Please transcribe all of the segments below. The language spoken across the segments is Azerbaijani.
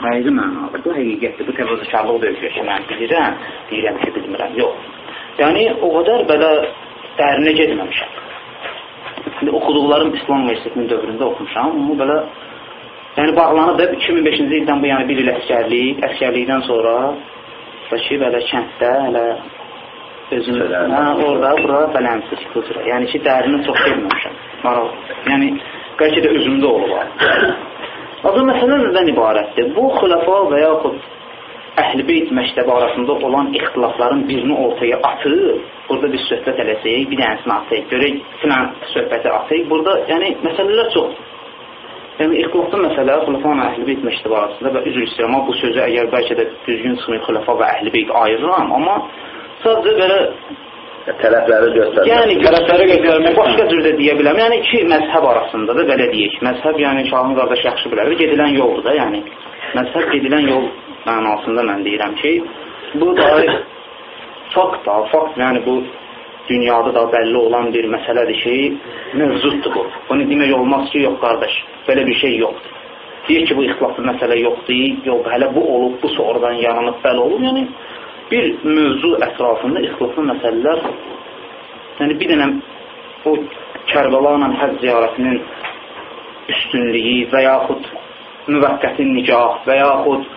Həqiqi mənada bu həqiqətdir. Bu təvəzzükarlıq deyil ki, mən bilirəm, deyirəm ki, bilmirəm. Yox. Yəni o qədər belə dərinə getməmişəm. İndi oxuduqlarım İslam Universitetinin dövründə oxumuşam. Amma belə yəni bağlanıb da 2005-ci ildən bu yəni bir il əskərlik, əskərlikdən sonra ki, belə kənddə hələ özüm hə, orada, bura bələnsiz bu cürə. Yəni ki, dərinə çox getməmişəm. Maraq. Yəni bəlkə də özümdə olub. Adı məsələ nədən ibarətdir? Bu xüləfa və yaxud əhl-i beyt məktəbi arasında olan ixtilafların birini ortaya atıb, burada bir söhbət eləsək, bir dənəsini atayıq, görək filan söhbəti atayıq. Burada yəni məsələlər çoxdur. Yəni ixtilaflı məsələ xüləfa və əhl-i beyt məktəbi arasında və üzr istəyirəm, bu sözü əgər bəlkə də düzgün çıxmır xüləfa və əhl-i beyt ayırıram, amma sadəcə belə tərəfləri göstərmək. Yəni tərəfləri göstərmək başqa cür də deyə bilərəm. Yəni iki məzhəb arasında da belə deyək. Məzhəb yəni Şahın qardaş yaxşı bilər. Gedilən yoldur da, yəni. Məzhəb gedilən yol mənasında mən deyirəm ki, bu da fakt da, fakt yəni bu dünyada da bəlli olan bir məsələdir ki, mövcuddur bu. Bunu demək olmaz ki, yox qardaş, belə bir şey yoxdur. Deyir ki, bu ixtilaflı məsələ yoxdur, yox, hələ bu olub, bu sonradan yaranıb, belə olub. Yəni, bir mövzu ətrafında ixtilaflı məsələlər, yəni bir dənə o Kərbəla ilə həz ziyarətinin üstünlüyü və yaxud müvəqqəti nicah və yaxud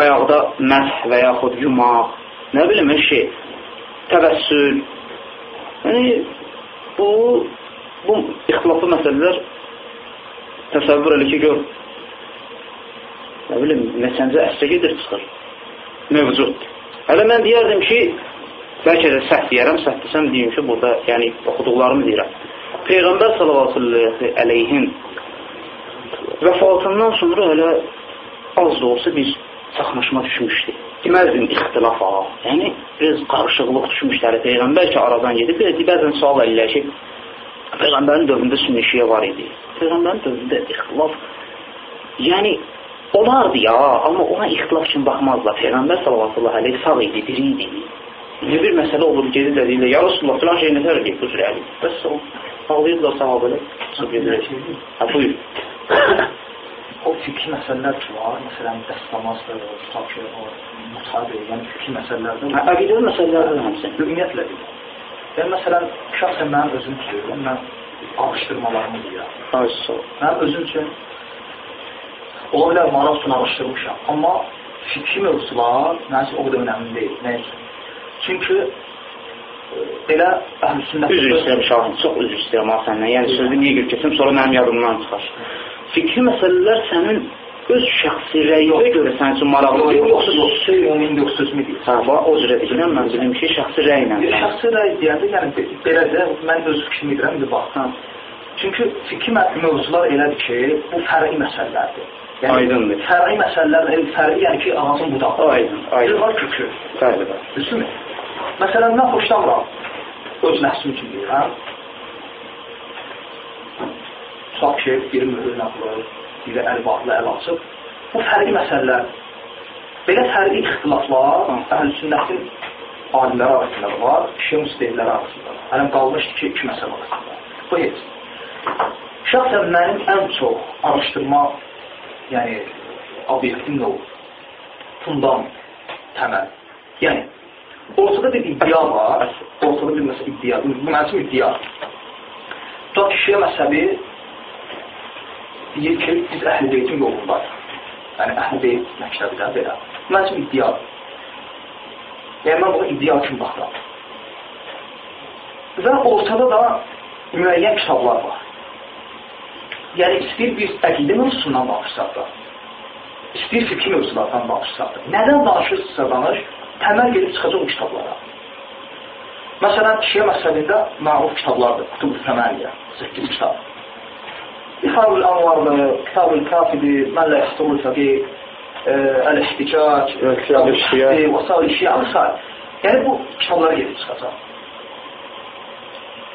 ayaqda məsh və yaxud yumaq, nə bilim, şey, təvəssül. Yəni, bu, bu ixtilaflı məsələlər təsəvvür elə ki, gör, nə bilim, neçəncə əsrə gedir çıxır. Mövcud. Hələ mən deyərdim ki, bəlkə də səhv deyərəm, səhv desəm deyim ki, burada, yəni, oxuduqlarımı deyirəm. Peyğəmbər sallallahu aleyhin vəfatından sonra hələ az da olsa bir çaxnaşma düşmüşdü. Deməzdim ixtilaf ha. Yəni biraz qarışıqlıq düşmüşdü. Hələ peyğəmbər ki aradan gedib, belə bəzən sual eləyir ki, peyğəmbərin dövründə sünni şiə var idi. Peyğəmbərin dövründə ixtilaf yəni olardı ya, amma ona ixtilaf üçün baxmazlar. Peyğəmbər sallallahu əleyhi sağ idi, diri idi. Ne bir məsələ olur, gedir dediğinde, ya Resulullah filan şey ne tərəf bu cür əli. Bəs o, ağlayırlar sahabələr. Ha, buyur. o fikri məsələlər ki var, məsələn, dəstəmazdır, tutaq o mutabi, yəni fikri məsələlərdə. Hə, əqidəli məsələlərdə həmsə. Ümumiyyətlə deyil. Yəni, məsələn, şəxsən mənim özüm üçün, mən araşdırmalarımı deyirəm. Mənim özüm üçün ola bilər maraq üçün araşdırmışam, amma fikri mövzular üçün o qədər önəmli deyil. Nə üçün? Çünki belə əhl-i sünnət... Üzr istəyirəm şahın, çox üzr istəyirəm səndən. Yəni sözü niyə götürsəm, sonra mənim yadımdan çıxar fikri məsələlər sənin öz şəxsi rəyinə görə sənin üçün maraqlı yox, yoxsa şey ümumi yox sözümü deyir. Hə, o cürə deyirəm mən bilim ki, şəxsi rəyinə. Şəxsi rəy deyəndə yəni belə də mən öz fikrimi deyirəm, indi bax. Hə. Çünki fikri mövzular elədir ki, bu fərqi məsələlərdir. Yəni, Aydındır. Fərqi məsələlər, fərqi yəni ki, ağacın budağı. Aydın, aydın. Var kökü. Bəli, bəli. Düzdürmü? Məsələn, mən xoşlamıram. Öz nəfsim üçün deyirəm. tutaq ki, biri mühürünə vurur, biri əl bağlı, əl açıb. Bu fərqi məsələlər. Belə fərqi ixtilaflar əhl-i sünnətin alimləri arasında var, şiə müstehilləri arasında var. Hələm qalmışdı ki, iki məsələ arasında. Bu heç. Şəxsən mənim ən çox araşdırma, yəni obyektim nə olur? Fundament, təməl. Yəni, ortada bir iddia var, ortada bir məsələ iddia, bu mənim üçün iddia. Tutaq ki, şiə məsəbi deyir ki, biz əhl-i beytin yolundayıq. Yəni, əhl-i beyt məktəbdə belə. Mən üçün iddia. Yəni, mən buna iddia üçün baxıram. Və ortada da müəyyən kitablar var. Yəni, istəyir bir əqidə mövzusundan bağışsaq da, istəyir fikri mövzulardan bağışsaq da, nədən danışırsınızsa danış, təməl gedib çıxacaq o kitablara. Məsələn, Şiyə məsəlində məruf kitablardır, Qutub-ı Səməliyyə, 8 kitab. İxarul Anvarlı, Kitab-ül Kafidi, Məllə İxtul-ül Fəqiq, e, Əl-İhticac, Kitab-ül Şiyə və s. Yəni, bu kitablara gedib çıxacaq.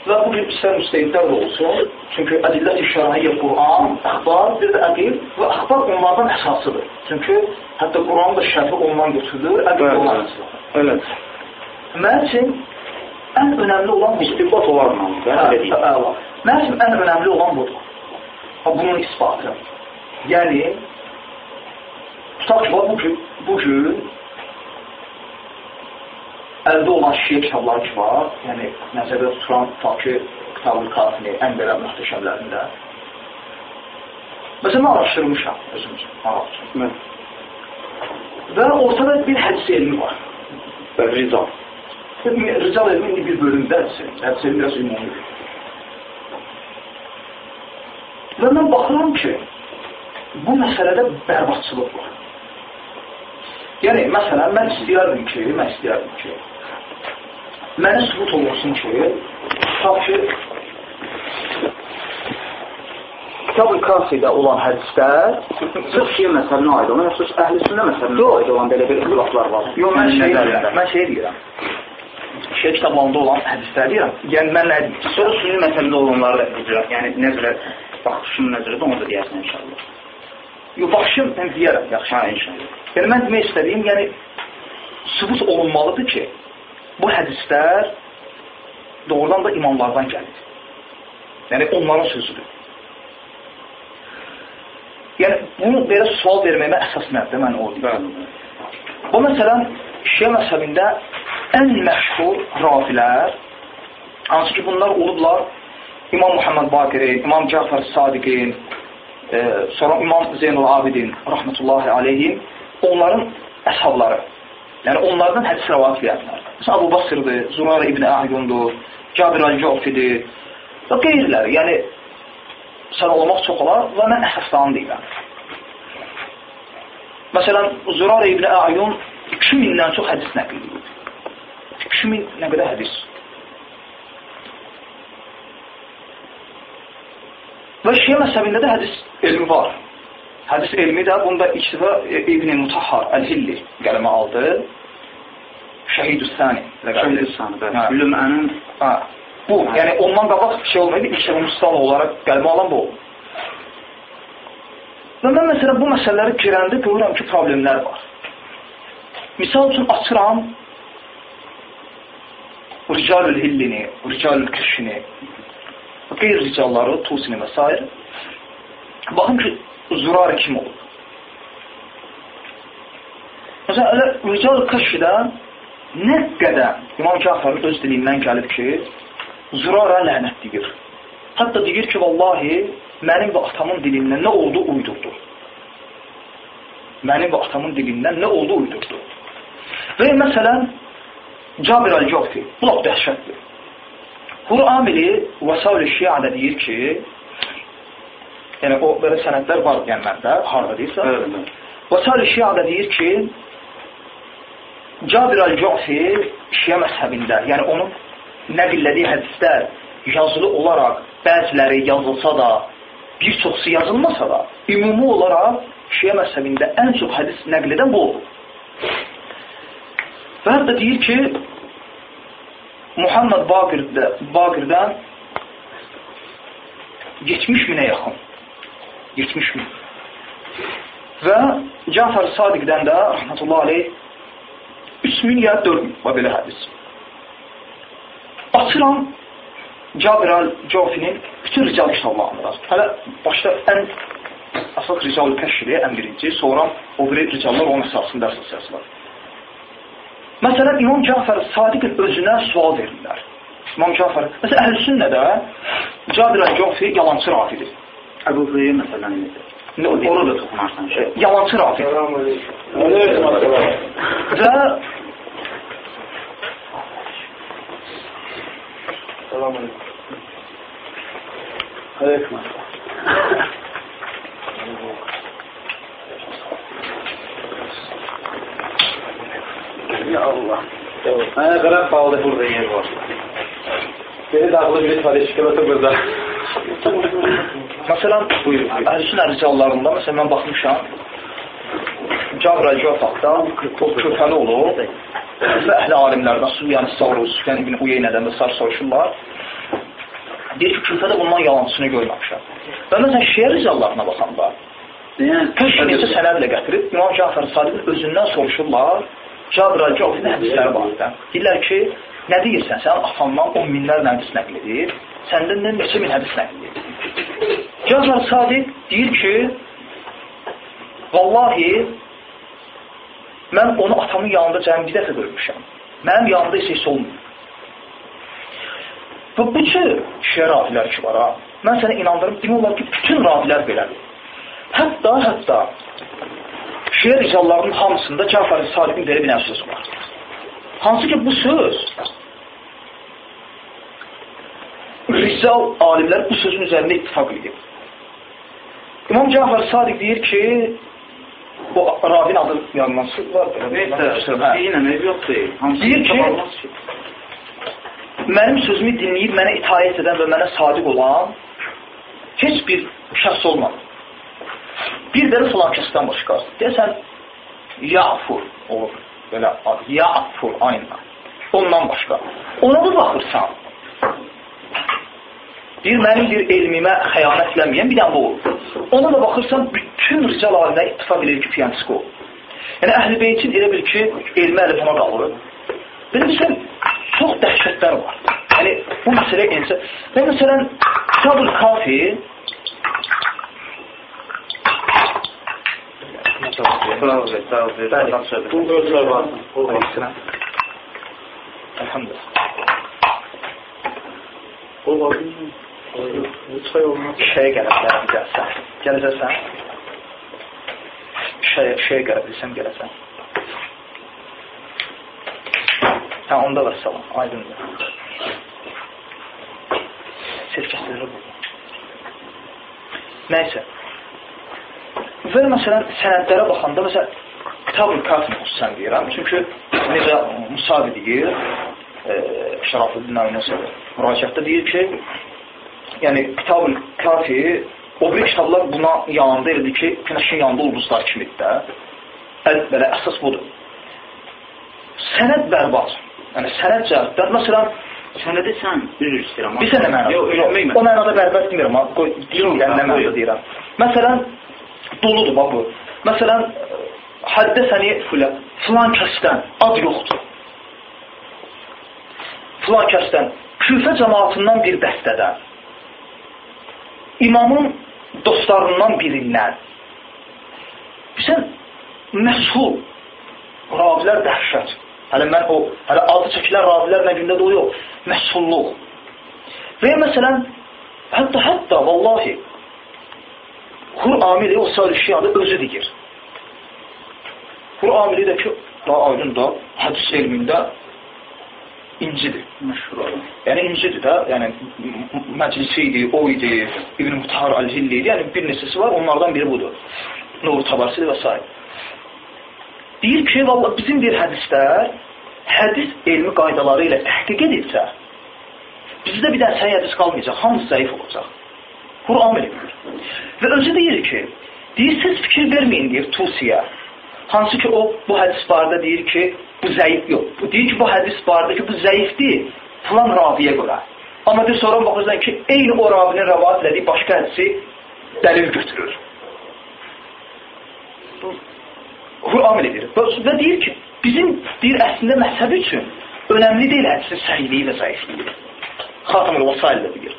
Və bu bir istər müstəyidlər də olsun. Çünki ədillət-i şərayyə Qur'an, əxbar, bir də əqil və əxbar onlardan əsasıdır. Çünki hətta Qur'an da şərfi ondan götürülür, əqil ondan əsasıdır. Elə. Mən üçün ən önəmli olan budur. İstibat olarla. Mən üçün ən önəmli olan budur. bunun isbatı. Yəni, tutaq ki, bu bu gün əldə olan şiə kitabları ki var, yəni nəzərdə tutulan tutaq ki, kitabın kafini ən belə möhtəşəmlərində. Məsələn, araşdırmışam özümüz, araşdırmışam. Və ortada bir hədis elmi var. Və rizal. Rical elmi indi bir bölümdə hədis elmi biraz ümumidir. Və mən baxıram ki, bu məsələdə bərbadçılıq var. Yəni, məsələn, mən istəyərdim ki, mən istəyərdim ki, mənə sübut olunsun ki, tutaq ki, Kitab-ı Kasidə olan hədislər Sırf şiə məsələsinə aid olan, yoxsa əhl-i sünnə məsələsinə aid olan belə bir xilaflar var. Yox, mən şey deyirəm, mən şey deyirəm. Şey kitablarında olan hədislər deyirəm. Yəni mən nə deyirəm? Sonra sünni məsələdə olanları necə, yəni necə baxışım nəzərdə onu da deyərsən inşallah. Yox, baxışım mən deyərəm, yaxşı. İnşallah. Yəni mən demək istədiyim, yəni sübut olunmalıdır ki, bu hədislər doğrudan da imamlardan gəlir. Yəni onların sözüdür. Yəni bunu belə sual verməyimə əsas nədir? Mən o deyirəm. Bu məsələn Şiə məzhəbində ən məşhur rafilər, hansı ki bunlar olublar İmam Muhammed Baqirin, İmam Cəfər Sadiqin, e, sonra İmam Zeynul Abidin rahmetullahi aleyhim onların əshabları. Yəni onlardan hədis rəvat edənlər. Məsələn Abu Basrdır, Zurara ibn Ahyundur, Cabir al-Cawfidir və qeyriləri. Yəni sıralamaq çox olar və mən əsaslarını deyirəm. Məsələn, Zurara ibn Ayun 2000-dən çox hədis nəql edir. 2000 nə qədər hədis. Və Şiə məzhəbində də hədis elmi var. Hədis elmi də bunda ilk dəfə İbn Mutahhar Əl-Hilli qələmə aldı. Şəhidü Sani. Şəhidü Sani, bəli. Lümənin bu, yəni ondan qabaq şey olmaydı, ilk dəfə Mustafa olaraq qələmə alan bu. Və mən məsələn bu məsələləri girəndə görürəm ki, problemlər var. Misal üçün açıram Ricalül Hillini, Ricalül Küşini, qeyr ricalları, Tusini və s. Baxın ki, Zurar kim olub? Məsələn, elə Rical Küşidə nə qədər İmam Cafarın öz dilindən gəlib ki, Zurara lənət deyir. Hətta deyir ki, vallahi, mənim və atamın dilindən nə oldu uydurdu. Mənim və atamın dilindən nə oldu uydurdu. Və məsələn, Cabir Əl-Cofti, bu lap dəhşətdir. Qur-amili Vəsaül-i Şia'da deyir ki, yəni o belə sənədlər var deyənlərdə, harada deyirsə, Vəsaül-i Şia'da deyir ki, Cabir Əl-Cofti Şia məzhəbində, yəni onun nəqillədiyi hədislər yazılı olaraq bəziləri yazılsa da, bir çoxsu yazılmasa da, ümumi olaraq Şiə məzhəbində ən çox hədis nəql edən bu olur. Və hətta deyir ki, Muhammed Baqirdə, Baqirdən 70 minə yaxın. 70 min. Və Cəfər Sadiqdən də, rəhmətullah aleyh, 3 min ya 4 min və belə hədis. Açıram Cabir al-Cofinin bütün rical kitablarını. Hələ başda ən əsas rical kəşfidir, ən birinci, sonra o biri ricallar onun əsasında əsas var. Məsələn, İmam Cafər Sadiqin özünə sual verirlər. İmam Cafər, məsələn, Əhl-Sünnədə Cabir al-Cofi yalancı rafidir. Əbu Hüreyyə məsələn necə? Ne o Onu da toxunarsan. Şey. Yalancı rafid. Və Selamun aleyküm. Aleyküm Ya Allah. Mənə qərab bağlı burada yer var. Beni dağlı bir tarihçikalata burada. Məsələn, buyur, Əhlüsün ricallarında, məsələn, mən baxmışam, Cabr Əcəf haqda o köfəli olub və əhli alimlərdən, Sübyan Savruz, Sübyan ibn Uyeynədən və sar soruşurlar. Deyir ki, küfədə bundan yalancısını görməmişəm. Və məsələn, şiə ricallarına baxanda, Yəni, Kəşf necə sənədlə gətirib, İmam Cəfər Sadiqin özündən soruşurlar, Cabir Əcəfin hədisləri barədə. Deyirlər ki, nə deyirsən, sənin atandan 10 minlərlə hədis nəql edir, səndən də neçə min hədis nəql edir. Cabir Sadiq deyir ki, vallahi Mən onu atamın yanında cəmi bir dəfə görmüşəm. Mənim yanımda isə heç olmuyor. Və bu cür şiə rafilər ki var ha, mən sənə inandırım, demək olar ki, bütün rafilər belədir. Hətta, hətta şiə ricallarının hamısında Cəfər Sadiqin belə bir söz var. Hansı ki, bu söz Rical alimlər bu sözün üzərində ittifak edib. İmam Cəfər Sadiq deyir ki, o ravin adı yanması var. Deyir ki, mənim sözümü dinləyib mənə itaət edən və mənə sadiq olan heç bir şəxs olmadı. Bir də falan kəsdən başqa. Deyəsən, Ya'fur olur. Belə adı. Ya'fur, aynı. Ondan başqa. Ona da baxırsan. Bir mənim bir elmimə xəyanət eləməyən bir dənə bu olur. Ona da baxırsan, bütün rical alimlər ittifak edir ki, piyansko olur. Yəni, əhl-i beytin elə bil ki, elmi əli buna qalır. Belə bilsən, çox dəhşətlər var. Yəni, bu məsələ insan... Və məsələn, Kitab-ül Kafi Bravo, bravo, Bəli, Bu gözlər var. Elhamdülillah. O var. Çay olmaz. Şeyə gələcəksən, gəlsən. Gələcəksən. Şeyə, şeyə gələ bilsəm gələcəksən. Hə, onda da salam, aydındır. Serkəsiləri bu. Nəysə. Və məsələn, sənədlərə baxanda, məsələn, Kitab-ül Kafin xüsusən deyirəm. Çünki necə Musavi deyir, Şərafəddin Əminəsə müraciətdə deyir ki, yəni Kitab-ül Kafi o bir kitablar buna yanında elədi ki, günəşin yanında ulduzlar kimidir də. Əl, belə əsas budur. Sənəd bərbad. Yəni sənəd cəhətdən, məsələn, Sənədi sən üzr istəyirəm. Bir sənə mənada. Yox, öyrənmək O mənada bərbad demirəm, qoy deyirəm, nə mənada deyirəm. Məsələn, doludur bax bu. Məsələn, həddə səni filan, filan kəsdən ad yoxdur. Filan kəsdən, küfə cəmaatından bir dəstədən, imamın dostlarından birindən, sən məsul ravilər dəhşət. Hələ mən o, hələ adı çəkilən ravilər nə gündə də o yox, məsulluq. Və məsələn, hətta, hətta, vallahi, Hur amili o sarışıyadı özü deyir. Hur amili də ki, daha aydın da, hədis elmində incidir. Yəni incidir də, yəni məclisi idi, o idi, İbn Mutar Əl-Hilli idi, yəni bir neçəsi var, onlardan biri budur. Nur Tabarsi və s. Deyir ki, valla bizim bir hədislər hədis elmi qaydaları ilə təhqiq edilsə, bizdə bir dənə səhih hədis qalmayacaq, hamısı zəif olacaq. Quran elmdir. Və özü deyir ki, deyir, siz fikir verməyin, deyir Tusiyə. Hansı ki, o, bu hədis barədə deyir ki, bu zəif yox. Bu deyir ki, bu hədis barədə ki, bu zəifdir filan raviyə görə. Amma bir sonra baxırsan ki, eyni o ravinin rəvat elədiyi başqa hədisi dəlil götürür. Quran edir. Və deyir ki, bizim deyir əslində məzhəb üçün önəmli deyil hədisin səhiyliyi və zəifliyi. Xatamul Vasail də deyir.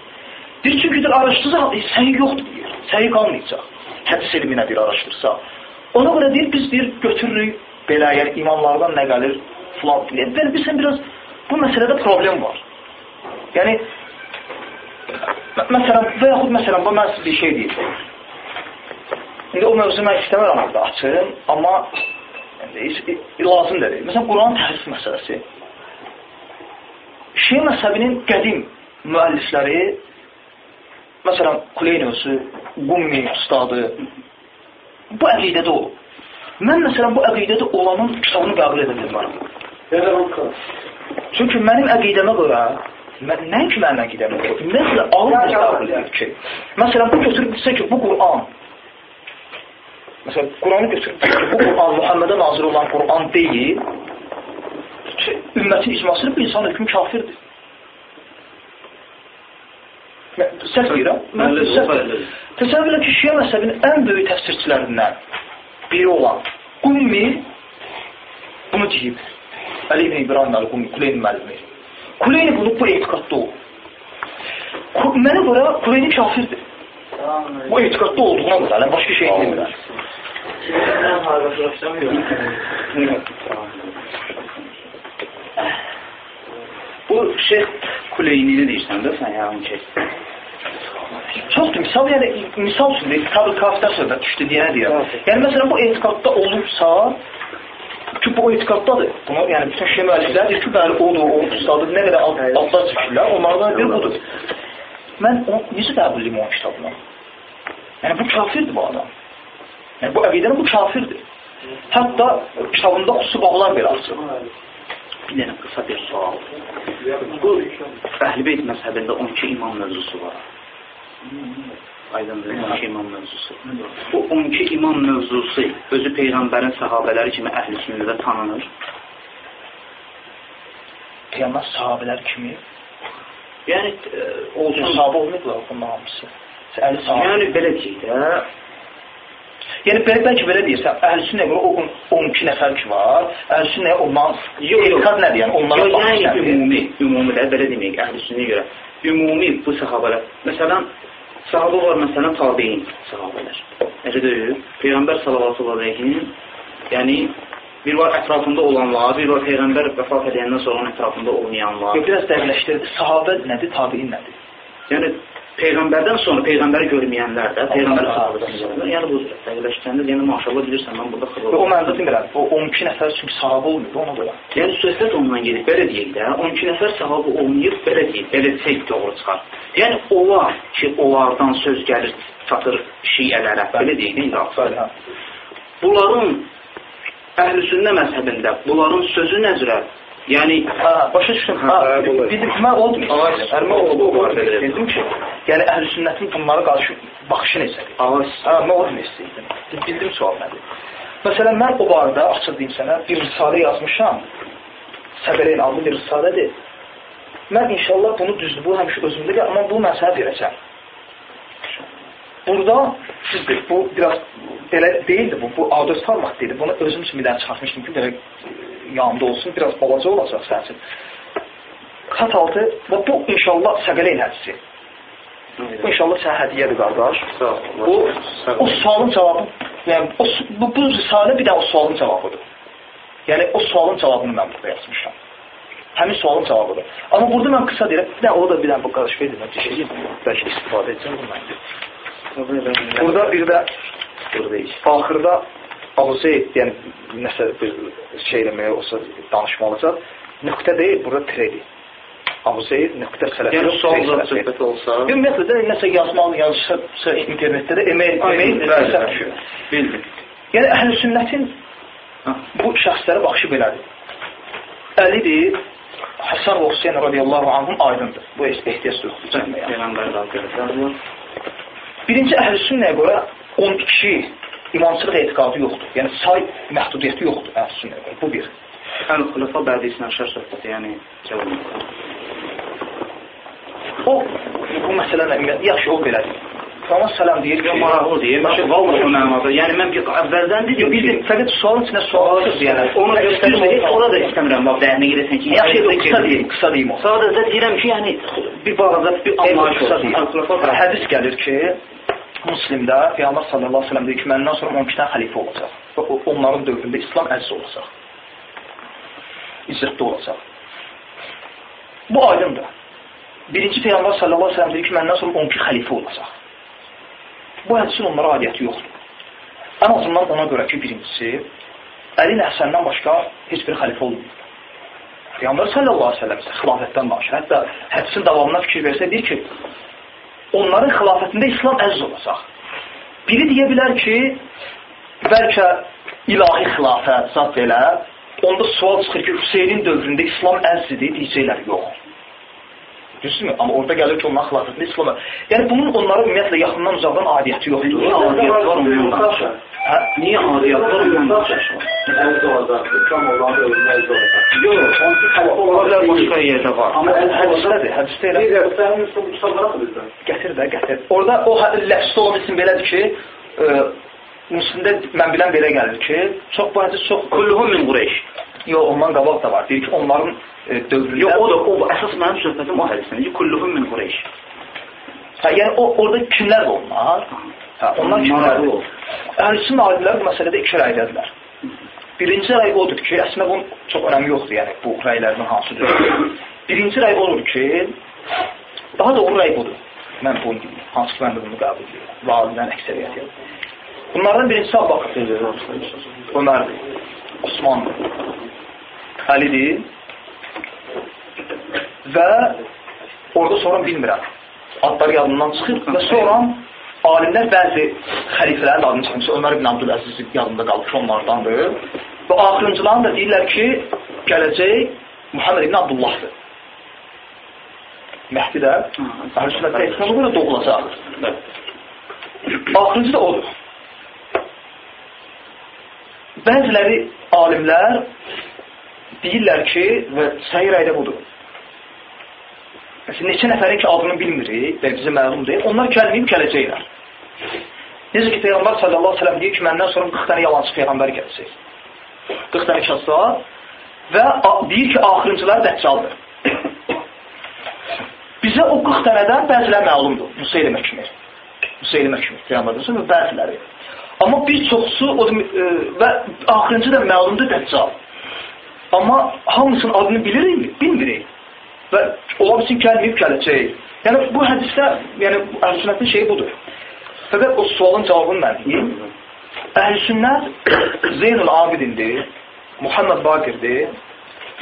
Deyir, çünki deyir, araşdırsa, səhi yoxdur deyir. Səhi qalmayacaq. Hədis elminə bir araşdırsa. Ona görə deyir, biz deyir, götürürük belə, yəni imamlardan nə gəlir, filan deyir. Və bilsən, biraz bu məsələdə problem var. Yəni, məsələn, və yaxud məsələn, bu mən bir şey deyim. İndi o mövzu mən istəmirəm orada açın, amma yəni, lazım deyil. Məsələn, Quran təhrif məsələsi. Şiə məzhəbinin qədim müəllifləri Məsələn, Kuleynösü, Qummi ustadı bu əqidədə olub. Mən məsələn bu əqidədə olanın kitabını qəbul edə bilmərəm. Çünki mənim əqidəmə görə mən, nəinki mənim əqidəmə görə, ümumiyyətlə ağır qəbul edir ki, məsələn bu götürüb desə ki, bu Quran Məsələn, Quranı götürüb ki, bu Quran Muhammedə nazir olan Quran deyil, ki, ümmətin icmasını bir insan hükmü kafirdir. Səhv deyirəm. Təsəvvür elə ki, Şiə məzhəbinin ən böyük təfsirçilərindən biri olan Qummi bunu deyib. Əli ibn İbrahim əl-Qummi, Kuleyni müəllimi. Kuleyni bunu bu etiqatda olub. Mənə görə Kuleyni kafirdir. Bu etiqatda olduğuna görə, yəni başqa şey hazırlaşamıyorum. Bu Şeyx Kuleynini deyirsən də sən yəqin ki. Çoxdur. Misal, yəni, misal üçün deyil, Tabl Kafda söhbət düşdü deyənə deyir. Yəni, məsələn, bu etiqadda olubsa, ki, bu etiqaddadır. Bunu, yəni, bütün şey müəlliflər deyir ki, bəli, odur, o ustadır, nə qədər ad, adlar çəkirlər, onlardan biri budur. Mən o, necə qəbulliyim o kitabına? Yəni, bu kafirdir bu adam. Yəni, bu əqidənin bu kafirdir. Hətta kitabında xüsusi bağlar belə açır. Bir dənə qısa bir sual. Bu Əhl-Beyt məzhəbində 12 imam mövzusu var. Aydındır, 12 imam mövzusu. Bu 12 imam mövzusu özü Peyğəmbərin səhabələri kimi əhl-i sünnədə tanınır. Peyğəmbər sahabələr kimi Yəni, e, olsun, olsun, sahabə olmayıblar bunun hamısı. Əli sahabə. yəni belə deyək də, Yəni belə bəlkə belə deyirsən, əhlüsünnəyə görə o 12 nəfər ki var, əhlüsünnəyə ondan Yox, yox. etiqad nədir? Yəni onlara Yox, yəni baxış ümumi, ümumi də belə deməyək əhlüsünnəyə görə. Ümumi bu səhabələr. Məsələn, sahabə var məsələn tabiin sahabələr. Necə deyil? Peyğəmbər sallallahu əleyhinin yəni bir var ətrafında olanlar, bir var peyğəmbər vəfat edəndən sonra onun ətrafında olmayanlar. Yox, biraz dəqiqləşdirdi. Sahabə nədir, tabiin nədir? Yəni peyğəmbərdən sonra peyğəmbəri görməyənlər də peyğəmbər Allah sahabədən yəni bu dəqiqləşdirəndə yəni maşallah bilirsən mən burada. Yox, o mənada demirəm. O 12 nəfər çünki sahabə olmuyor ona görə. Yəni söhbət ondan gedir. Belə deyək də, 12 nəfər sahabə olmayıb, belə deyək, belə desək doğru çıxar. Yəni onlar ki, onlardan söz gəlir, çatır şiələrə, belə deyək də indi hə. Bunların əhlüsünnə məzhəbində bunların sözü nəzrə, yəni başa da- bizim mən o demək dedim ki, yəni əhlüsünnətin bunlara qarşı baxışı necədir? mən o demək istəyirdim. Bildim sual nədir? Məsələn, mən o barədə açıq deyim sənə bir risalə yazmışam. Səbələyin adlı bir risalədir. Mən inşallah bunu düzdür, bu həmişə özümdə, amma bu mən sənə verəcəm. Burada sizdir, bu biraz belə deyildi, bu, bu A4 format deyildi. Bunu özüm üçün bir dənə çıxartmışdım ki, belə yanımda olsun, biraz balaca olacaq sənin üçün. Xat altı, və bu inşallah Səqələyin hədisi. Bu inşallah sənə hədiyyədir, qardaş. Bu, o sualın cavabı, yəni o, bu, bu risalə bir də o sualın cavabıdır. Yəni o sualın cavabını mən burada yazmışam. Həmin sualın cavabıdır. Amma burada mən qısa deyirəm, bir də o da bir dənə bu qardaş verir, mən şey bəlkə istifadə edəcəm bundan. Burada bir də axırda Abu Zeyd, yəni nəsə bir şey eləməyə olsa danışmalıca, nöqtə deyil, burada tredir. Abu Zeyd nöqtə sələfi Yəni yox, sual Zeyd sələfi. söhbət olsa, Ümumiyyətlə də nəsə yazmalı, yazırsa internetdə də e-mail bəli, səhv düşür. bildim. Yəni əhl-i sünnətin Hə. bu şəxslərə baxışı belədir. Əlidir, Həsən və Hüseyin radiyallahu anhum aydındır. Bu ehtiyac yoxdur cəmiyyəyə. Peyğəmbər də görürlər. Birinci əhl-i sünnəyə görə 12 imamçılıq etiqadı yoxdur. Yəni say məhdudiyyəti yoxdur əhl-i sünnəyə görə. Bu bir. Ən xüləfa bədisinin şər söhbəti, yəni cavab. O, bu məsələn, yaxşı o belədir. Amma sələm deyir ki, Ya maraqlı deyir. Mən vallahi o mənada. Yəni mən bir əvvəldən dedim Bizim ki, fəqət sualın içində sual çıxır yəni. ona göstərmək, ona da istəmirəm bax dərinə girəsən ki, Yaxşı, yaxşı qısa deyim, qısa deyim o. Sadəcə deyirəm ki, yəni bir balaca bir anlayış qısa olsun. deyim. Xüləfa Hədis gəlir ki, Müslimdə Peyğəmbər sallallahu əleyhi və səlləm deyir ki, məndən sonra 12 dənə xəlifə olacaq. Və onların dövründə İslam əziz olacaq. İzzətli olacaq. Bu aydındır. Birinci Peyğəmbər sallallahu əleyhi və səlləm deyir ki, məndən sonra 12 xəlifə olacaq. Bu hədisin onlara adiyyəti yoxdur. Ən azından ona görə ki, birincisi, Əli Həsəndən başqa heç bir xəlifə olmayıb. Peyğəmbər sallallahu əleyhi və səlləm isə xilafətdən danışır. Hətta hədisin davamına fikir versə deyir ki, onların xilafətində İslam əziz olacaq. Biri deyə bilər ki, bəlkə ilahi xilafət, zat belə, onda sual çıxır ki, Hüseynin dövründə İslam əzzidir, deyəcəklər, yox. Düzdürmü? Amma orada gəlir ki, onların xilafətində İslam əzzidir. Yəni, bunun onlara ümumiyyətlə yaxından uzaqdan adiyyəti yoxdur. Niyə adiyyət var danışır? Hə? Niyə adiyyət var danışır? Əziz olacaq, İslam olan özünə əziz olacaq. Yox, Onun xəlifə ola bilər başqa yerdə var. Amma Hədisdədir, hədisdə elə. Necə, sənin üçün kitablara bilirsən. Gətir də, gətir. Orada o ləfsdə olan isim belədir ki, e, Müslimdə mən bilən belə gəlir ki, çox bu hədis çox Kulluhum min Qureyş. Yox, ondan qabaq da var. Deyir ki, onların e, dövründə Yox, o da o əsas mənim söhbətim o hədisdən. Kulluhum min Qureyş. Hə, yəni o orada kimlər var onlar? Hə, onlar kimlərdir? olur. Əhlüsün alimlər bu məsələdə iki rəydədirlər. Birinci rəy odur ki, əslində bunun çox önəmi yoxdur, yəni bu rəylərdən hansıdır. Birinci rəy odur ki, daha doğru rəy budur. Mən bunu deyim. Hansı ki, mən də bunu qəbul edirəm. Və alimlərin əksəriyyəti. Bunlardan birincisi Abu Bakr, Ömərdir, Osmandır, Əlidir və orada sonra bilmirəm. Adlar yadından çıxır və sonra alimlər bəzi xəlifələrin adını çıxmış. Ömər ibn Abdüləziz yadında qalmış onlardandır. Və axırıncıların da deyirlər ki, gələcək Muhammed ibn Abdullahdır. Məhdi də Əhl-Sünnətdə ehtimamı görə doğulacaq. Axırıncı da odur. Bəziləri alimlər deyirlər ki, və səhih rəydə budur. Məsələn, neçə nəfərin ki, adını bilmirik və bizə məlum deyil, onlar gəlməyib gələcəklər. Necə ki, Peyğəmbər sallallahu aleyhi ve sellem deyir ki, məndən sonra 40 dənə yalancı Peyğəmbər gələcək. 40 dənə kəsar və deyir ki, axırıncılar dəccaldır. Bizə o 40 dənədən bəzilər məlumdur. Musa eləmə kimi. Musa eləmə kimi. Peyğəmbər və bəziləri. Amma bir çoxsu o, e, və axırıncı da məlumdur dəccal. Amma hamısının adını bilirikmi? Bilmirik. Və ola bilsin gəlməyib gələcək. Yəni bu hədisdə, yəni əhlüsünnətin şeyi budur. Fəqət o sualın cavabını mən deyim. Əhlüsünnət Zeynul Abidindir, Muhammed Bakirdir,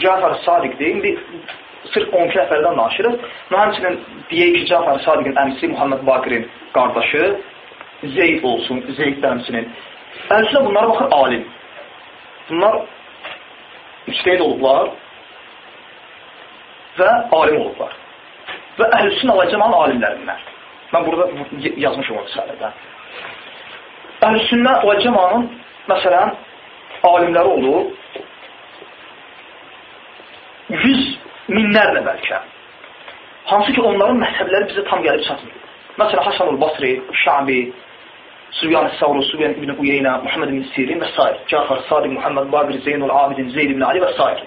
Cafar Sadiqdir. İndi sırf 12 nəfərdən danışırıq. Həmçinin deyək ki, Cafar Sadiqin əmsi Muhammed Bakirin qardaşı Zeyd olsun, Zeyd də həmsinin. Əhlüsünnə bunlara baxır alim. Bunlar müstəyid olublar və alim olublar. Və əhlüsün alacəmanın alimlərindən. Mən burada yazmışım o risalədə. Əhlüsünnə alacəmanın, məsələn, alimləri olub, yüz minlərlə bəlkə. Hansı ki, onların məhzəbləri bizə tam gəlib çatmır. Məsələn, Hasanul Basri, Şabi, Sübyan Savru, Sübyan İbn Uyeyna, Muhammed İbn Sirin və s. Cafar Sadiq, Muhammed Babir, Zeynul Abidin, Zeyd İbn Ali və s.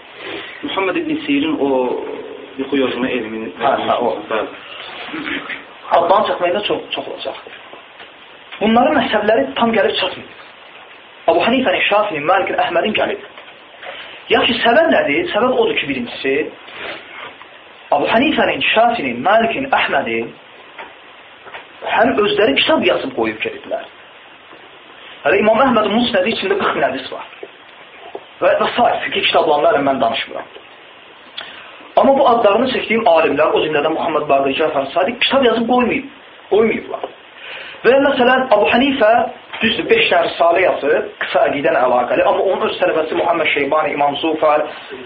Muhammed İbn Sirin o yuxu yozma elmini Hə, hə, o. Addan çatmayında çox, çox olacaqdır. Bunların məhzəbləri tam gəlib çatmır. Abu Hanifənin, Şafinin, Malikin, Əhmədin gəlib. Yaxşı, səbəb nədir? Səbəb odur ki, birincisi, Abu Hanifənin, Şafinin, Malikin, Əhmədin həm özləri kitab yazıb qoyub gediblər. Hələ İmam Əhmədin Musnədi içində 40 min hədis var. Və və s. fikir kitablarla mən danışmıram. Amma bu adlarını çəkdiyim alimlər, o cümlədən Muhammed Baqir Cəfər Sadiq kitab yazıb qoymayıb, qoymayıblar. Və məsələn, Abu Hanifə düzdür, 5 dənə risalə yazıb, qısa əqidən əlaqəli, amma onun öz tələbəsi Muhammed Şeybani, İmam Zufar,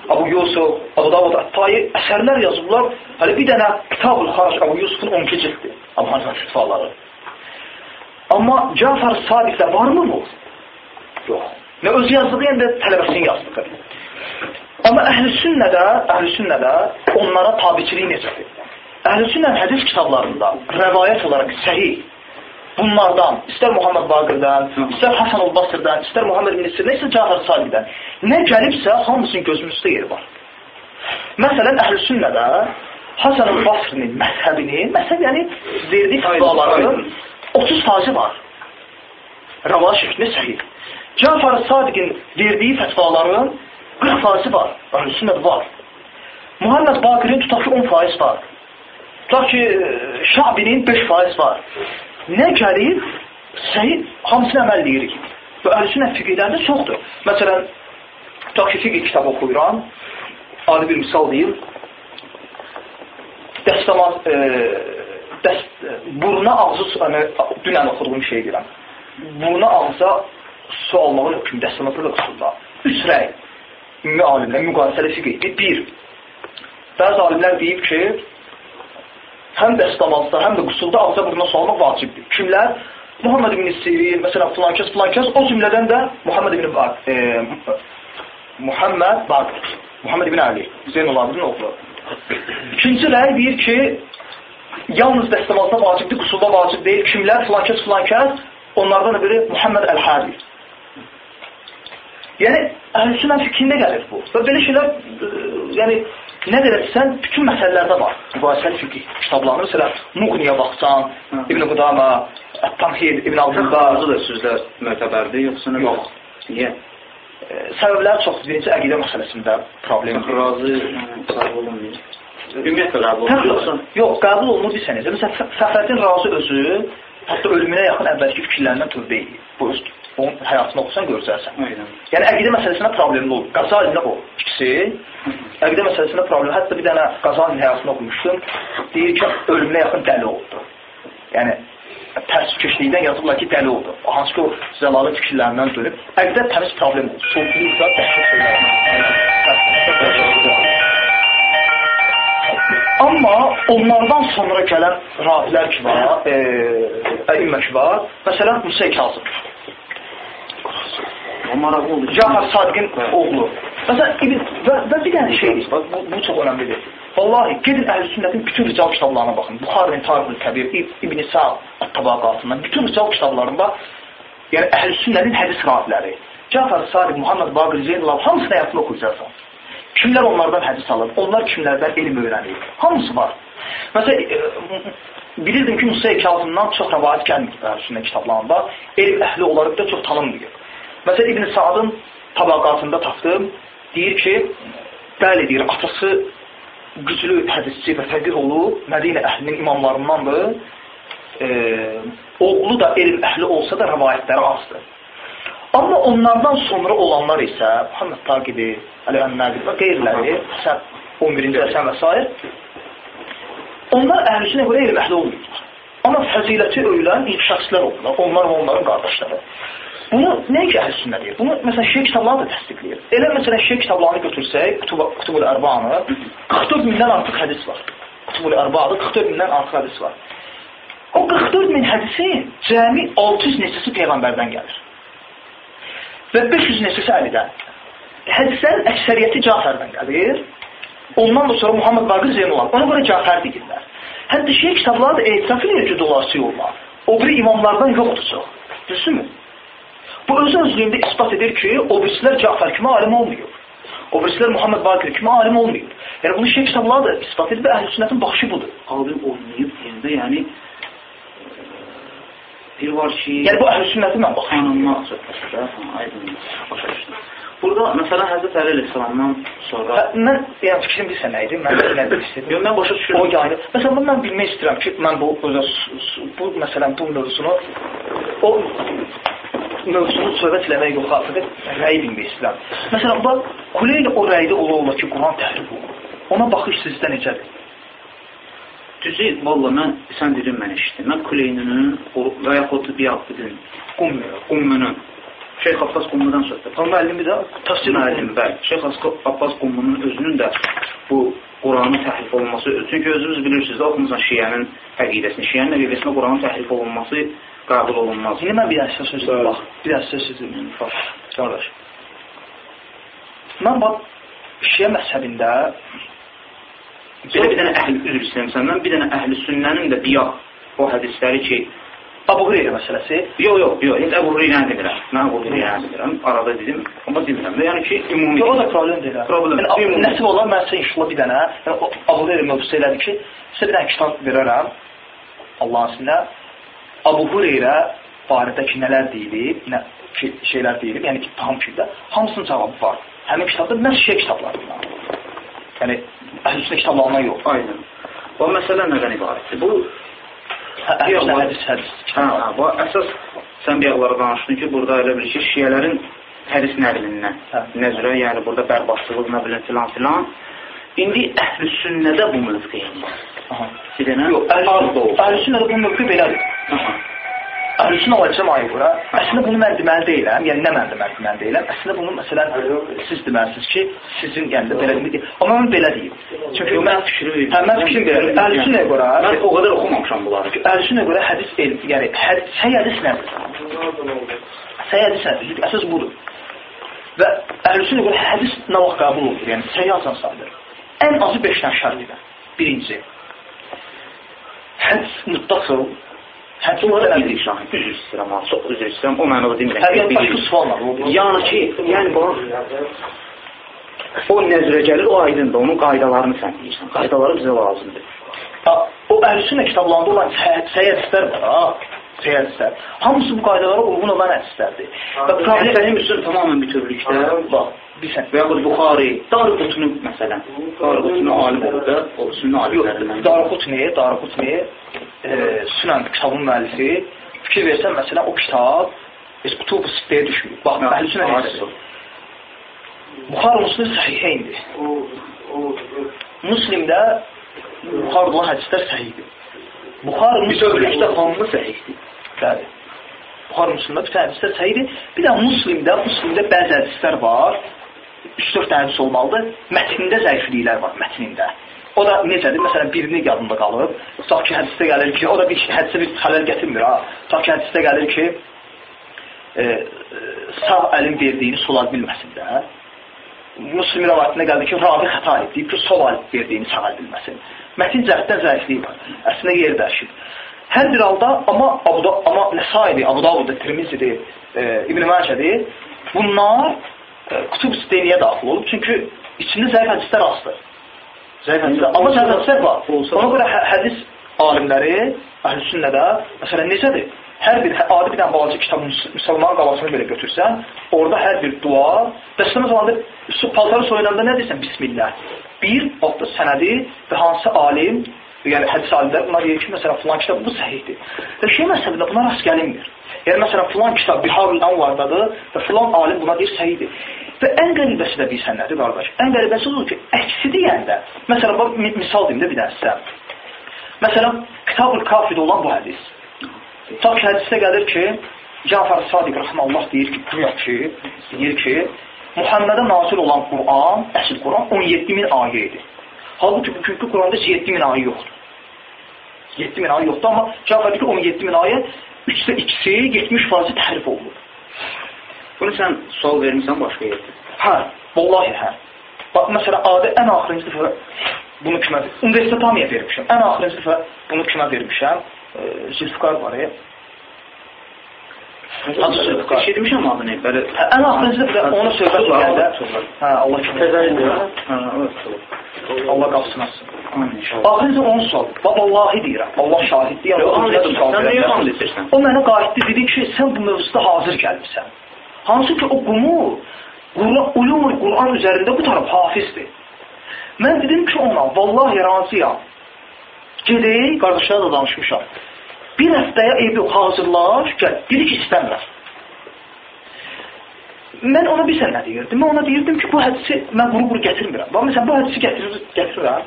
Abu Yusuf, Abu Davud Əttayi əsərlər yazıblar. Hələ bir dənə Kitab-ül Xarac Abu Yusufun 12 ciltdir. Abu Hanifə fitvaları. Amma Cəfər Sadiqdə varmı bu? Yox. Nə öz yazdığı, yəni də tələbəsinin yazdığı. Amma əhl-i sünnədə, əhl-i sünnədə onlara tabiçiliyi necədir? Əhl-i sünnənin hədis kitablarında rəvayət olaraq səhih bunlardan, istər Muhammed Baqirdən, istər Hasan Basırdan, istər Muhammed ibn Sirdən, istər Cafar Sadiqdən nə gəlibsə hamısının gözümüzdə yeri var. Məsələn, əhl-i sünnədə Hasan Basrinin məzhəbinin, məsəl yəni verdiyi fətvaların 30 faizi var. Rəvayət şəklində səhih. Cafar Sadiqin verdiyi fətvaların 40 faizi var. Əhl-i sünnədə var. Muhammed Baqirin tutaq ki 10 faiz var. Tutaq ki Şabinin 5 faiz var. Nə gəlir? Səhih hamısını əməl deyirik. Və əhlüsünnə fiqhlərdə çoxdur. Məsələn, tutaq ki, fiqh kitabı oxuyuram. Adi bir misal deyim. Dəstəmaz, e, dəst, buruna ağzı, yəni, dünən oxuduğum şey deyirəm. Buruna ağza su almağın hökmü dəstəmazda da qısılda. Üç rəy. Ümumi alimlər, müqayisəli fiqh. Bir, bəzi alimlər deyib ki, həm dəstəmazda, həm də qusulda ağza burnuna su almaq vacibdir. Kimlər? Muhammed ibn Sirin, məsələn, filan kəs, filan kəs, o cümlədən də Muhammed ibn Baq, e, Muhammed Baqir, Muhammed ibn Ali, Zeynul Abidin oğlu. İkinci rəy deyir ki, yalnız dəstəmazda vacibdir, qusulda vacib deyil. Kimlər? Filan kəs, filan kəs, onlardan da biri Muhammed Əl-Hadi. Yəni, əhlüsünə fikrində gəlir bu. Və belə şeylər, e, yəni, nə deyirsən, bütün məsələlərdə var. Mübahisəl fiqh kitablarını, məsələn, Muğniyə baxsan, İbn-i Qudama, Ət-Tamhid İbn Abdülbar Bazı da sözlər mötəbərdir, yoxsa nə? Yox. Niyə? səbəbləri çoxdur. Birinci əqidə məsələsində problem Razı qəbul olunmuyor. Ümumiyyətlə qəbul Yox, olunmuyor. yox, qəbul olunur desən necə? Məsələn, Fə- Fəxrəddin Razı özü hətta ölümünə yaxın əvvəlki fikirlərindən tövbə edir. Bu öz onun həyatını oxusan görəcəksən. Yəni əqidə məsələsində problemli olur. Qazalində o ikisi əqidə məsələsində problem. Hətta bir dənə Qazalinin həyatını oxumuşdum. Deyir ki, ölümünə yaxın dəli oldu. Yəni təəssüfkeşlikdən yazıblar ki, dəli oldu. Hansı ki, o zəlalın fikirlərindən dönüb. Əqidə təmiz problem olur. Soğuqluqda dəhşət şeylər. Amma onlardan sonra gələn rahilər ki var, e, əimmə ki var, məsələn, Musa Kazım. Cafar Sadiqin Hə. oğlu. Məsələn, İbn və, və bir dənə şey, bu, bu çox önəmlidir. Vallahi gedin Əhl-i Sünnətin bütün rical kitablarına baxın. Buxarinin Tarixul Kəbir, İb- İbn Sa'd At-Tabaqatından bütün rical kitablarında yəni Əhl-i Sünnənin hədis raviləri, Cafar Sadiq, Muhammed Baqir Zeynalov hamısını həyatını oxuyacaqsan. Kimlər onlardan hədis alır? Onlar kimlərdən elm öyrənir? Hamısı var. Məsələn, e, bilirdim ki, Musa Kazımdan çox rəvayət gəlmir Sünnə kitablarında. Elm əhli olaraq da çox tanınmıyor. Məsələn, İbn Sa'dın tabaqatında tapdım. Deyir ki, bəli deyir, atası güclü hədisçi və fəqih olub, Mədinə əhlinin imamlarındandır. E, oğlu da elm əhli olsa da rəvayətləri azdır. Amma onlardan sonra olanlar isə Muhammed Taqibi, Əli Ənnəqib və qeyriləri, Həsən 11-ci Həsən və s. Onlar əhlüsünə görə elm əhli olmuyorlar. Amma fəziləti öyülən şəxslər oldular. Onlar və onların qardaşları. Bunu nə ki əhl sünnə deyir? Bunu məsələn şeir kitabları da təsdiqləyir. Elə məsələn şeir kitablarını götürsək, Kutub Kutubul Ərbanı 44 mindən artıq hədis var. Kutubul Ərba'da 44 mindən artıq hədis var. O 44 min hədisin cəmi 600 neçəsi peyğəmbərdən gəlir. Və 500 neçəsi Əlidən. Hədislərin əksəriyyəti Cafərdən gəlir. Ondan da sonra Muhammed Baqir Zeynullah. Ona görə Cafər deyirlər. Hətta şeir kitabları da etiraf edir ki, dolası yolla. O biri imamlardan yoxdur çox. Düzdürmü? Bu öz özlüyündə ispat edir ki, o birisilər Cafər kimi alim olmuyor. O birisilər Muhammed Bakir kimi alim olmuyor. Yəni bunu şey kitabları da ispat edir və əhl-i sünnətin baxışı budur. Alim olmayıb deyəndə, yəni bir var ki, Yəni bu əhl-i sünnətin mən baxışı. tanınmaq söhbətidir. Hə, aydın. Başa düşdüm. Burada məsələn Həzrət Əli əleyhissalamdan sonra Hə, Mən yəni fikrim bilsən nə idi? Mən nə istədim? Yox, mən başa düşürəm. O yəni, məsələn, bunu mən bilmək istəyirəm ki, mən bu bu, bu məsələn bu mövzusunu o mövzusunu söhbət eləmək yox, artıq rəyi bilmək istəyirəm. Məsələn, bax, Kuleylə o rəydə ola ola ki, Quran təhrif olunur. Ona baxış sizdə necədir? Düzü, valla mən, sən dedin mən eşitdim. Mən Kuleyninin və yaxud Qummuyor. Qummunun, Şeyx Abbas Qummudan söhbət. Amma müəllimi də təfsir Müəllim, bəli. Şeyx Abbas Qummunun özünün də bu Quranın təhrif olunması, çünki özünüz bilirsiniz də oxumusan Şiənin əqidəsini. Şiənin əqidəsində Quranın təhrif olunması qəbul olunmaz. İndi mən bir sizə söz deyim, bax. Bir sizə söz deyim. Bax, qardaş. Mən bax, Şiə məzhəbində Belə bir dənə əhl üzr istəyirəm səndən, bir dənə əhl-i sünnənin də biyaq o hədisləri ki, Abu Hureyra məsələsi yox, yox, yox, heç Əbu Hüreyrəni demirəm. Mən Əbu Hüreyrəni demirəm, arada dedim, amma demirəm yəni ki, ümumi. Yox, o da problem deyil. Problem, Yəni, nəsib olar, mən sizə inşallah bir dənə, yəni, o Abu Hureyra mövzusu elədi ki, sizə bir dənə kitab verərəm, Allahın izinlə, Abu Hureyra barədəki nələr deyilib, nə ki, şeylər deyilib, yəni ki, tam kildə, hamısının cavabı var. Həmin kitabda məhz şiə kitablarından. Yəni, əhl-i kitablarından yox. Aydın. O məsələ nədən ibarətdir? Bu, Hə, Əhl-i Yox, hədis, hədis. hə, hə, bu əsas sən bir yaxlara danışdın ki, burada elə bir ki, şiələrin hədis nəqlindən, Hə. nəzrə, yəni burada bərbatçılıq, nə bilim filan filan. İndi əhl-i sünnədə bu mövqeyin var. Aha. Yox, əhl-i sünnədə bu mövqe belədir. Aha. Əhlüsün ola cəmaya görə, əslində bunu mən deməli deyiləm, yəni nə mən deməli deməli deyiləm. Əslində bunu məsələn siz deməlisiniz ki, sizin yəni belə demək. Amma mən belə deyim. Çünki mən mən fikri Hə, mən fikrim belə. Əhlüsünə görə, Mən o qədər oxumamışam bunları. əhlüsünə görə hədis elm, yəni səy hədis nədir? Səy hədis nədir? Əsas budur. Və əhlüsünə görə hədis nə vaxt qəbul olur? Yəni səy yazan sayılır. Ən azı 5 dənə şərt ilə. Birinci. Hədis müttasıl. Bunları müttasıl. bildik şahid. Üzr istəyirəm, çox üzr istəyirəm. O mənada demirəm. Yəni başqa suallar. Yəni ki, yəni bax, o nəzrə gəlir, o aydındır, onun qaydalarını sən deyirsən. Qaydaları bizə lazımdır. O əhlüsünnə kitablarında olan səy- səy hədislər var ha. səhih hədislər. Hamısı bu qaydalara uyğun olan hədislərdir. Və problem Müslim tamamilə bütövlükdə bax, bilsən. və yaxud Buxari, Darqutni məsələn. Darqutni alim oldu da, o sünnə alimlərindən. Darqutni, Darqutni e, Sunan kitabın müəllifi fikir versən məsələn o kitab heç kutub sittəyə düşmür. Bax, əhlüsünnə hədisi. Buxar Müslim səhiheyndir. Müslimdə Buxar olan hədislər səhihdir. Buxar Bütövlükdə hamı səhihdir. Bəli. Buxar Müslimdə bütün hədislər səhihdir. Bir də Müslimdə, Müslimdə bəzi hədislər var. 3-4 dənə hədis olmalıdır. Mətnində zəifliklər var, mətnində. O da necədir? Məsələn, birini yadında qalıb. Tutaq ki, hədisdə gəlir ki, o da bir hədisə bir xələl gətirmir ha. Tutaq ki, hədisdə gəlir ki, e, sağ əlin verdiyini sol əl bilməsin də. Müslim rivayətində gəldi ki, ravi xəta etdi ki, sol əl verdiyini sağ əl bilməsin. Mətin cəhətdən zəifliyi var. Əslində yer dəyişir. Hər bir halda amma Abuda amma Nəsaidir, Abu Davuddur, Tirmizidir, e, İbn Macədir. Bunlar e, kutub sistemiyə daxil olub. Çünki içində zəif hədislər azdır. Hədislər. Amma hədislər var. Ona görə hə hədis alimləri əhlüsünnədə məsələn necədir? Hər bir adi bir dənə balaca kitab müsəlmanın qabasını belə götürsən, orada hər bir dua, dəstəmə zamanda paltarı soyunanda nə deyirsən? Bismillah. Bir, otda sənədi və hansı alim, yəni hədis alimlər bunlar deyir ki, məsələn, filan kitab bu səhihdir. Və şey məsələdə buna rast gəlinmir. Yəni, məsələn, filan kitab Biharul Anvardadır və filan alim buna deyir səhihdir. Və ən qəribəsi də bilsən nədir, qardaş? Ən qəribəsi odur ki, əksi deyəndə, məsələn, bax, misal deyim də bir dənə sizə. Məsələn, Kitab-ül Kafirdə olan bu hədis. Tutaq ki, hədisdə gəlir ki, Cafar Sadiq rəhməllah deyir ki, güya ki, deyir ki, Muhammədə nazil olan Quran, əsl Quran 17 min ayə idi. Halbuki bugünkü Quranda 7 min ayə yoxdur. 7 min ayə yoxdur, amma Cafar deyir ki, 17 min ayə 3-də ikisi 70 fazı təhrif olunur. Bunu sən sual vermirsən başqa yerdə. Hə, vallahi hə. Bax, məsələn, adi ən axırıncı dəfə bunu kimə universitet hamiyə vermişəm. Ən axırıncı dəfə bunu kimə vermişəm? Zülfikar var ya. Eşitmişəm adını. Belə Hə, ən axırıncı dəfə ona söhbət edəndə, hə, Allah təzəli. Hə, evet. Allah qapısını açsın. Axırıncı onu sor. Bax, vallahi deyirəm. Allah şahiddir. Sual Sən nəyə verəm. and içirsən? O mənə qayıtdı, dedi ki, sən bu mövzuda hazır gəlmirsən. Hansı ki, o qumu ulumul Qur'an üzərində bu taraf hafizdir. Mən dedim ki ona, vallahi razıyam. Gedək, qardaşlara da danışmışam. Bir həftəyə evi hazırlaş, gəl. Dedi ki, istəmirəm. Mən ona bilsən nə deyirdim? Mən ona deyirdim ki, bu hədisi mən quru-quru gətirmirəm. Bax, məsələn, bu hədisi gətirir, gətirirəm.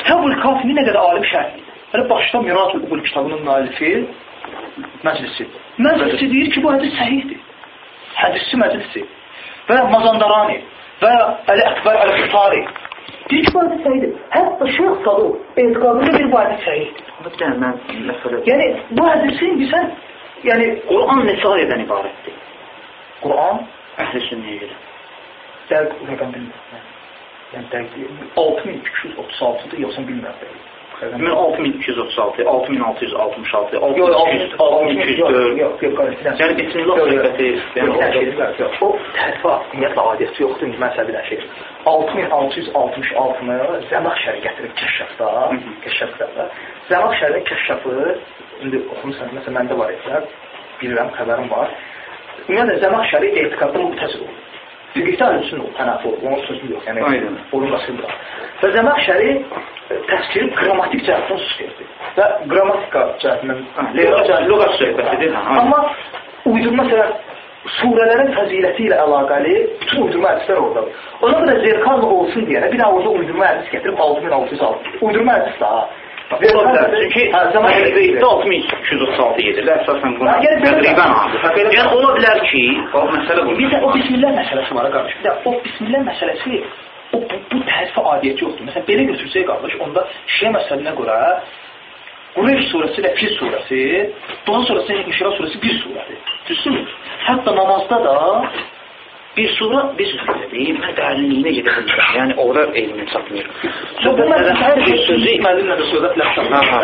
Kitab-ül Kafini nə qədər alim şərhdir. Hələ başda Miratul Uqul kitabının müəllifi məclisi. Məclisi deyir ki, bu hədis səhihdir. Hədisçi məclisi. Və Mazandarani və Əli Əkbər Əl-Xitari. Deyir ki, bu hədis səhihdir. Hətta Şeyx Saduq etiqadında bir bu mən məsələ. Yəni, bu hədisin bilsən, yəni, Quran neçə ayədən ibarətdir? Quran Əhl-i sünnəyə görə. dəqiq rəqəm bilmirəm. Yəni, dəqiq 6236-dır, yoxsa bilmirəm. Mən 6236, 6666, Yox, 6204. yox, yox, qardaşlar. Yəni bismillah söhbəti, yəni o tərfə ümumiyyətlə adiyyəti yoxdur, mən sizə bir şey. 6666-nı Zəmaxşəri gətirib kəşşafda, kəşşafda. Zəmaxşərin kəşşafı indi oxumusan, məsələn məndə var isə, bilirəm, xəbərim var. Ümumiyyətlə Zəmaxşəri etiqadda mütəsil olur. Fiqhdə ölçün o tənəfü olur, onun sözü yox. Yəni Aynen. onun basılır. Və Zəmaxşəri təsviri qrammatik cəhətdən susqurdu. Və qrammatika cəhətindən Lüğət söhbətidir. Amma uydurma məsələn surələrin fəziləti ilə əlaqəli bütün uydurma hədislər oradadır. Ona görə zerkan olsun deyənə bir orada uydurma hədis gətirib 6606. Uydurma hədis daha. Ola bilər. Çünki hə, təqribdə 6236 gedir. Əsasən buna yəni təqribən. Yəni ola bilər ki, o məsələ bu. Bir də o bismillah məsələsi var qardaş. Bir də o bismillah məsələsi o bu, bu tərifə adiyyəti yoxdur. Məsələn belə götürsək qardaş, onda şiə məsələsinə görə Qureyş surəsi ilə Fil surəsi, daha sonrası İnşirah surəsi bir surədir. Düzdürmü? Hətta namazda da bir sura bir sözü mən dərinliyinə gedə bilmirəm. Yəni orada elmin çatmır. Bu mən hər bir sözü müəllimlə də söhbətləşdim. Ha, ha.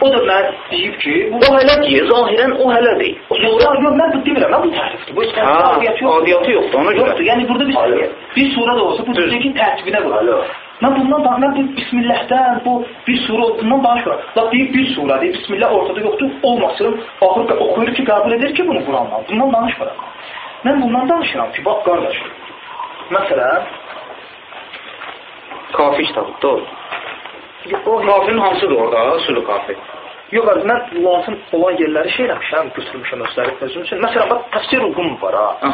O da mən deyib ki, bu o hələ deyir, zahirən o hələ deyil. O sura yox, mən bu demirəm, mən bu tərifdir. Bu heç yoxdur. adiyyatı yoxdur ona görə. Yoxdur. Yəni burada bir bir sura da olsa bu Düz. düzdür tərtibinə görə. Mən bundan da, mən bu bismillahdən, bu bir sura bundan danışmıram. Laf deyib bir sura, deyib bismillah ortada yoxdur, olmasın. Axır oxuyur ki, qəbul edir ki, bunu Qurandan. Bundan danışmıram. Mən bundan danışıram ki, bax qardaş. Məsələn, Kafi kitabı, doğru. O kafinin hansıdır orada? Sulu kafi. Yox, əziz, mən lazım olan yerləri şey eləmişəm, götürmüşəm özüm üçün. Məsələn, bax, təfsir-ül qum var ha.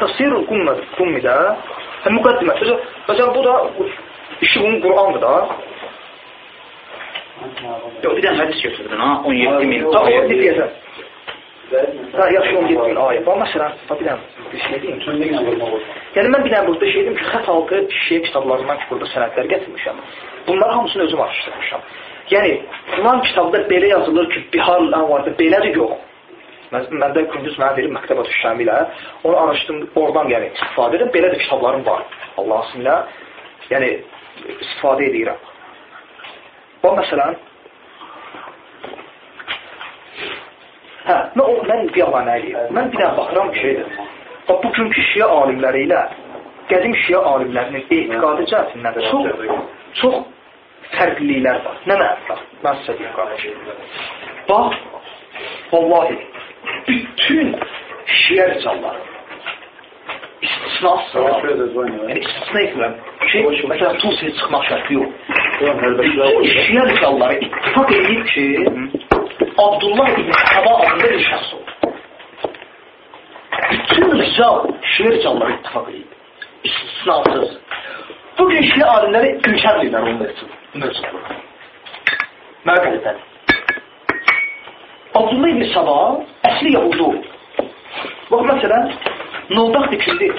Təfsir-ül qum qummidə, müqəddimə, özü, məsələn, bu da, işi bunun Qur'andır da. Yox, bir dənə hədis götürdün ha, 17 min. Ta, o ne deyəcəm? Yaxşı, 17 min ayə. Bax, məsələn, bax, bir şey deyim. Yəni, mən bir dənə burada şey deyim ki, xət halqı şiə kitablarından ki, burada sənədlər gətirmişəm. Bunları hamısını özüm araşdırmışam. Yəni, filan kitabda belə yazılır ki, bihar ənvarda belədir, yox. Mən, məndə gündüz mənə verir məktəbət şəmilə, onu araşdırdım, oradan yəni istifadə edirəm, belə də kitablarım var. Allah sizinlə, yəni istifadə edirəm. Bu məsələn, hə, mən, o, mən bir Allah nə eləyəm? Mən bir dənə baxıram ki, bax, bugünkü şiə alimləri ilə qədim şiə alimlərinin etiqadı cəhətində çox, çox fərqliliklər var. Nə mənada? Mən sizə deyim, qardaşım. Bax, vallahi, bütün şiə ricalları istisnasız. Yəni, istisna etmirəm. Şey, məsələn, Tusiyə çıxmaq şərti yox. Bütün şiə ricalları ittifak edib ki, Abdullah ibn Səba adında bir şəxs olur. Bütün rical, şiə ricalları ittifak edib. İstisnasız. Bugün şiə alimləri inkar edirlər onun mövzunu. Mənə qədədən. Abdullah ibn Səba əsli Yahudu. Bax, məsələn, Noldak dikildi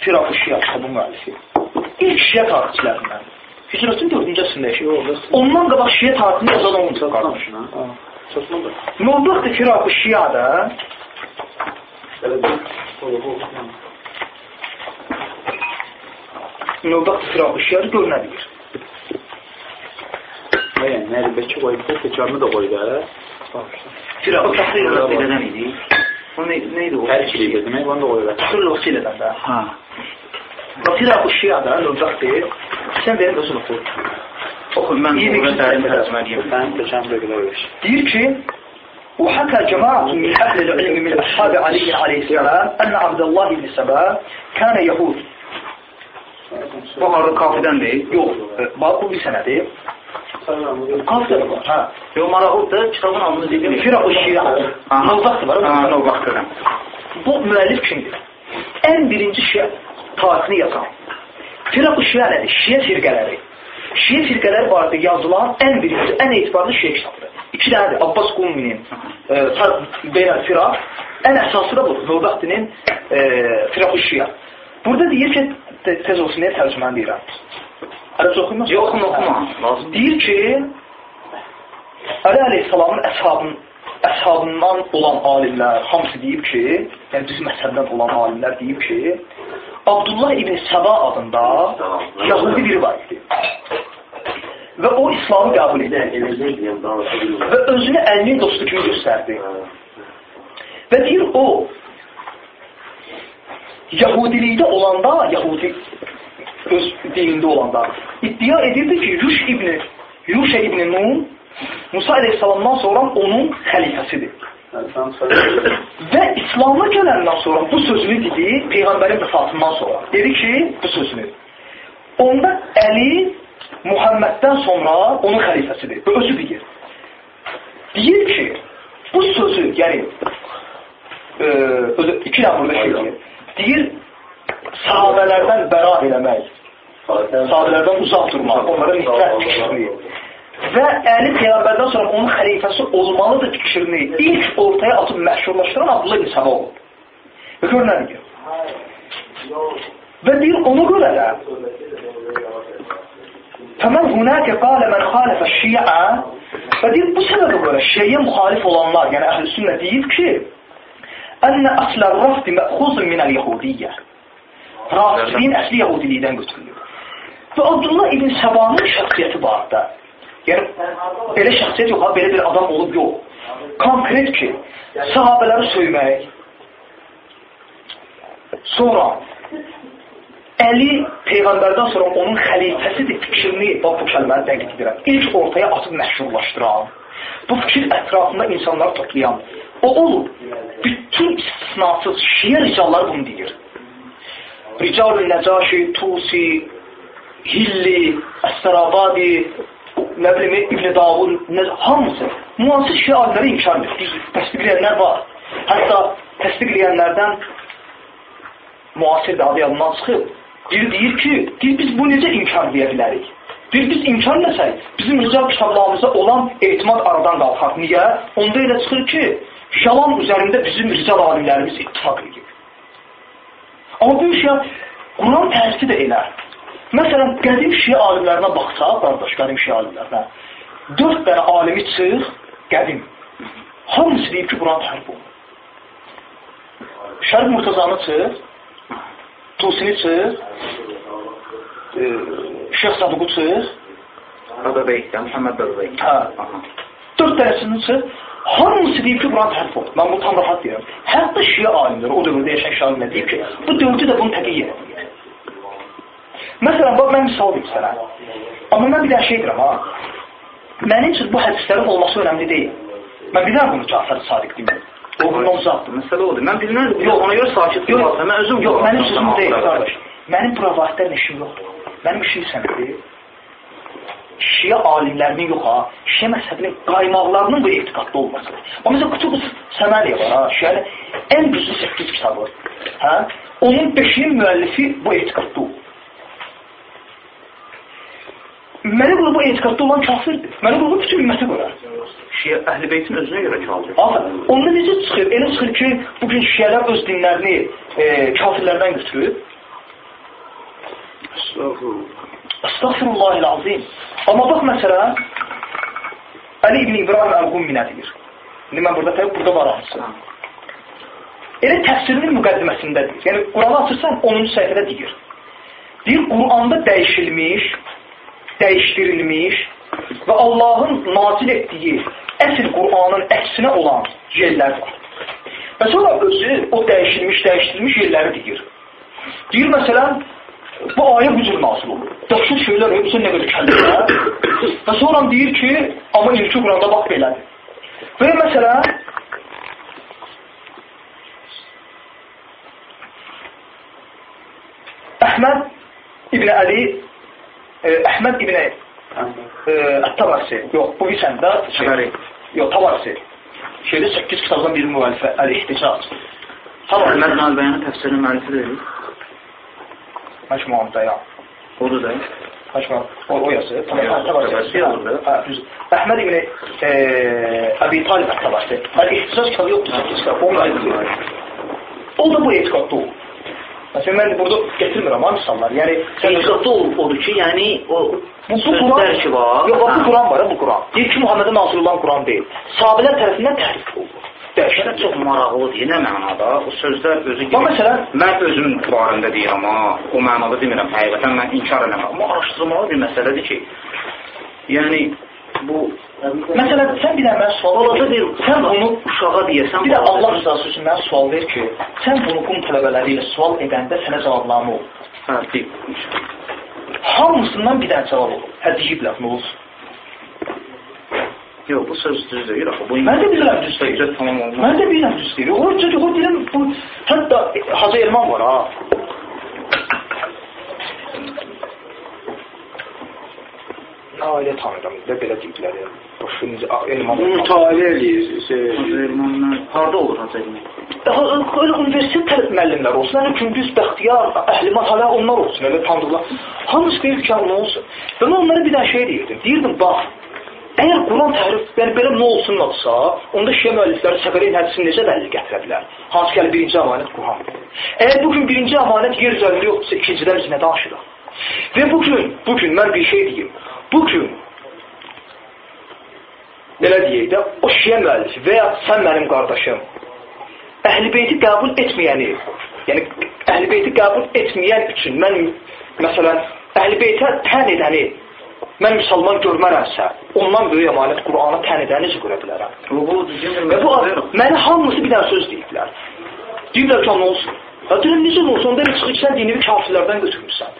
Firaq-ı Şiya kitabın müəllifi. İlk Şiya tarixçilərindən. Hicrətin 4-cü əsrində yaşayır. Ondan qabaq Şiya tarixini yazan olmuşsa qardaş. Noldak da Firaq-ı Şiyada Noldak da Firaq-ı Şiyada görünə bilir. Yəni, Nərbəki qoydu, tekrarını da qoydu, hə? Firaq-ı təxrir elədən idi. O ne, neydi o? Hər ikili idi, demək, onu da qoydu. Sırlı vəsilədən də. Ha. Bax, Firaq-ı Şiyada Noldak deyir, sən benim özün oxu. Oxu, mən İyi bir burada dərin kitab. tərcümə edeyim. Sən keçən bölgədə öyrəş. Deyir ki, وحكى جماعة من أهل العلم من أصحاب علي عليه السلام أن عبد الله بن سبا كان يهود Bu harı kafidəndir. Yox, e, bax bu bir sənədir. Qafda da var. Hə. Yox, maraqlıdır. Kitabın adını dedim. Firaq-ı Şia. Novdaqdır var. Ha, Novdaqdır. Bu müəllif kimdir? Ən birinci Şia tarixini yazan. Firaq-ı Şia nədir? Şia firqələri. Şia firqələri barədə yazılan ən birinci, ən etibarlı Şia kitabıdır. İki dənədir. Abbas Qumminin e, Beynəl Firaq. Ən əsası da budur. Novdaqdinin e, Firaq-ı Şia. Burada deyir ki, te tez olsun deyə tərcüməni deyirəm. Ərəbcə oxuyursunuz? Yox, oxuma. Deyir ki, Əli əleyhissalamın əshabın, əshabından olan alimlər hamısı deyib ki, yəni bizim məsələdən olan alimlər deyib ki, Abdullah ibn Səba adında Yahudi biri var idi. Və o İslamı qəbul edir. Və özünü əlinin dostu kimi göstərdi. Və deyir o, Yahudilikdə olanda, Yahudi öz dinində olanda iddia edirdi ki, Yuş ibn Yuşa ibn Nun Musa aleyhissalamdan sonra onun xəlifəsidir. Və İslam'a gələndən sonra bu sözünü dedi Peyğəmbərin vəfatından sonra. Dedi ki, bu sözünü. Onda Əli Muhamməddən sonra onun xəlifəsidir. Və özü deyir. Deyir ki, bu sözü, yəni e, özü, iki dənə burada şey deyir. Deyir, sahabələrdən bəra eləmək, sahabələrdən uzaq durmaq, onlara nifrət fikrini və Əli Peyğəmbərdən sonra onun xəlifəsi olmalıdır fikrini ilk ortaya atıb məşhurlaşdıran Abdullah ibn Səba oldu. Və gör nə deyir? Və deyir, ona görə də Fəmən hunəkə qalə mən xalifə şiə və deyir, bu səbəbə görə şiəyə müxalif olanlar, yəni əhl-i sünnə deyib ki, ənə əslər rafdi məxuzun minəl yəhudiyyə Rafidin əsli yahudilikdən götürülür. Və Abdullah ibn Səbanın şəxsiyyəti var da. Yəni, belə şəxsiyyət yox, ha, belə bir adam olub yox. Konkret ki, sahabələri söymək, sonra Əli Peyğəmbərdən sonra onun xəlifəsidir fikrini, bax bu kəlməni dəqiq edirəm, ilk ortaya atıb məşhurlaşdıran, bu fikir ətrafında insanları toplayan, o olub, bütün istisnasız şiə ricalları bunu deyir. Rical-ı Nəcaşi, Tusi, Hilli, Əstərabadi, nə bilim, İbn-i Davud, nə, hamısı müasir alimləri inkar edir. Təsdiqləyənlər var. Hətta təsdiqləyənlərdən müasir də adı yadından çıxıb. Biri deyir ki, deyir, biz bu necə inkar edə bilərik? Deyir, biz inkar eləsək, bizim rical kitablarımıza olan etimad aradan qalxar. Niyə? Onda elə çıxır ki, yalan üzərində bizim rical alimlərimiz ittifak edir. Amma bu işə Quran tərsi də elə. Məsələn, qədim şiə alimlərinə baxsaq, qardaş, qədim şiə alimlərinə, dörd dənə alimi çıx, qədim. Hamısı deyib ki, Quran tərif olunur. Şərif Murtazanı çıx, Tusini çıx, e, Şeyx Sadıqı çıx, Bəbəbəydə, Muhammed Bəbəbəy. hə, dörd dənəsini çıx, hamısı deyib ki, Quran tərif olunur. Mən bunu tam rahat deyirəm. Hətta şiə alimləri, o dövrdə yaşayan şiə alimlər deyib ki, bu dördü də bunu təqiyyə edir. Məsələn, bax, mən misal deyim sənə. Amma mən bir dənə şey deyirəm, ha. Mənim üçün bu hədislərin olması önəmli deyil. Mən bilirəm bunu Cafər Sadiq demir. O bundan uzaqdır. Məsələ odur. Mən bilmərdim. Yox, ona görə sakit Yox. Mən özüm yox, mənim sözüm deyil, qardaş. Mənim provahətlərin işim yoxdur. Mənim işim sənədir. Şiə alimlərinin yox ha, Şiə məzhəbinin qaymaqlarının bu etiqadda olması. O məsələn Kutub Səməliyə var ha, Şiənin ən güclü 8 kitabı. Hə? Onun 5-inin müəllifi bu etiqadda olur. Görə bu etiqadda olan kafirdir. Görə bu bütün ümmətə görə. Şiə Əhl-i Beytin özünə görə kafir. Aferin. Onda necə çıxır? Elə çıxır ki, bugün şiələr öz dinlərini e, kafirlərdən götürüb. Estağfirullahil-azim. Amma bax məsələn, Ali ibn İbrahim Əl-Qummi nə deyir? İndi mən burada təbii burada var ahısı. Elə təfsirinin müqəddiməsindədir. Yəni, Quranı açırsan 10-cu səhifədə deyir. Deyir, Quranda dəyişilmiş, dəyişdirilmiş və Allahın nazil etdiyi əsl Qur'anın əksinə olan yerlər var. Və sonra özü o dəyişilmiş, dəyişdirilmiş yerləri deyir. Deyir, məsələn, bu ayə bu cür nazil olur. Dəhşət şeylər hepsi nə qədər kəlmələr. Və sonra deyir ki, amma ilki Quranda bax belədir. Və məsələn, Əhməd İbn Əli e, Əhməd İbn e, Ət-Tabarsi. Yox, bu isəndə Səbəri. Yox, Tabarsi. Şeydə 8 kitabdan biri müəllifə Əl-İhticac. Tabarsi. Əhməd Nalbəyanın təfsirinin müəllifi deyil. Məşmuamda ya. Odur da. Məşmuam. O, o yazı. Tamam, Yox, Tabarsi. Tabarsi yazıldı. Ha, düz. Əhməd İbn e, Əbi Talib Ət-Tabarsi. Əl-İhticac kitabı yoxdur 8 kitab. O müəllifə. O da bu etiqadda olur. Məsələn, mən burada getirmirəm ha misallar. Yəni, Həqiqətdə odur ki, yəni o Bu, bu Quran ki var. Yox, bu Quran var, ha, bu Quran. Deyir ki, Muhammedə nazil olan Quran deyil. Sahabələr tərəfindən təhrif olunur. Dəhşət Dəhşət. çox maraqlıdır. Nə mənada? O sözlər özü Bax, məsələn, mən özümün barəndə deyirəm amma o mənada demirəm. Həqiqətən mən inkar eləmirəm. Amma araşdırmalı bir məsələdir ki, yəni bu məsələn, sən bir dənə mən sual balaca bir sən bunu uşağa deyəsən, bir də Allah rızası üçün mənə sual ver ki, sən bunu qum tələbələri ilə sual edəndə sənə cavabnamə ol. Hə, deyil. Hamısından bir dənə cavab ol. Hə, deyiblər, nə olsun. Yox, bu söz düz deyil axı. Bu Mən də bilirəm düz deyil. Söhbət tamam olmaz. Mən də bilirəm düz deyil. O çünki o deyirəm bu hətta Hacı Elman var ha. Ailə tanıdım. Da belə deyiblər. Başınızı Elman. Mütaliə eləyir. Şey, Ermanlar harda olur Hacı öyle universitet tələb müəllimlər olsun, elə Gündüz Bəxtiyar, Əhli Matala onlar olsun, elə tanıdılar. Hamısı deyir ki, nə olsun. Və mən onlara bir dənə şey deyirdim. Deyirdim, bax, əgər Quran təhrif, yəni belə nə olsun olsa, onda şiə müəllifləri Səqərin hədisini necə dəlil gətirə bilər? Hansı ki, birinci əmanət Quran. Əgər bugün birinci əmanət yer üzərində yoxdursa, ikincidən biz nə danışırıq? Və bugün, bugün mən bir şey deyim. Bugün belə deyək də, o şiə müəllifi və ya sən mənim qardaşım Əhl-i beyti qəbul etməyəni, yəni Əhl-i beyti qəbul etməyən üçün mən məsələn Əhl-i beytə tən edəni mən müsəlman görmərəmsə, ondan böyük əmanət Qur'ana tən edəni necə görə bilərəm? Bu düzgün bir Və bu məsələdir. məni hamısı bir dənə söz deyiblər. Deyirlər ki, nə olsun? Ya deyirəm, necə olsa onda elə çıxır ki, sən dini kafirlərdən götürmüşsən.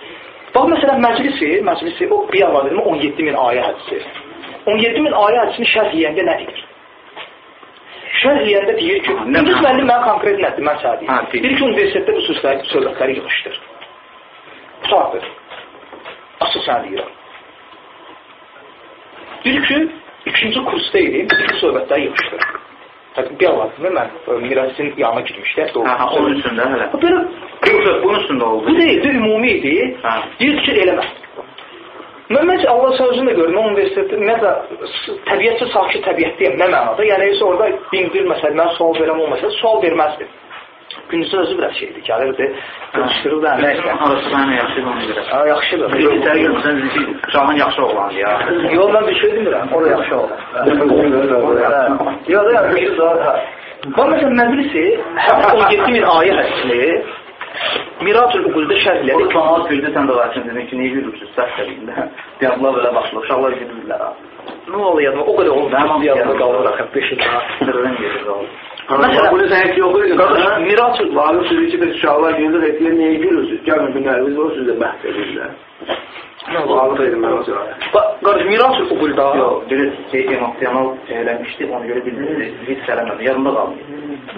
Bax, məsələn, məclisi, məclisi, o Allah dedim, 17 min ayə hədisi. 17 min ayə hədisini şərh yiyəndə nə deyir? Şərh yiyəndə deyir ki, İndüz müəllim mənə konkret nədir, mən sənə deyim. Deyir ki, universitetdə bu sözləri, söhbətləri yığışdır. Qutardır. Asıl sənə deyirəm. Deyir ki, ikinci kursda idim, ilk söhbətləri yığışdır. Bir anlatımda mən Mirasin yanına girmişlər. Hə, hə, onun üstündə hələ. Belə Yox, bunun üstündə oldu. bu deyildi, ümumi idi. Hə. Deyir ki, eləmə. Mən mən Allah sözünü də görürəm, universitetdə nə də təbiətçi sakit təbiətdəyəm, nə mənada? Yəni heç orada dindir məsələ, mən sual verəm olmasa, sual verməzdi. Gündüz özü biraz şeydir, gəlirdi, qışqırırdı, nə isə. Arası mənə yaxşı onu görə. Ha, yaxşıdır. Bir gəlsən ki, uşağın yaxşı oğlan ya. Yox, mən bir şey demirəm, o da yaxşı olur. Yox, da yaxşı da. Bax, məsələn, məclisi, hətta 17 min ayə hədisini Miracül Uqulda şərh elədi. kanal güldü sən də var dedin ki, niyə gülürsünüz səs tərində? Diabla belə başlıyor, uşaqlar gülürlər ha. Nə oldu yadıma? O qədər oldu. Mənim yadıma qalır axı 5 il. Sırrın gelir o. Məsələn, bunu sen hiç okursun. Qardaş, Miracül Varlık sözü içinde uşaqlar gelir, etkiler niye gülürsünüz? Gelin günlerimiz o sözü oldu? Varlıktaydım ben o sırada. Bax, qardaş, Miracül Uqulda Yox, biri şey emosional eləmişdi, ona görə bilmirdi, hiss eləmədi, yarımda qaldı.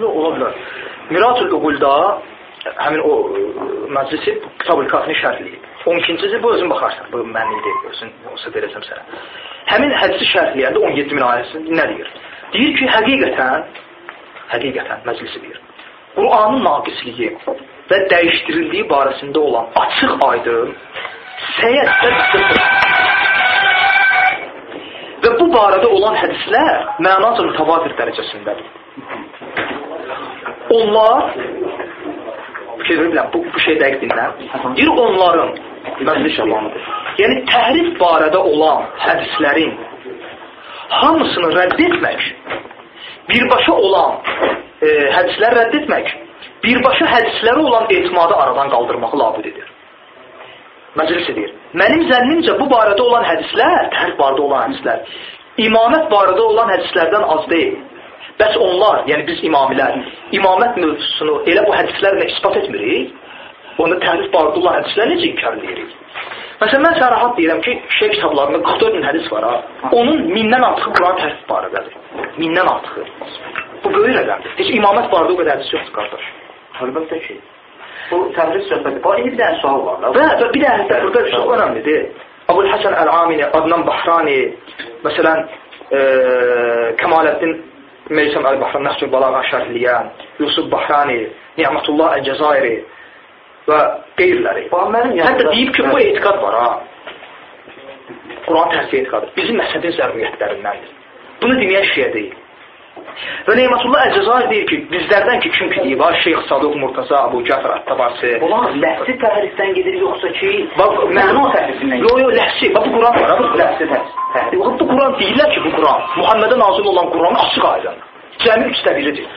Yox, ola bilər. Həmin o ə, məclisi Kitab-ül Kafini şərhləyib. 12-cisi bu özün baxarsan, bu mənli deyil, özün olsa verəcəm sənə. Həmin hədisi şərhləyəndə 17 min ayəsində nə deyir? Deyir ki, həqiqətən, həqiqətən məclisi deyir. Qur'anın naqisliyi və dəyişdirildiyi barəsində olan açıq aydın səyəsdə sıfır. Və bu barədə olan hədislər mənaca mütəvatir dərəcəsindədir. Onlar verirəm, bu, bu şey dəqiq dinlə. Bir onların məclis yalanıdır. Yəni təhrif barədə olan hədislərin hamısını rədd etmək, birbaşa olan e, hədisləri rədd etmək, birbaşa hədislərə olan etimadı aradan qaldırmağı labüd edir. Məclis edir. Mənim zənnimcə bu barədə olan hədislər, tərif barədə olan hədislər, imamət barədə olan hədislərdən az deyil. Bəs onlar, yəni biz imamilər, imamət mövzusunu elə bu hədislərlə ispat etmirik, onu tərif barədə olan hədislər necə inkar edirik? Məsələn, mən sənə rahat deyirəm ki, şey kitablarında 44 min hədis var ha. Onun mindən artığı Quran tərif barədədir. Mindən artığı. Bu böyük rəqəmdir. Heç imamət barədə o qədər hədis yoxdur, qardaş. Əlbəttə ki, bu təhrif söhbəti. İndi bir dənə sual var. Və, və bir də hətta burada çox önəmlidir. Abul Həsən Əl-Amini, Adnan Bahrani, məsələn, e, Kemaləddin Meysəm Əl-Bahran Nəhcül Balağa şərhliyən, Yusuf Bahrani, Ni'matullah Əl-Cəzairi və mənim Hətta deyib ki, bu etiqad var ha. Quran tərsi etiqadı. Bizim məhzəbin zəruriyyətlərindəndir. Bunu deməyən şiyə deyil. Və Neymətullah Əl-Cəzair deyir ki, bizlərdən ki, kim ki deyib, ha, Şeyx Saduq Murtaza, Abu Cəfər Ət-Tabarsi. Bunlar ləhsi təhrifdən gedir yoxsa ki, Bax, məna təhrifindən Yo, yo, ləhsi. Bax, bu Quran var. Bu Ləhsi təhrif. Yox, bu Quran deyirlər ki, bu Quran Muhammedə nazil olan Quranın açıq aydın. Cəmi üçdə biridir.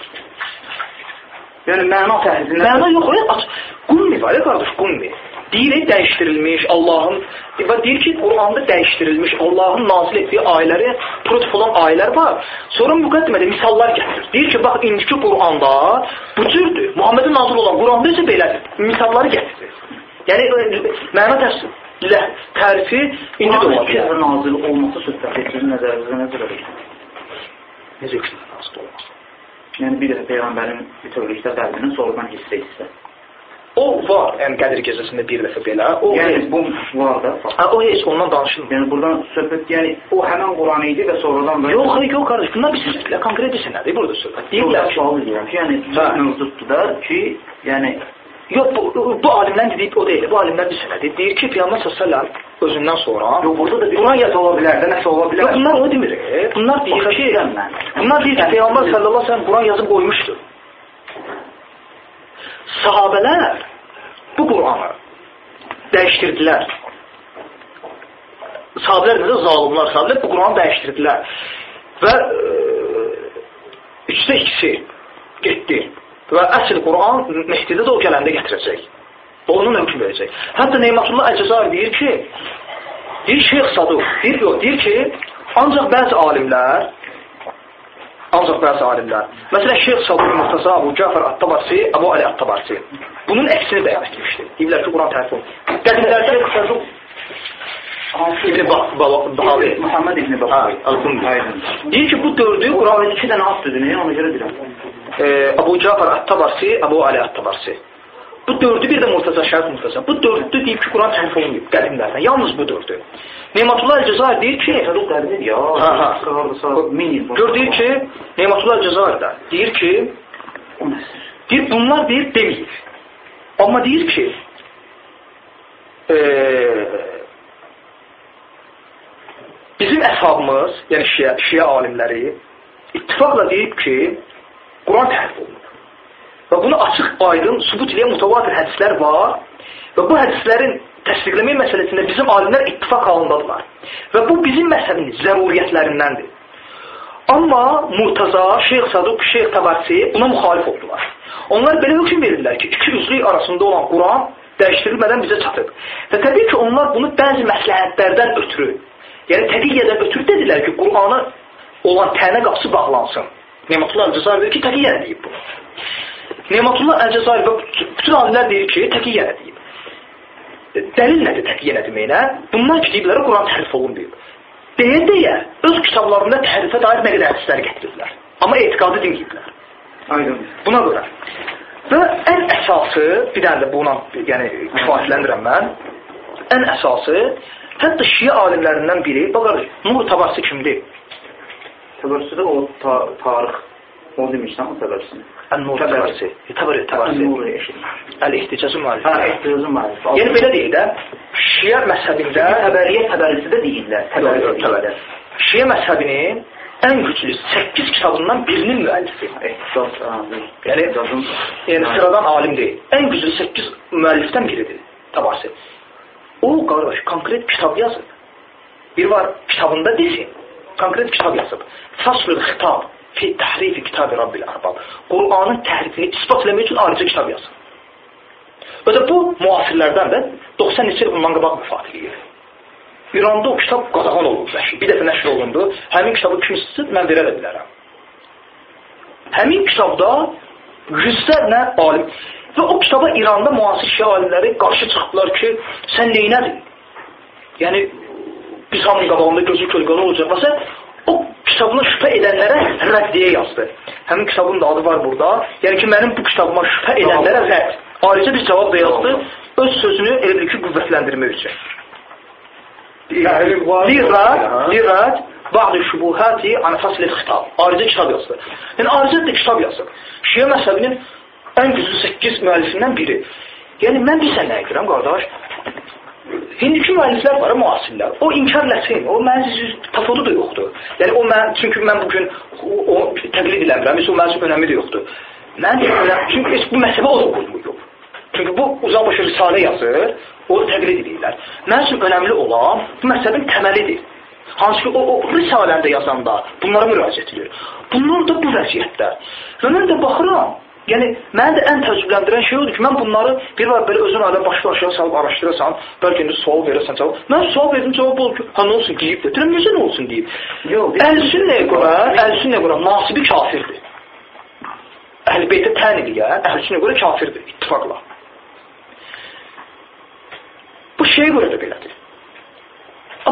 Yəni məna təhrifindən Məna yox, o aç. Qummi var ya qardaş, qummi. Deyir ey, dəyişdirilmiş Allahın və deyir ki, Quranda dəyişdirilmiş Allahın nazil etdiyi ayələri, protof olan ayələr var. Sonra müqəddimədə misallar gətirir. Deyir ki, bax indiki Quranda bu cürdür. Muhammedin nazil olan Quranda isə belədir. Misalları gətirir. Yəni ə, məna təfsir lə, tərifi indi də Quran ola iki bilər. dəfə nazil olması söhbəti sizin nəzərinizə necə gəlir? Necə dəfə nazil olmaz? Yəni bir dəfə peyğəmbərin bütövlükdə qəlbinin sonradan hissə hissə. O var, yəni Qədir gecəsində bir dəfə belə. O Yəni bu var da. ha, o heç ondan danışılmır. Yəni buradan söhbət, yəni o həmin Quran idi və sonradan da Yox, yox, yox qardaş, bunlar bir sözlə konkret desin nədir burada söhbət? Deyirlər ki, edirəm ki, yəni Hə. mövcuddur da ki, yəni yox bu, bu alimdən deyib o deyil. Bu alimdən bir sənədir. Deyir ki, Peyğəmbər sallallahu özündən sonra yox burada da bir Quran niyyət ola bilər də, nəsə ola Yox, bilər. bunlar onu demir. Bunlar deyir ki, bunlar deyir ki, Peyğəmbər sallallahu əleyhi və səlləm Quran yazıb qoymuşdur. Sahabelər bu Quranı dəyişdirdilər. Sahabelər necə zalimlar, sahabelər bu Quranı dəyişdirdilər. Və e, üçdə ikisi getdi. Və əsl Quran Mehdidə də o gələndə gətirəcək. O onun hökm verəcək. Hətta Neymətullah Əcəzari deyir ki, deyir Şeyx Saduq, deyir, yox, deyir ki, ancaq bəzi alimlər Ancaq bəzi alimlər. Məsələn, Şeyx Salih Murtaza, Abu Cəfər At-Tabarsi, Abu Ali At-Tabarsi. Bunun əksini bəyan etmişdir. Deyirlər ki, Quran tərif olunur. Qədimlərdə qısaca İbn Bahavi, Muhammed İbn Ha, Bahavi. Deyir ki, bu dördü Quran iki dənə ad düzünü, ona görə deyirəm. Abu Cəfər At-Tabarsi, Abu Ali At-Tabarsi. Bu dördü bir də Murtaza Şərif Murtaza. Bu dördü deyib ki, Quran tərif olunmayıb qədimlərdən. Yalnız bu dördü. Nematullah Cəzair deyir ki, ya. Ha, ha. Hardasa 1000 il. gör deyir ki, Nematullah Cəzair də deyir ki, deyir bunlar deyir demir. Amma deyir ki, e, bizim əshabımız, yəni şiə, şiə alimləri ittifaqla deyib ki, Quran tərif olunur. Və bunu açıq, aydın, sübut edən mutavatir hədislər var və bu hədislərin təsdiqləmək məsələsində bizim alimlər ittifaq halındadılar. Və bu bizim məzhəbin zəruriyyətlərindəndir. Amma Murtaza, Şeyx Saduq, Şeyx Tabarsi buna müxalif oldular. Onlar belə hökm verirlər ki, iki üzlük arasında olan Quran dəyişdirilmədən bizə çatıb. Və təbii ki, onlar bunu bəzi məsləhətlərdən ötürü, yəni təqiyyədən ötürü dedilər ki, Qur'anı olan tənə qapısı bağlansın. Nematullah Əl-Cəzair deyir ki, təqiyyənə deyib bunu. Nematullah Əl-Cəzair və bütün alimlər deyir ki, təqiyyənə deyib. Dəlil nədir təqiyyənə deməyinə? Bundan ki, deyiblər, Quran tərif olunmayıb. Deyə-deyə öz kitablarında təhrifə dair nə qədər hədislər gətirirlər. Amma etiqadı deməyiblər. Aydın. Buna görə. Və ən əsası, bir dənə də buna yəni, kifayətləndirəm mən, ən əsası, hətta şiə alimlərindən biri, baxar, Nur Tabasi kimdir? Təbərrüsüdə o ta tarix o demişsən o təbərrüsünü. Ən-Nur Tabasi. Nuru eşitmər. Əl-İhticazı müəllifi. Ha, ehtiyacım var. Yəni belə deyək də, şiə məzhəbində Təbəriyyə təbərrüsü də deyirlər. Təbəriyyə deyirlər. şiə məzhəbinin ən güclü 8 kitabından birinin müəllifi. Yəni, yəni sıradan alim deyil. Ən güclü 8 müəllifdən biridir Tabasi. O qardaş konkret kitab yazıb. Bir var kitabında desin, konkret kitab yazıb. Faslul xitab fi tahrifi kitab Rabbil Arbab. Qur'anın təhrifini isbat etmək üçün ayrıca kitab yazıb. Özə bu müasirlərdən də 90 neçə il bundan qabaq vəfat edir. İranda o kitab qadağan olundu. Bir dəfə nəşr olundu. Həmin kitabı kim istəyir, mən verə də bilərəm. Həmin kitabda yüzlərlə alim və o kitaba İranda müasir şiə alimləri qarşı çıxdılar ki, sən neynədin? Yəni biz hamının qabağında gözü kölgəli olacaq. Və sən o kitabına şübhə edənlərə rəddiyə yazdı. Həmin kitabın da adı var burada. Yəni ki, mənim bu kitabıma şübhə edənlərə rədd. Ayrıca bir cavab da yazdı. Öz sözünü elə bil ki, qüvvətləndirmək üçün. Lirad, lirad, bazı şubuhati an fasl xitab. Ayrıca kitab yazdı. Yəni ayrıca da kitab yazdı. Şiə məzhəbinin ən güclü 8 müəllifindən biri. Yəni mən bilsən nəyə görəm qardaş? İndiki müəlliflər var, müasirlər. O inkar eləsin, o mənim tafodu da yoxdur. Yəni o mən çünki mən bu gün o, təqlid eləmirəm, o mənim üçün önəmi də yoxdur. Mən önəm, çünki heç bu məsələ o da qurmuyub. Çünki bu uzaqbaşı risalə yazır, o təqlid edirlər. Mənim üçün önəmli olan bu məsələnin təməlidir. Hansı ki, o, o risaləndə yazanda bunlara müraciət edir. Bunlar da bu vəziyyətdə. Və mən də baxıram, Yəni məni də ən təəccübləndirən şey odur ki, mən bunları bir var belə özün alə başlı aşağı salıb araşdırırsan, bəlkə indi sual verəsən cavab. Mən sual verdim, cavab oldu ki, ha nə olsun deyib də. Deyirəm necə nə olsun deyib. Yox, Əhl-Sünnəyə görə, Əhl-Sünnəyə görə nasibi kafirdir. Əhl-Beytə tən eləyən, Əhl-Sünnəyə görə kafirdir ittifaqla. Bu şeyə görə də belədir.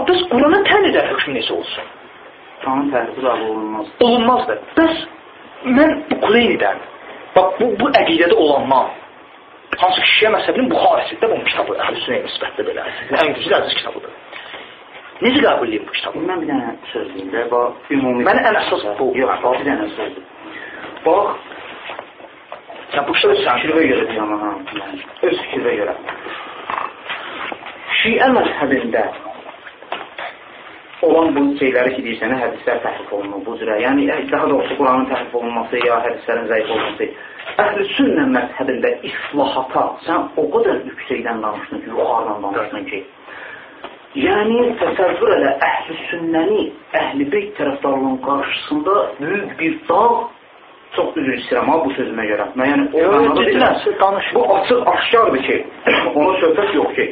Bəs Qurana tən edən hökm necə olsun? Tərifı da olunmaz. Olunmazdır. Bəs mən bu Kuleynidən Bax, bu, bu əqidədə olandan, hansı ki, şiə məzhəbinin Buxarisində bunun kitabı, Əhl-Sünnəyə nisbətdə belə, ən güclü əziz kitabıdır. Necə qəbul edeyim bu kitabı? Mən bir dənə söz deyim də, bax, ümumi... Mən ən əsas bu. Yox, bax, bir dənə söz deyim. Bax, Sən bu kitabı sən fikrə görə deyəm, yəni, öz fikrə görə. Şiə məzhəbində olan bu şeyləri ki, deyirsən, hədislər təhrif olunur bu cürə. Yəni, daha doğrusu Quranın təhrif olunması ya hədislərin zəif olması. Əhl-i sünnə məzhəbində islahata sən o qədər yüksəkdən danışdın ki, yuxarıdan danışdın ki, yəni təsəvvür elə əhl-i sünnəni, əhl-i beyt tərəfdarlığının qarşısında böyük bir dağ çox üzr istəyirəm ha bu sözümə görə. Mən yəni o Yox, mənada ciddi deyirəm, danış, danış. Bu açıq aşkardır ki, ona söhbət yox ki.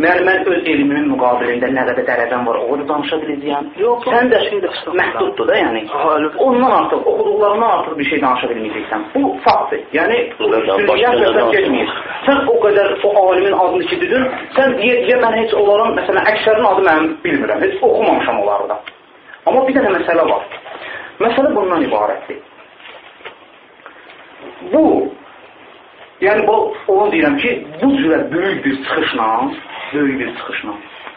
Yəni mən öz elmimin müqabilində nə qədər dərəcəm var, o da danışa biləcəyəm. Yox, sən də də məhduddur da, yəni. Ondan artıq, oxuduqlarından artıq bir şey danışa bilməyəcəksən. Bu faktdır. Yəni Buradan üstünlüyə başqa söhbət adam- getmir. Sən o qədər o alimin adını ki dedin, sən deyə, deyə mən heç onların, məsələn, əksərinin adı mənim bilmirəm. Heç oxumamışam onları da. Amma bir dənə məsələ var. Məsələ bundan ibarətdir. Bu Yəni bu onu deyirəm ki, bu cürə böyük bir çıxışla, böyük bir çıxışla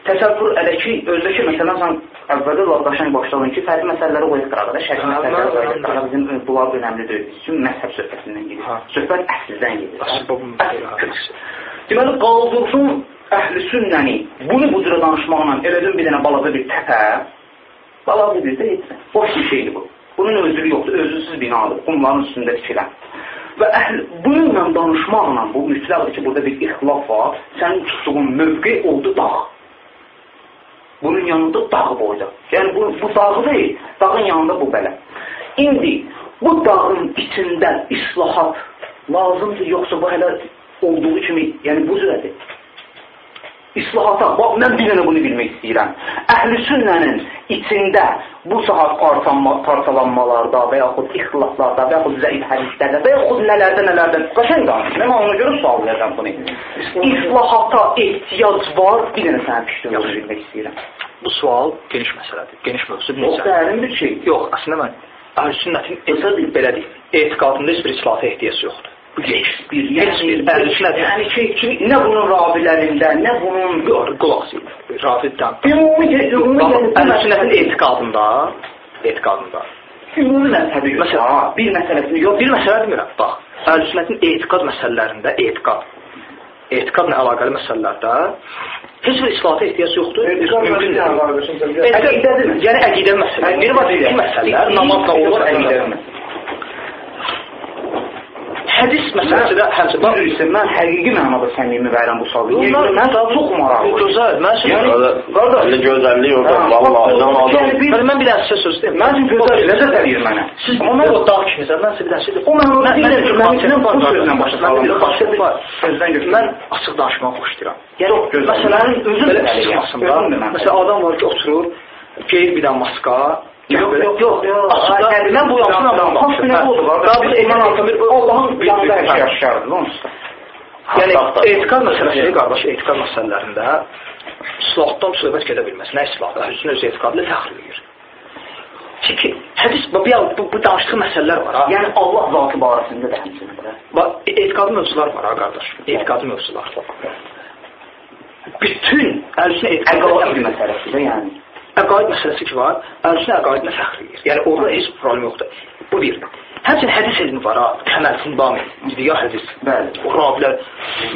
təsəvvür elə ki, özdəki məsələn sən əvvəldə laf qəşəng başladın ki, fərqli məsələləri qoyub qırağa da, şəkil Hə, məsələləri qoyub qırağa bizim bunlar önəmli deyil. Bizim məzhəb söhbətindən gedir. Söhbət əsldən gedir. Deməli qaldırsın əhli sünnəni bunu bu cürə danışmaqla elədin bir dənə balaca bir təpə, balaca bir də nə. Boş bir şeydir bu. Bunun özlüyü yoxdur, özlüsüz binadır. Qumların üstündə tikilən. Və əhl bununla danışmaqla bu mütləqdir ki, burada bir ixtilaf var. Sənin tutduğun mövqe oldu dağ. Bunun yanında dağ boyda. Yəni bu, bu dağı deyil, dağın yanında bu belə. İndi bu dağın içində islahat lazımdır, yoxsa bu hələ olduğu kimi, yəni bu cürədir. İslahata, bax mən bir dənə bunu bilmək istəyirəm. Əhl-i sünnənin içində bu saat parçalanma, parçalanmalarda və yaxud ixtilaflarda və yaxud zəif hədislərdə və yaxud nələrdə nələrdə qəşəng danışır. Mən ona görə sual verəcəm bunu. İslahata ehtiyac var, bir dənə sənin fikrini bilmək istəyirəm. Bu sual geniş məsələdir. Geniş mövzu məsələ. dərin bir şey. Yox, əslində mən əhl-sünnətin etiqadı belə deyil. Etiqadında heç bir islahata ehtiyac yoxdur. Bir, Heç bir əhl-sünnət yəni ki, ki, nə bunun ravilərində, nə bunun Yox, qulaq asın. Rafiddən. ümumi ümumi Bax, əhl-sünnətin etiqadında, etiqadında. ümumi məzhəbi yox. Məsələn, Ha, bir məsələsini yox. Bir məsələ demirəm. Bax, əhl-sünnətin etiqad məsələlərində etiqad etiqadla əlaqəli məsələlərdə heç bir islahata ehtiyac yoxdur. Etiqad, yəni əqidə məsələ. Bir var ki, məsələlər namazla olur əqidə. Hədis məsələsi də həmçə bax, mən həqiqi mənada səmimi verirəm bu sualı. Bunlar Mən çox maraqlı. Gözəl, mən sizə Öyle gözəllik orada. Vallahi bax, adam yəni bir- Mən bir dənə sizə söz deyim. Mən üçün gözəl ləzzət eləyir mənə. siz Amma o dağ kiminizə, mən sizə bir dənə şey deyim. O mən onu deyirəm ki, mən- bu mən- sözlə salım. mən- Başqa bir var. sözdən götürüm. Mən açıq danışmağı xoşlayıram. Yəni məsələnin Özün belə elə yəni. Də mən- Məsələn adam var ki, oturur, geyir bir dənə maska, Yox, yox, yox, mən bu yansın adamım. Haqqı nə oldu? Qabıl edən Allahın yanında hər şey da. Yəni etiqad məsələsi, qardaş, etiqad məsələlərində islahdan söhbət gedə bilməz. Nə islahı? Əhlüsün öz etiqadıyla fəxr edir. Çünki hədis bu, bu, bu danışdığı məsələlər var ha. Yəni Allah zatı barəsində də həmçinin etiqadi mövzular var ha qardaş. Etiqadi mövzular. Bütün Əqaid etiqadı məsələsidir yəni. Əqaid məsələsi ki var, əhlüsün əqaidinə fəxr edir. Yəni orada heç bir problem yoxdur. Bu bir. Həmçinin hədis elmi var təməl fundament, ya hədis. Bəli. O ravilər,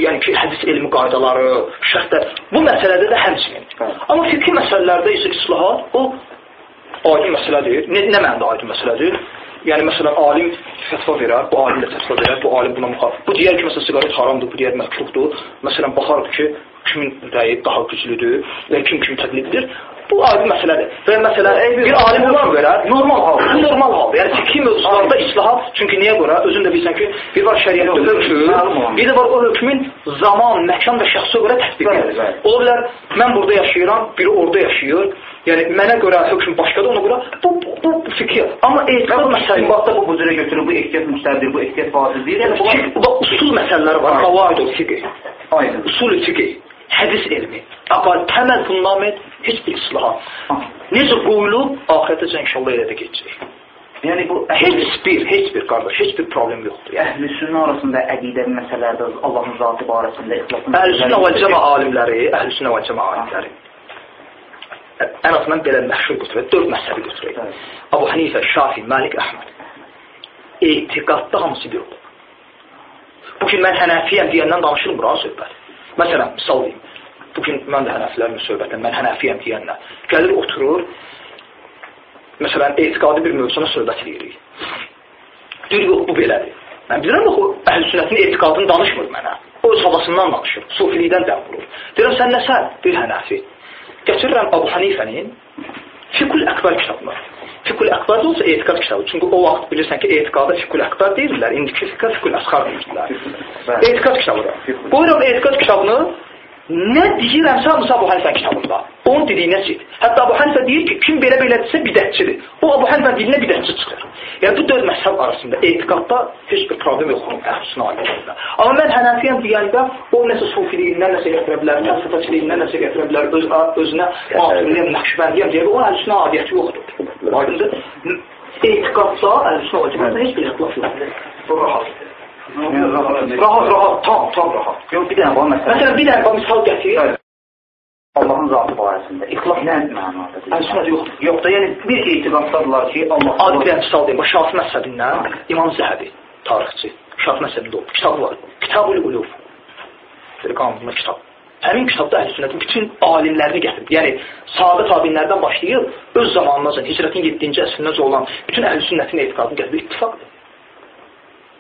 yəni ki, hədis elmi qaydaları, şərtlər, bu məsələdə də həmçinin. Bəli. Amma fikri məsələlərdə isə islahat, o aydın məsələdir. Nə, nə mənada aydın məsələdir? Yəni məsələn alim fətva verər, bu alim də fətva verər, bu alim buna müxalif. Bu deyər ki, məsələn siqaret haramdır, bu deyər məkruhdur. Məsələn baxarıq ki, kimin rəyi daha güclüdür və kim kimi təqliddir. Bu aydın məsələdir. Və məsələn bir alim olan verər, normal hal. Bu normal hal. Yəni fikri mövzularda islahat, çünki niyə görə? Özün də bilirsən ki, bir var şəriətdə hökm, bir də var o hökmün zaman, məkan və şəxsə görə tətbiq edilir. Ola bilər mən burada yaşayıram, biri orada yaşayır. Yəni mənə görə hökm başqadır, ona görə bu bu, bu, bu fikir. Amma etiqad bu məsələsi məsələsində bu bu cürə götürür, bu ehtiyat müstədir, bu ehtiyat vacib deyil. Yəni bax, usul məsələləri var, Ha. qavaid fiqh, aydın. usul fiqh, hədis elmi, aqal, təməl fundament heç bir islahat. Ha. Necə qoyulub, axirətəcə inşallah elə də keçəcək. Yəni bu Heç bir, heç bir qardaş, heç bir problem yoxdur. Yəni əhl-i sünnə arasında əqidəvi məsələlərdə Allahın zatı barəsində ixtilafın Əhl-Sünnə və Cəma alimləri, Əhl-Sünnə və Cəma alimləri ən azından belə məşhur götürək, dörd məsələ götürək. Abu Hanifə, Şafi, Malik, Əhməd. Etiqadda hamısı bir olub. Bugün mən Hənəfiyəm deyəndən danışırım bura söhbət. Məsələn, misal deyim. Bugün mən də Hənəfilərin söhbətdən, mən Hənəfiyəm deyəndən. Gəlir oturur, məsələn, etiqadi bir mövzuna söhbət edirik. Deyir, yox, bu belədir. Mən bilirəm, o əhl-sünnətin etiqadını danışmır mənə. O öz havasından danışır, sufilikdən dəm vurur. Deyirəm, sən nəsən? Bir Hənəfi. Gətirirəm Abu Hanifənin Fikul Əkbar kitabını. Fikul da olsa etiqad kitabı. Çünki o vaxt bilirsən ki, etiqada Fikul Əkbar deyirlər. İndiki fiqh Fikul Əsxar deyirlər. Bəli. Etiqad kitabıdır. Buyuram etiqad kitabını Nə deyirəmsə hamısı Abu Hanifə kitabında. Onun dediyi nəsil. Hətta Abu Hanifə deyir ki, kim belə belədirsə bidətçidir. O Abu Hanifə dilinə bidətçi çıxır. Yəni bu dörd məzhəb arasında etiqadda heç bir problem yoxdur əhlüsün alimlərində. Amma mən Hənəfiyəm deyəndə o nəsə sufiliyindən nəsə gətirə bilər, fəlsəfəçiliyindən nəsə gətirə bilər, öz, özünə masuliyəm, nəqşbəndiyəm deyə o əhlüsün adiyyəti yoxdur. Aydındır? Etiqadda əhlüsün alimlərində heç bir ixtilaf yoxdur. Bu rahatdır. Rahat, rahat, tam, tam rahat. Yox, bir dənə var məsələn. Məsələn, bir dənə misal gətir. Allahın zatı barəsində. İxlas nə mənadadır? Əslində yoxdur. Yox da, yəni bir etiqaddadırlar ki, Allah Adi bir dənə misal deyim. Şafi məzhəbindən İmam Zəhəbi, tarixçi. Şafi məzhəbində olub. Kitabı var. Kitab-ül Uluf. Qanunlu kitab. Həmin kitabda əhl sünnətin bütün alimlərini gətirib. Yəni, sahabe tabinlərdən başlayıb, öz zamanınca, hicrətin 7-ci əsrində olan bütün əhl sünnətin etiqadını gətirib. İttifaqdır.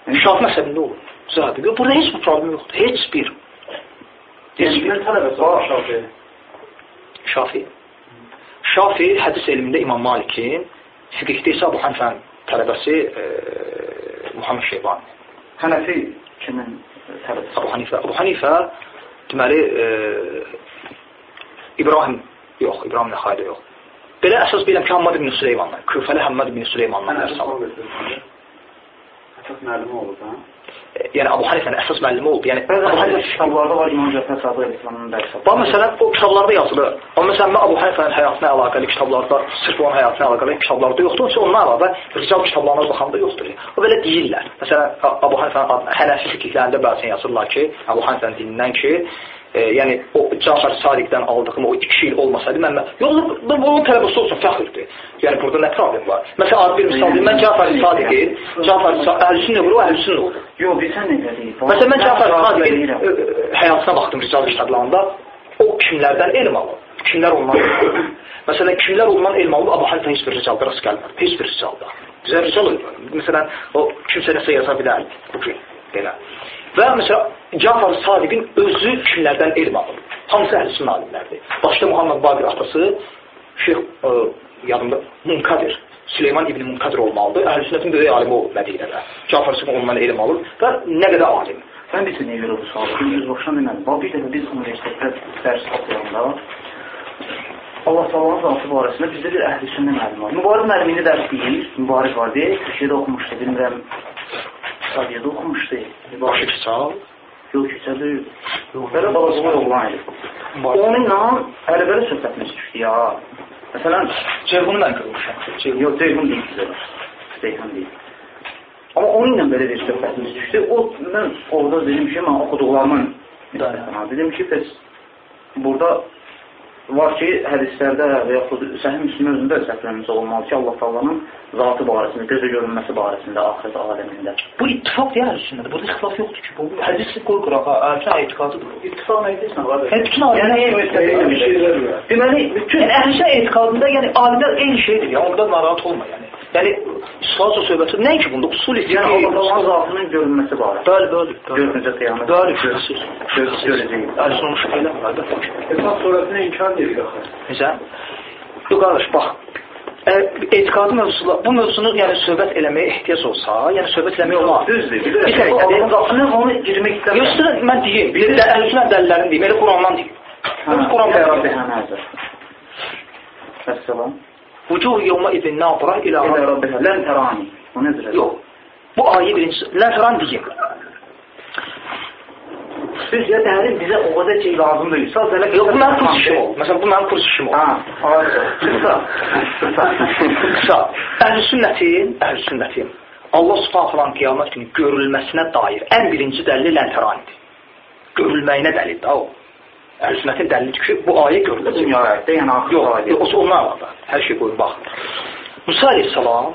Şafi məzhəbində olur. Zəhəbi. Burada heç bir problem yoxdur. Heç bir. Heç bir tələbəsi var Şafi. Şafi. Şafi hədis elmində İmam Malikin, fiqhdə isə Abu Hanifənin tələbəsi e, Muhammed Şeybani. Hənəfi kimin tələbəsi? Abu Hanifə. Abu Hanifə deməli e, İbrahim yox, İbrahim Nəxayda yox. Belə əsas biləm ki, Hammad ibn Süleymandan, Küfəli Hammad ibn Süleymandan dərs alır. Əsas müəllimi olub, hə? Yəni Abu Hanifənin əsas müəllimi oldu. Yəni Bəzi hadis Hanifə kitablarda var İmam Cəfər Sadıq İslamın dərsi. Bax məsələn o kitablarda yazılır. Amma məsələn mən Abu Hanifənin həyatına əlaqəli kitablarda, sırf onun həyatına əlaqəli kitablarda yoxdur. Onsa ondan əlavə rical kitablarına baxanda yoxdur. O belə deyirlər. Məsələn Abu Hanifənin Hənəfi fiqhlərində bəzən yazırlar ki, Abu Hanifənin dinindən ki, e, yəni o Cafər Sadiqdən aldığım o 2 il olmasaydı mən yox bu bunun tələbəsi olsun fəxrdir. Yəni burada nə problem var? Məsələn ad bir misal deyim, mən Cafər Sadiqi, Cafər Əhlüsünnə olur, Əhlüsünnə olur. Yox, bilsən necə deyil? Məsələn, mən Cəfər Sadiqin ə, həyatına baxdım rical kitablarında. O kimlərdən elm alır? Kimlər ondan? Məsələn, kimlər ondan elm alır? Abu Hanifə heç bir ricalda rast gəlmir. Heç bir ricalda. Bizə rical məsələn, o kimsə nəsə yaza bilər. Bu ki, belə. Və məsələn, Cəfər Sadiqin özü kimlərdən elm alır? Hamısı əhlüsün alimlərdir. Başda Muhammed Baqir atası, Şeyx ə, yadımda Munkadir. Süleyman ibn Munkadir olmalıdır. Əhl-i böyük alimi olub Mədinədə. Cafar Süleyman ondan elm alır və nə qədər alim. Sən bilirsən niyə görə bu sualı? Biz başdan demədim. Bax bir dəfə biz universitetdə dərs oxuyanda Allah Taala'nın zatı barəsində bizdə bir əhl-i sünnə müəllim var. Mübarək müəllim indi dərs deyir. Mübarək var deyə Türkiyədə oxumuşdu, bilmirəm. Sadiyədə oxumuşdu. Başı keçal. Yox, keçədə yox. Belə balacılar oğlan idi. Onunla əlbələ söhbətimiz düşdü ya. Məsələn, Ceyhunu mən qırmışam. Yox, Ceyhun deyil sizə. Ceyhun deyil. Amma onunla belə bir söhbətimiz düşdü. O, mən orada dedim ki, mən oxuduqlarımın dedim ki, bəs burada var ki, hədislərdə və yaxud səhih müslüm özündə səhvləmiz olmalı ki, Allah Taala'nın zatı barəsində, gözə görünməsi barəsində axirət aləmində. Bu ittifaq deyil üstündə. Burada ixtilaf yoxdur ki. Bu hədisi qoy qırağa, əlçə etiqadıdır. İttifaq nə edirsən? qardaş? Yəni bütün alimlər Yəni, yəni, var. Deməli, bütün əhlüsün etiqadında, yəni alimlər eyni şeydir. Yəni ondan narahat olma, yəni. Yəni İslamca söhbəti nə ki bunda usul Yəni Allah Taala'nın zatının görünməsi barəsində. Bəli, bəli. Görünəcək qiyamət. Bəli, görürsüz. Əhlüsün onu şübhə eləmir, əlbəttə ki. Esas surəsini inkar edir axı. Necə? Yox qardaş, bax. E, etiqadi mövzusunda bu mövzunu yəni söhbət eləməyə ehtiyac olsa, yəni söhbət eləmək olar. Düzdür. Bir dəfə Allahın zatını onu girmək istəmirəm. Yoxsa mən deyim, bir də əhlüsünə dəlillərini deyim, elə Qurandan deyim. Öz Qurandan Rabbi deyim. Hənəzə. Əssalam. Vucuh yevmə idin nazira ilə İlə Rabbih. Rabbihə lən tərani. O nədir? Yox. Bu ayə birincisi. Lənfəran deyim. Siz ya dərin bizə o qədər şey lazım deyil. Saz elə Yox, bu mənim kurs işim oldu. Məsələn, bu mənim kurs işim oldu. Ha. Qısa. Qısa. Qısa. Əhl-i sünnətin, əhl-i sünnətin Allah subhanahu qiyamət günü görülməsinə dair ən birinci dəlili lənfəranidir. Görülməyinə dəlildir o. Əhl-i sünnətin dəlilidir ki, bu ayə görüləcək. Dünya ayətdə, yəni axır Yox, ayət. yox, o ondan da. Hər şey qoyun, bax. Musa aleyhissalam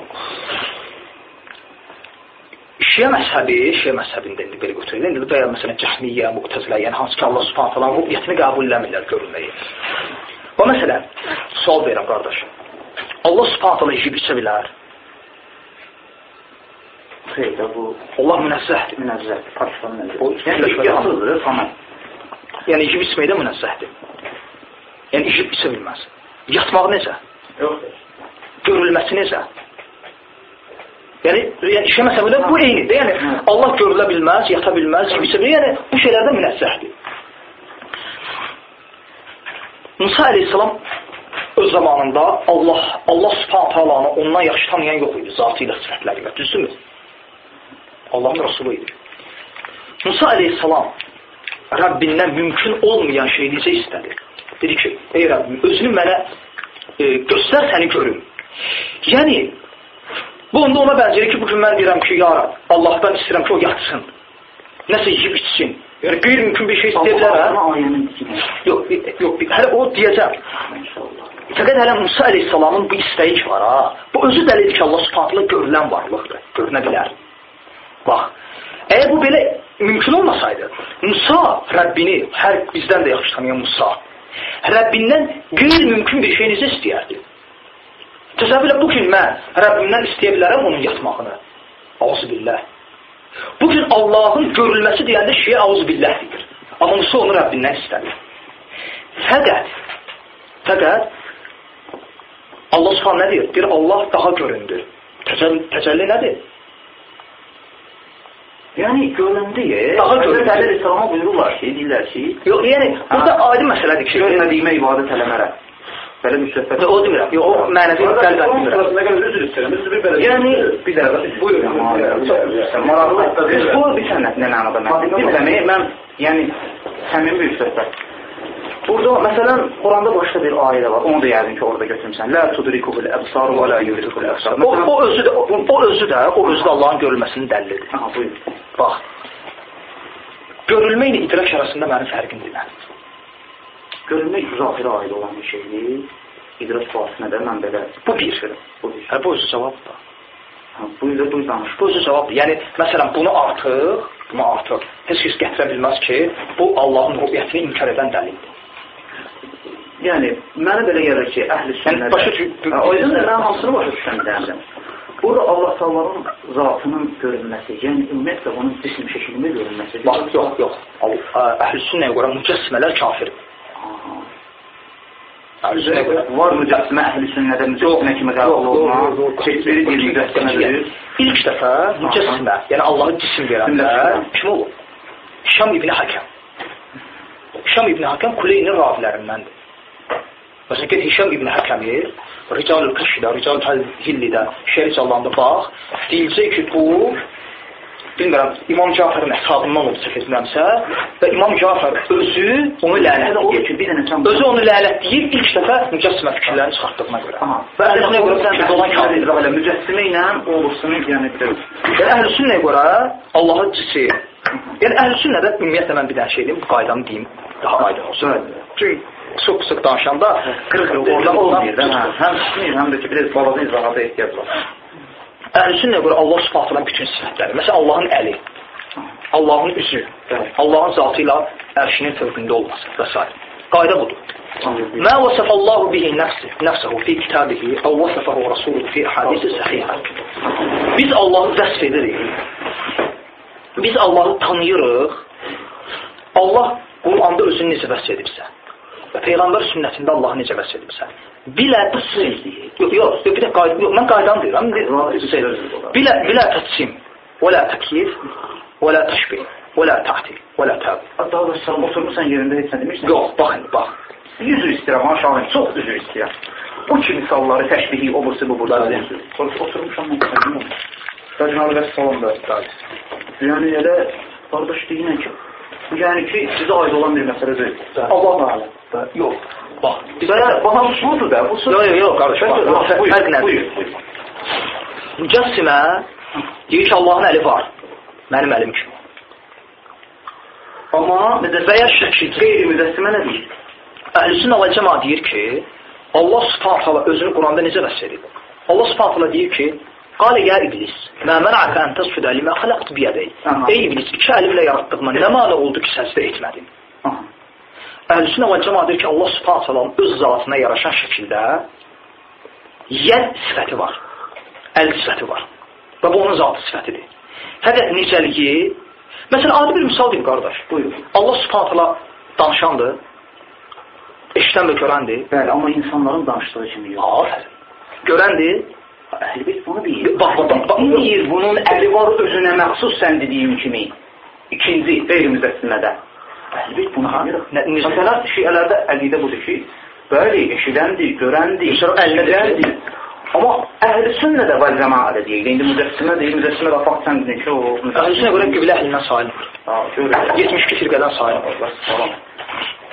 Şiə məzhəbi, Şiə məzhəbində indi belə götürülür. İndi də məsələn Cəhmiyyə, Mu'təzilə, yəni hansı ki Allah Subhanahu taala rübbiyyətini qəbul eləmirlər görünməyi. Və məsələn, sual verirəm qardaşım. Allah Subhanahu taala yeyib içə bilər. Xeyr, bu Allah münezzəhdir. münezzəhdir, Pakistan O. Yəni, yasızdır, tamam. Yəni yeyib içməkdə münezzəhdir. Yəni yeyib içə bilməz. Yatmaq necə? Yoxdur. Görülməsi necə? Yəni, yəni işə məsələdə bu eynidir. Yəni Hı. Allah görülə bilməz, yata bilməz, içə bilməz. Yəni bu şeylərdə münezzəhdir. Musa əleyhissalam öz zamanında Allah Allah Subhanahu taalanı ondan yaxşı tanıyan yox idi zatı ilə, sifətləri ilə. Düzdürmü? Allahın Rəsulu idi. Musa əleyhissalam Rəbbindən mümkün olmayan şeyi necə istədi? Dedi ki, ey Rəbbim, özünü mənə e, göstər səni görüm. Yəni, bu onda ona bənzəyir ki, bugün mən deyirəm ki, ya Rab, Allahdan istəyirəm ki, o yatsın. Nəsə yiyib içsin. Yəni, qeyri-mümkün bir şey istəyə bilər, hə? Yox, yox, hələ o deyəcəm. Fəqət hələ Musa əleyhissalamın bu istəyi ki var, ha? Bu özü dəlildir ki, Allah subhanətlə görülən varlıqdır, görünə bilər. Bax, əgər bu belə mümkün olmasaydı, Musa Rəbbini, hər bizdən də yaxşı tanıyan Musa, Rəbbindən qeyri-mümkün bir şey necə istəyərdi? Təsəvvür elə, bugün mən Rəbbimdən istəyə bilərəm onun yatmağını. Ağzı billah. Bugün Allahın görülməsi deyəndə şeyə ağzı billah deyir. Amma Musa onu Rəbbindən istədir. Fəqət, fəqət Allah subhanə nə deyir? Deyir, Allah daha göründür. Təcəlli, təcəlli nədir? Yəni göründü, Daha göründü. Dəlil İslam'a buyururlar ki, deyirlər ki, Yox, yəni, burada aydın məsələdir ki, görmədiyimə ibadət eləmərəm. Belə söhbət. o demirəm. Yox, o mənəvi qəlbən demirəm. Yəni, bir dəqiqə, buyur. Maraqlı. Bu bir sənət nə mənada mən? Bilmirəm, mən, yəni, səmimi bir söhbət. Burada məsələn Quranda başqa bir ayə var. Onu da yəqin ki, orada götürmüsən. La tudrikuhul absar və la yudrikul absar. O, o özü də o, o özü də o özü də Allahın görülməsinin dəlilidir. Aha, buyur. Bax. Görülmə ilə idrak arasında mənim fərqim deməlidir. Görünmək zahirə aid olan bir şeydir. İdrak vasitəsində də mən belə Bu bir. bu bir. Hə, bu özü cavabdır. Ha, buyur da buyur danış. Bu özü cavabdır. Yəni məsələn bunu artıq, bunu artıq heç kəs gətirə bilməz ki, bu Allahın rübiyyətini inkar edən dəlildir. Yəni mənə belə gəlir ki, əhli düşün- Ha, O yüzden də mən hamısını başa düşən bilərəm. Burada Allah Taala'nın zatının görünməsi, yəni ümumiyyətlə onun cism şəklində görünməsi. Bax, yox, yox. Əhl-Sünnəyə görə mücəssimələr kafirdir. Aha. Əhl-Sünnəyə görə Var mücəssimə əhli sünnədə mücəssimə kimi qəbul olunma. Keçbiri deyil mücəssimədir. İlk dəfə mücəssimə, yəni Allahı cisim verəndə kim olur? Şam ibn Hakəm. Şam ibn Hakəm Kuleynin ravilərindəndir. Məsələn, get Hişam ibn Həkəmi, Ricalül Kəşidə, Ricalül Hillidə, şəhər canlandı, bax, deyilcək ki, bu, bilmirəm, İmam Caferin hesabından oldu səhvizləmsə və İmam Cafer özü onu lənətləyir. sən Özü onu lənətləyir ilk dəfə mücəssimə fikirlərini çıxartdığına görə. Və əhlüsünə görə fikirdə olan kafir. Belə mücəssimə ilə olursun, yəni Yəni əhlüsünnəyə görə Allahı cisi. Yəni əhlüsünnədə ümumiyyətlə mən bir dənə şey deyim, bu qaydanı deyim, daha aydın olsun. Çünki çox-çox danışanda qırğın orada olmayır. Həm sinir, həm də ki, bir balaca izahata ehtiyac var. Əhlüsünnə görə Allah Subhanahu bütün sifətləri. Məsələn, Allahın əli, Allahın üzü, Allahın zatı ilə ərşinin fövqündə olması və s. Qayda budur. Mə vəsəfəllahu bihi nəfsi, nəfsəhu fi kitabihi, əv vəsəfəhu rəsuluhu fi hadisi səhiyyə. Biz Allahı vəsf edirik. Biz Allahı tanıyırıq. Allah Quranda özünü necə vəsf edibsə və Peyğəmbər sünnətində Allahı necə vəsf edibsə. Bilə təsim. Yox, yox, yox, bir də qayda, yox, mən qaydanı deyirəm. Bilə, bilə təsim, və la təkyif, və la təşbih, və la ta'til, və la təbil. Hatta da sən oturmuşsan yerində heç nə demirsən. Yox, baxın, bax. Üzr istəyirəm, aşağı, çox üzr istəyirəm. Bu kimi misalları, təşbihi, o bursu, bu burada. Oturmuşam, mən bilmirəm. Rəcnalı və salonda. Yəni elə, qardaş deyinən ki, yəni ki, sizə aid olan bir məsələ deyil. Allah da Yox, bax. Bəyə, baxa budur da, bu söz. Yox, yox, yox, qardaş, fərq nədir? Mücəssimə deyir ki, Allahın əli var. Mənim əlim kimi. Amma Və ya şəkil. qeyri mücəssimə nə deyir? Əhlüsünnə və cəma deyir ki, Allah Subhanahu taala özünü Quranda necə vəsf edib? Allah Subhanahu taala deyir ki, Qala ya iblis, mə mən'aka an tasjuda limə xalaqtu bi yadayy. Aha. Ey iblis, iki əlimlə yaratdığıma nə mane oldu ki, səcdə etmədin? Aha. Əhlüsünnə və cəma deyir ki, Allah Subhanahu taala öz zatına yaraşan şəkildə yəd sifəti var. Əl sifəti var. Və bu onun zatı sifətidir. Fəqət necəliyi Məsələn, adi bir misal deyim, qardaş. Buyur. Allah Subhanahu taala danışandır, eşidən və görəndir. Bəli, amma insanların danışdığı kimi yox. Aferin. Görəndir. Əhlibeyt bunu deyir. Bax, bax, bax, bax. Deyir, bunun əli var özünə məxsus sən dediyim kimi. İkinci, qeyri-müzəssinədə. Əhlibeyt bunu Aha. deyir. Nə- necə? Məsələn, şiələrdə əqidə budur ki, Bəli, eşidəndir, görəndir, biləndir. Amma əhl-i sünnə də vəl cəmaə də deyil. İndi mücəssimə deyil, mücəssimə də baxsan ki, o Əhlüsünə görə qiblə əhlindən görürəm. 72 firqədən sayılmır. Salam.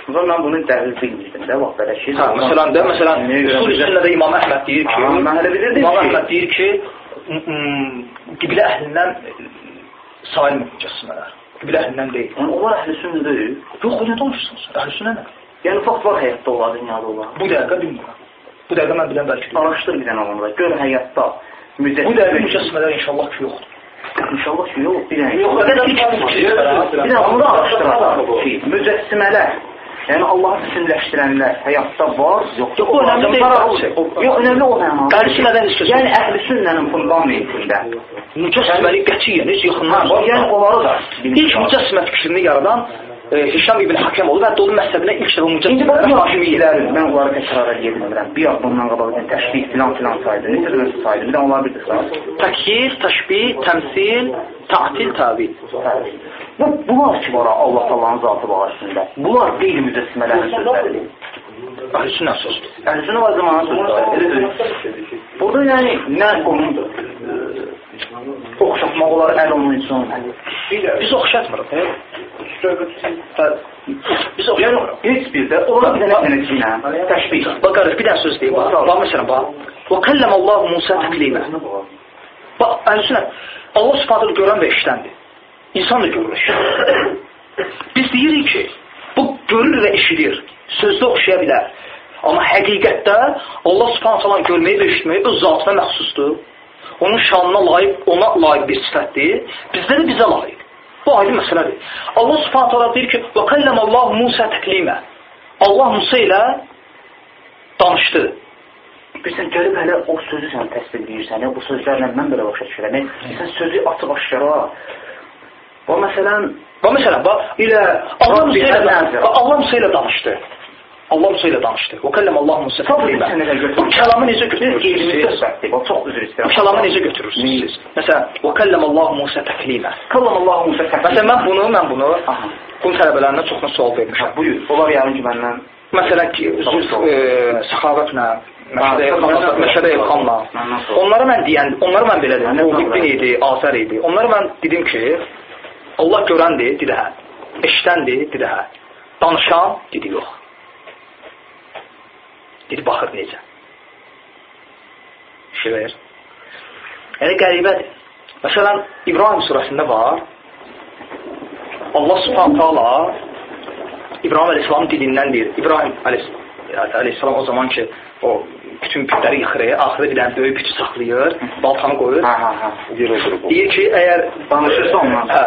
Sonra mən bunun dəlil bilmirdim də, vaxt belə şey. Hə, məsələn də, məsələn, usul üstündə də İmam Əhməd deyir ki, mən hələ bilirdim İmam Əhməd deyir ki, qiblə əhlindən sayılmır mücəssimələr. Qiblə əhlindən deyil. Yəni onlar əhl-i sünnə deyil. Yox, o nə danışırsınız? Əhlüsünə nə? Yəni fakt var həyatda onlar, dünyada onlar. Bu dəqiqə bilmirəm. Bu dəqiqə mən bilən bəlkə deyil. Araşdır bir dənə onu da. Gör həyatda Bu mücəssimə. dəqiqə mücəssimələr inşallah ki, yoxdur. İnşallah ki, yox, bir dənə. Yox, bir dənə bir dənə onu da araşdıraq mücəssimələr Yəni Allahı bütünləşdirənlər həyatda var, yox. Yox, o önəmli deyil. Yox, önəmli o məna. Əhlüsünnədən heç kəs Yəni əhl-i sünnənin fundamentində. Mücəssiməlik qətiyyən heç yaxından. yəni onları da İlk mücəssimə fikrini yaradan Hişam ibn Hakem oldu və Dolu məzhəbinə ilk dəfə bu mücəssimə hakimiyyətlərin, mən onları təkrar edə bilmirəm. Bir az bundan qabaq edən təşbih filan filan saydı. Necə demək saydı? Bir də onlar bir də saydı. təkyif, təşbih, təmsil, ta'til, təvil. Bu, bunlar ki var Allah Allah'ın zatı var üstündə. Bunlar qeyri mücəssimələrin sözləridir. Əhlüsünnə sözdür. Əhlüsünə və zamanın sözləri. Burada yəni nə e, oxşatmaq olar əl onun üçün. Biz oxşatmırıq. Biz oxşatmırıq. heç bir də onlar bir dənə dənəciylə təşbih. Qardaş, bir dənə söz deyim. Bax, məsələn, bax. Və kəlləm Allah Musa təklimə. Bax, əhlüsünnə Allah Subhanahu görən və eşidəndir. İnsan da görür. Biz deyirik ki, bu görür və eşidir. Sözdə oxşaya bilər. Amma həqiqətdə Allah Subhanahu taala görməyi və eşitməyi öz zatına məxsusdur. Onun şanına layiq, ona layiq bir sifətdir. Bizdə də bizə layiq. Bu aydın məsələdir. Allah Subhanahu taala deyir ki: "Və kəllamallahu Musa təklimə." Allah Musa ilə danışdı. Bilirsən, gəlib hələ o sözü sən təsvir edirsən, bu sözlərlə mən belə başa düşürəm. Yəni, sən sözü açıq aşkara. O məsələn, Və məsələn, bax, ilə Allah Musa ilə danışdı. Allah Musa ilə danışdı. Və kəlləm Allah Musa götür. Bu kəlamı necə götürürsünüz? çox üzr Bu istəyirəm. kəlamı necə götürürsünüz siz? Məsələn, və kəlləm Allah Musa təklimə. Kallam Allahu Musa Məsələn, mən bunu, mən bunu Aha. qum tələbələrinə çoxuna sual vermişəm. Buyur. Onlar yarın ki məndən Məsələn ki, e, səxavətlə, məşədə soruşma. Onlara mən deyən, onlara mən belə Muhiddin soruşma. idi, Azər idi. Onlara mən dedim ki, Allah görəndir, dedi hə. Eşidəndir, dedi hə. Danışan, dedi yox. Dedi baxır necə. Şiir. Yəni qəribədir. Məsələn, İbrahim surəsində var. Allah Subhanahu taala İbrahim Aleyhisselamın dilindən deyir. İbrahim Aleyhisselam o zaman ki o bütün bütləri yıxır, axırda bir dənə böyük bütü saxlayır, baltanı qoyur. Ha. Bir oturup. Deyir ki, əgər Danışırsa ondan. Hə.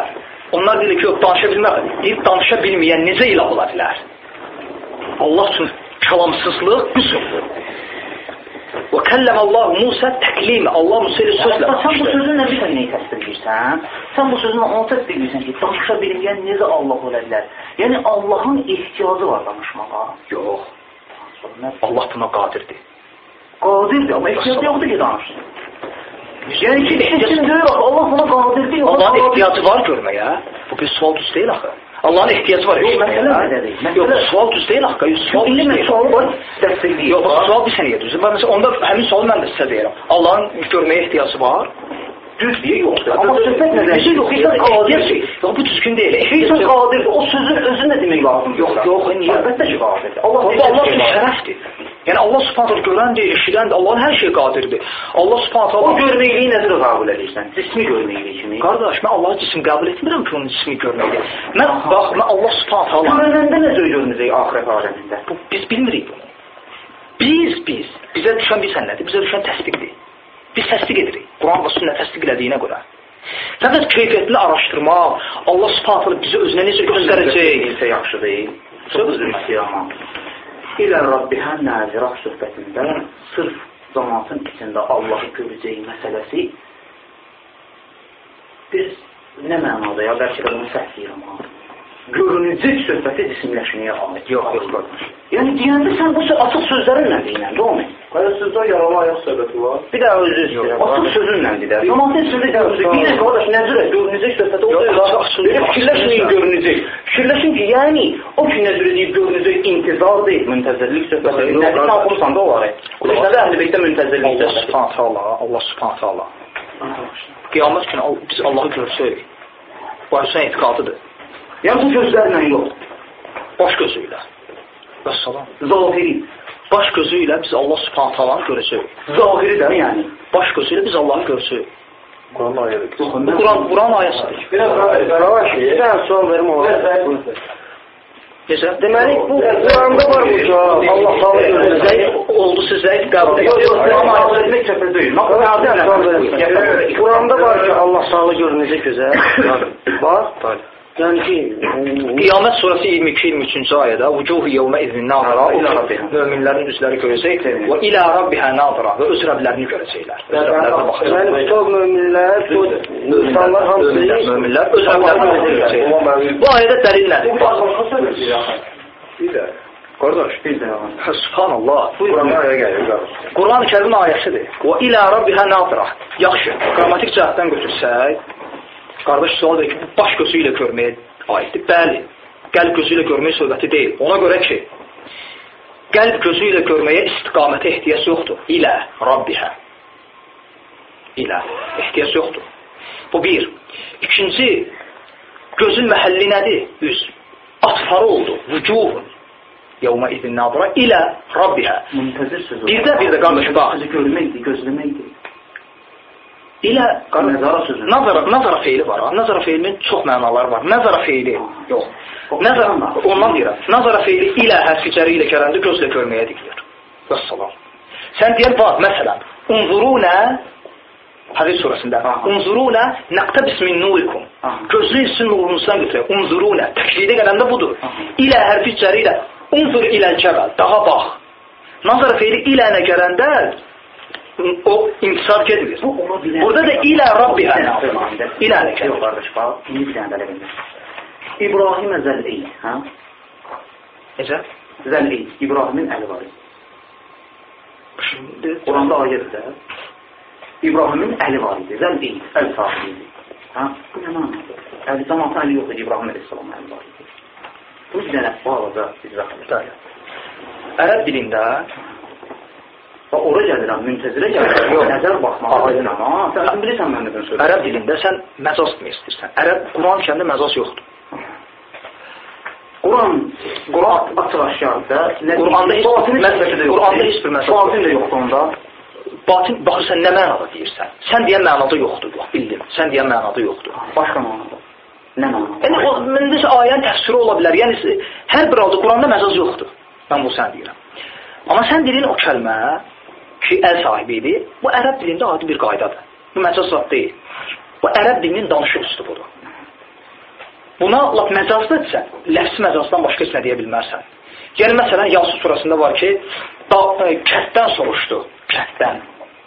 Onlar deyir ki, yox, danışa bilmək. Deyir, danışa bilməyən necə ilah ola bilər? Allah üçün kəlamsızlıq qüsurdur. Və kəlləm Allah Musa təklimə. Allah Musa ilə sözlə Sən bu sözünlə bir sən neyi təsvir edirsən? Sən bu sözünlə onu təsvir edirsən ki, danışa bilməyən necə Allah ola bilər? Yəni Allahın ehtiyacı var danışmağa. Yox, Allah buna qadirdir. qadirdir, amma ehtiyacı yoxdur ki danışsın. Yəni ki, ehtiyacı deyir, Allah buna qadirdir. Allahın ehtiyacı var görməyə. Bu bir sual düz deyil axı. Allahın ehtiyacı var. Məsələ nədir? Məsələ- Yox, sual düz deyil axı. Yox, Sual düz mən deyil. sualı var, dəstəkləyir. Yox, bax, sual bir sənəyə düzdür. Mən məsələn onda həmin sualı mən də sizə deyirəm. Allahın görməyə ehtiyacı var. düz deyə yoxdur. Amma söhbət nədən? Şey yox, Şeytan qadirdir. Yox, bu düzgün deyil. Şeytan qadirdir. O sözün özü nə demək lazımdır? Yox, yox, niyə? Əlbəttə ki, qadirdir. Allah Allah, şərəfdir. Yəni Allah Subhanahu görəndir, eşidəndir. Allahın hər şey qadirdir. Allah Subhanahu O görməkliyi nədir qəbul edirsən? Cismi görməkliyi kimi. Qardaş, mən Allahı cisim qəbul etmirəm ki, onun cismi görməkdir. Mən bax, mən Allah Subhanahu Görünəndə necə görünəcək axirət aləmində? Bu, biz bilmirik bunu. Biz, biz, bizə düşən bilsən nədir? Bizə düşən təsdiqdir. Biz təsdiq edirik. Quran və sünnə təsdiq elədiyinə görə. Fəqət keyfiyyətli araşdırmaq, Allah subhanətlə bizə özünə necə göstərəcək. Isə yaxşı deyil. Çox üzr istəyirəm. İlə Rabbihə nəzirah söhbətində sırf zamanın içində Allahı görəcəyi məsələsi biz nə mənada ya bəlkə də bunu səhv deyirəm ha. Görünəcək söhbəti cisimləşməyə aid. Yox, yox, qardaş. Yəni deyəndə sən bu açıq sözlərinlə deyilən, doğru? Hayır sizdə yarama ayaq söhbəti var. Bir daha özür istəyirəm. Açıq sözünlə deyirəm. Zamanın içində görünəcək. Yine qardaş necə görünəcək söhbəti o Yox, deyil. açıq sözü- Belə fikirləşməyin görünəcək. Fikirləşin ki, yəni o ki nəzər edib görünəcək intizar deyil, müntəzirlik söhbəti. Sən oxursan da olar. Qur'anda əhl-i beytdə müntəzirlik Allah söhbəti. subhanət hala, Allah subhanət hala. Qiyamət günü biz Allahı görsək, bu əslən etiqadıdır. Yəni bu gözlərlə yox. Baş gözü ilə. Və salam. Zahiri. Baş gözü ilə biz Allah subhanət halanı görəcək. Zahiri də yəni. Baş gözü ilə biz Allahı görsək. Quran ayədir. Bu Quran, Quran ayəsidir. Ravaş, bir dənə sual verim ona. Necə? Deməli, bu Quranda var bu ki, Allah sağlı görürsə. Zəif oldu siz zəif qəbul Yox, yox, edirsiniz. Quran ayəsi etmək söhbət deyil. Bax, Bir nədir dənə sual verim. Quranda var ki, Allah sağlı görünəcək gözəl. Var. Yəni ki, Qiyamət surəsi 22-23-cü ayədə Vucuhu yevmə iznin nazara. Möminlərin üzləri görəcək və ilə Rabbihə nazara və öz Rəblərini görəcəklər. Deməli, çox möminlər, insanlar hamısı Möminlər öz Rəblərini görəcəklər. Bu ayədə dəlil nədir? Qardaş, Bir də yalan. Subhanallah. Quran-ı Kərimin ayəsidir. Və ilə Rabbihə nazara. Yaxşı, qrammatik cəhətdən götürsək, qardaş sual verir ki, bu baş gözü ilə görməyə aiddir. Bəli, qəlb gözü ilə görmək söhbəti deyil. Ona görə ki, qəlb gözü ilə görməyə istiqamətə ehtiyac yoxdur. İlə Rabbihə. İlə ehtiyac yoxdur. Bu bir. İkinci, gözün məhəlli nədir? Üz. Atfarı oldu. Vücuhun. Yevmə izin nazara ilə Rabbihə. Müntəzir sözü. Bir də bir də qardaş bax. Sözü görməkdir, gözləməkdir. İlə Nəzara sözü. Nazara, nazara feili var. ha. Nazara feilinin çox mənaları var. Nazara feili. Yox. Nazara, ondan deyirəm. Nazara feili ilə hərfi cəri ilə gələndə gözlə görməyə dikilir. Vəssalam. Sən deyər bax, məsələn, unzuruna Hədis surəsində. Unzuruna naqtabis min nurikum. Gözünüz sizin nurunuzdan götürək. Unzuruna. Təklidə gələndə budur. İlə hərfi cəri ilə unzur iləl cəbəl. Dağa bax. Nazara feili ilə gələndə o intisar getmir. Burada da ilə Rabbihə. İlə nə Yox, qardaş, bax, indi bir dənə dələ bilmir. İbrahimə zəl'i, hə? Necə? Zəl'i, İbrahimin əli var. Şimdi Quranda ayədir də. İbrahimin əli var idi, zəl'i, əl sahibi idi. Hə? Bu nə mənadır? Əli zamanı əli yox idi, İbrahim əleyhissalam əli var idi. Bu bir dənə edir. Bəli. Ərəb dilində Və ora gəlirəm, müntəzirə gəlirəm. Nəzər baxmaq. Aydın amma. Sən bilirsən mən nədən söyləyirəm. ərəb dilində sən məcaz demək istəyirsən. Ərəb Quran kəndə məcaz yoxdur. Quran, Quran açıq aşkarda. Quranda heç- bir məsələ Batin də yoxdur onda. Batin baxırsan nə mənada deyirsən? Sən deyən mənada yoxdur, yox, bildim. Sən deyən mənada yoxdur. Başqa mənada. Nə mənada? Yəni o məndə ayənin təfsiri ola bilər. Yəni hər bir halda Quranda məcaz yoxdur. Mən bu sən deyirəm. Amma sən dediyin o kəlmə ki, əl sahibidir, bu ərəb dilində adi bir qaydadır. Bu məcaz zad deyil. Bu ərəb dilinin danışıq üslubudur. Buna lap məcazlıdırsa, ləfsi məcazdan başqa heç nə deyə bilmərsən. Yəni məsələn Yasin surasında var ki, da, e, kənddən soruşdu. Kənddən.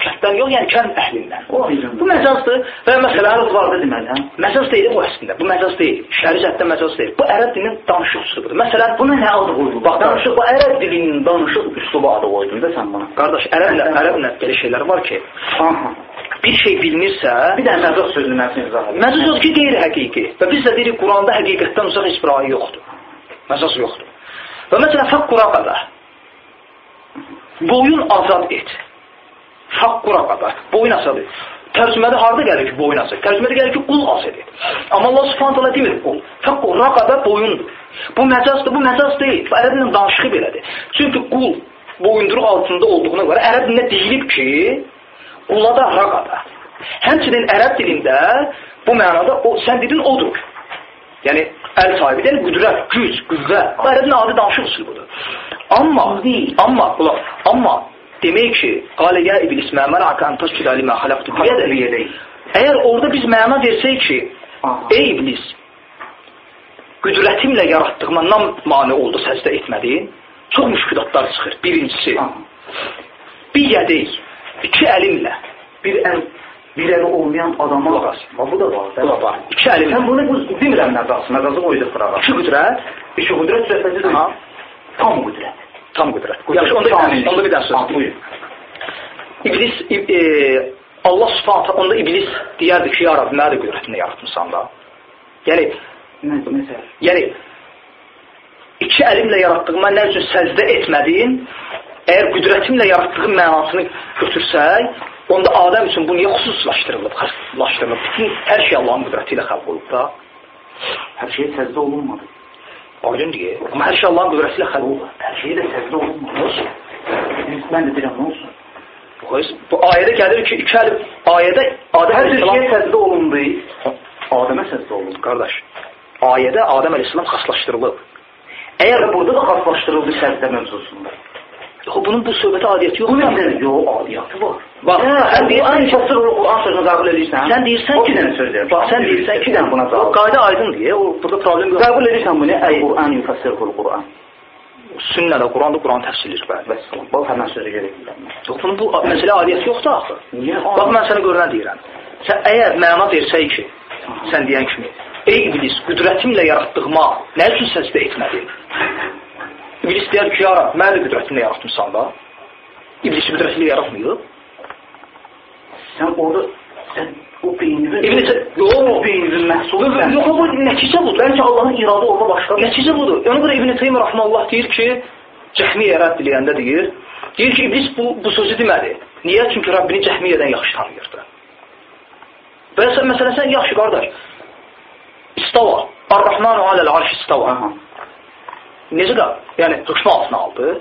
Kənddən yox, yəni kənd əhlindən. O. Bu məcazdır və Məsələn, vardı deməli, hə? Məcaz deyil bu əslində. Bu məcaz deyil. Şəri cəhətdən məcaz deyil. Bu ərəb dilinin danışıq üslubudur. Məsələn, Buna nə adı qoydun? Bax, danışıq, bu ərəb dilinin danışıq üslubu adı qoydun da sən buna. qardaş, ərəblə, ərəblə belə şeylər var ki, Aha. bir şey bilinirsə, Bir dənə məcaz sözünü mən sizə izah edim. məcaz yoxdur ki, qeyri-həqiqi. Və biz də deyirik Quranda həqiqətdən uzaq heç bir ayə yoxdur. Məcaz yoxdur. Və məsələn, fəq quraqada boyun azad et. Fəq quraqada boyun azad et. Tərcümədə harda gəlir ki, boyun azad? Tərcümədə gəlir ki, qul et. Amma Allah Subhanahu taala demir qul. Fəq quraqada boyundur. Bu məcazdır, bu məcaz deyil. Bu ərəblə danışığı belədir. Çünki qul boyunduruq altında olduğuna görə ərəb dilində deyilib ki, qula da raqada. Həmçinin ərəb dilində bu mənada o sən dedin odur. Yəni əl sahibi deyil, qüdrət, güc, qüvvə. Bu ərəbin adi danışıq üsulubudur. Amma amma qulaq, amma demək ki, qalə ya iblis mə mənaka an təşkil alimə biyədə. Biyədək. Əgər orada biz məna versək ki, Aha. ey iblis, qüdrətimlə yaratdığımdan mane oldu səcdə etmədin, çox müşkülatlar çıxır. Birincisi, Aha. bir yədək, iki əlimlə, Bir əl, bir əli olmayan adama Qulaq as. Bu da var. da. qulaq var, iki əlimlə, Sən bunu bu demirəm məcazı, məcazı qoyduq qırağa. iki qüdrət, İşi qüdrət. Aha. Tam qüdrət. Tam qüdrət. Yaxşı, onda bir dənə, onda bir dənə söz. Buyur. İblis, ib- e, Allah subhanətə, onda iblis deyərdi ki, ya Rabbi, mənə də qüdrətini yaratmışsan da. Yəni, yəni, iki əlimlə yaratdığıma nə üçün səcdə etmədin? Əgər qüdrətimlə yaratdığım mənasını götürsək, onda Adəm üçün bu niyə xüsuslaşdırılıb, xəslaslaşdırılıb? Bütün hər şey Allahın qüdrəti ilə xəlq olub da. Hər şeyə səcdə olunmadı. Hər şey Allahın qüdrəti ilə xəlq olub. Hər şeyə də səcdə olunmadı. Olsun. Mən də deyirəm, nə olsun? Bu, ayədə gəlir ki, iki əlim ayədə Adəm əleyhissalam səcdə olundu. Adəmə səcdə olundu. qardaş. Ayədə Adəm əleyhissalam xaslaşdırılıb. Əgər burada da xaslaşdırıldı səcdə mövzusunda. Bunun bu söhbətə adiyyəti Bu yoxdur. nədir? Yox, adiyyatı var. Bax, Hə, sən sən deyirsən ki, sırrı Quran sözünü qəbul edirsən. Sən deyirsən o ki, dənə söz deyirəm. Bax, sən deyirsən iki dənə buna o cavab. qayda aydındır, o burada problem yox. Qəbul edirsən bunu, əl Quran yufassirul Quran. Sünnədə Quranda Quran təfsirləyir. Bəs, bax həmən sözü gerək edirəm. Yox, bunun bu məsələ adiyyəti yoxdur axı. Niyə? Bax, mən sənə görünə deyirəm. Sən əgər məna versək ki, sən deyən kimi, ey iblis, qüdrətimlə yaratdığıma nə üçün səcdə etmədin? İblis deyər ki, ya Rab, mən də qüdrətimlə yaratmışsan da. İblisi qüdrətilə yaratmayıb. Sən orada sən o beyninin İblis, yox, o beyninin məhsulu sən. yox, bu nəticə budur. Bəlkə Allahın iradə orada başqa. Nəticə budur. Ona görə İbn Teymiyyə rahmeullah deyir ki, Cəhmiyyə rədd eləyəndə deyir, deyir ki, iblis bu, bu sözü demədi. Niyə? Çünki Rəbbini Cəhmiyyədən yaxşı tanıyırdı. Və sən məsələn sən yaxşı qardaş. İstava. Ar-Rahmanu aləl arş istava. Aha. Necə də? Yəni hökmü altına aldı.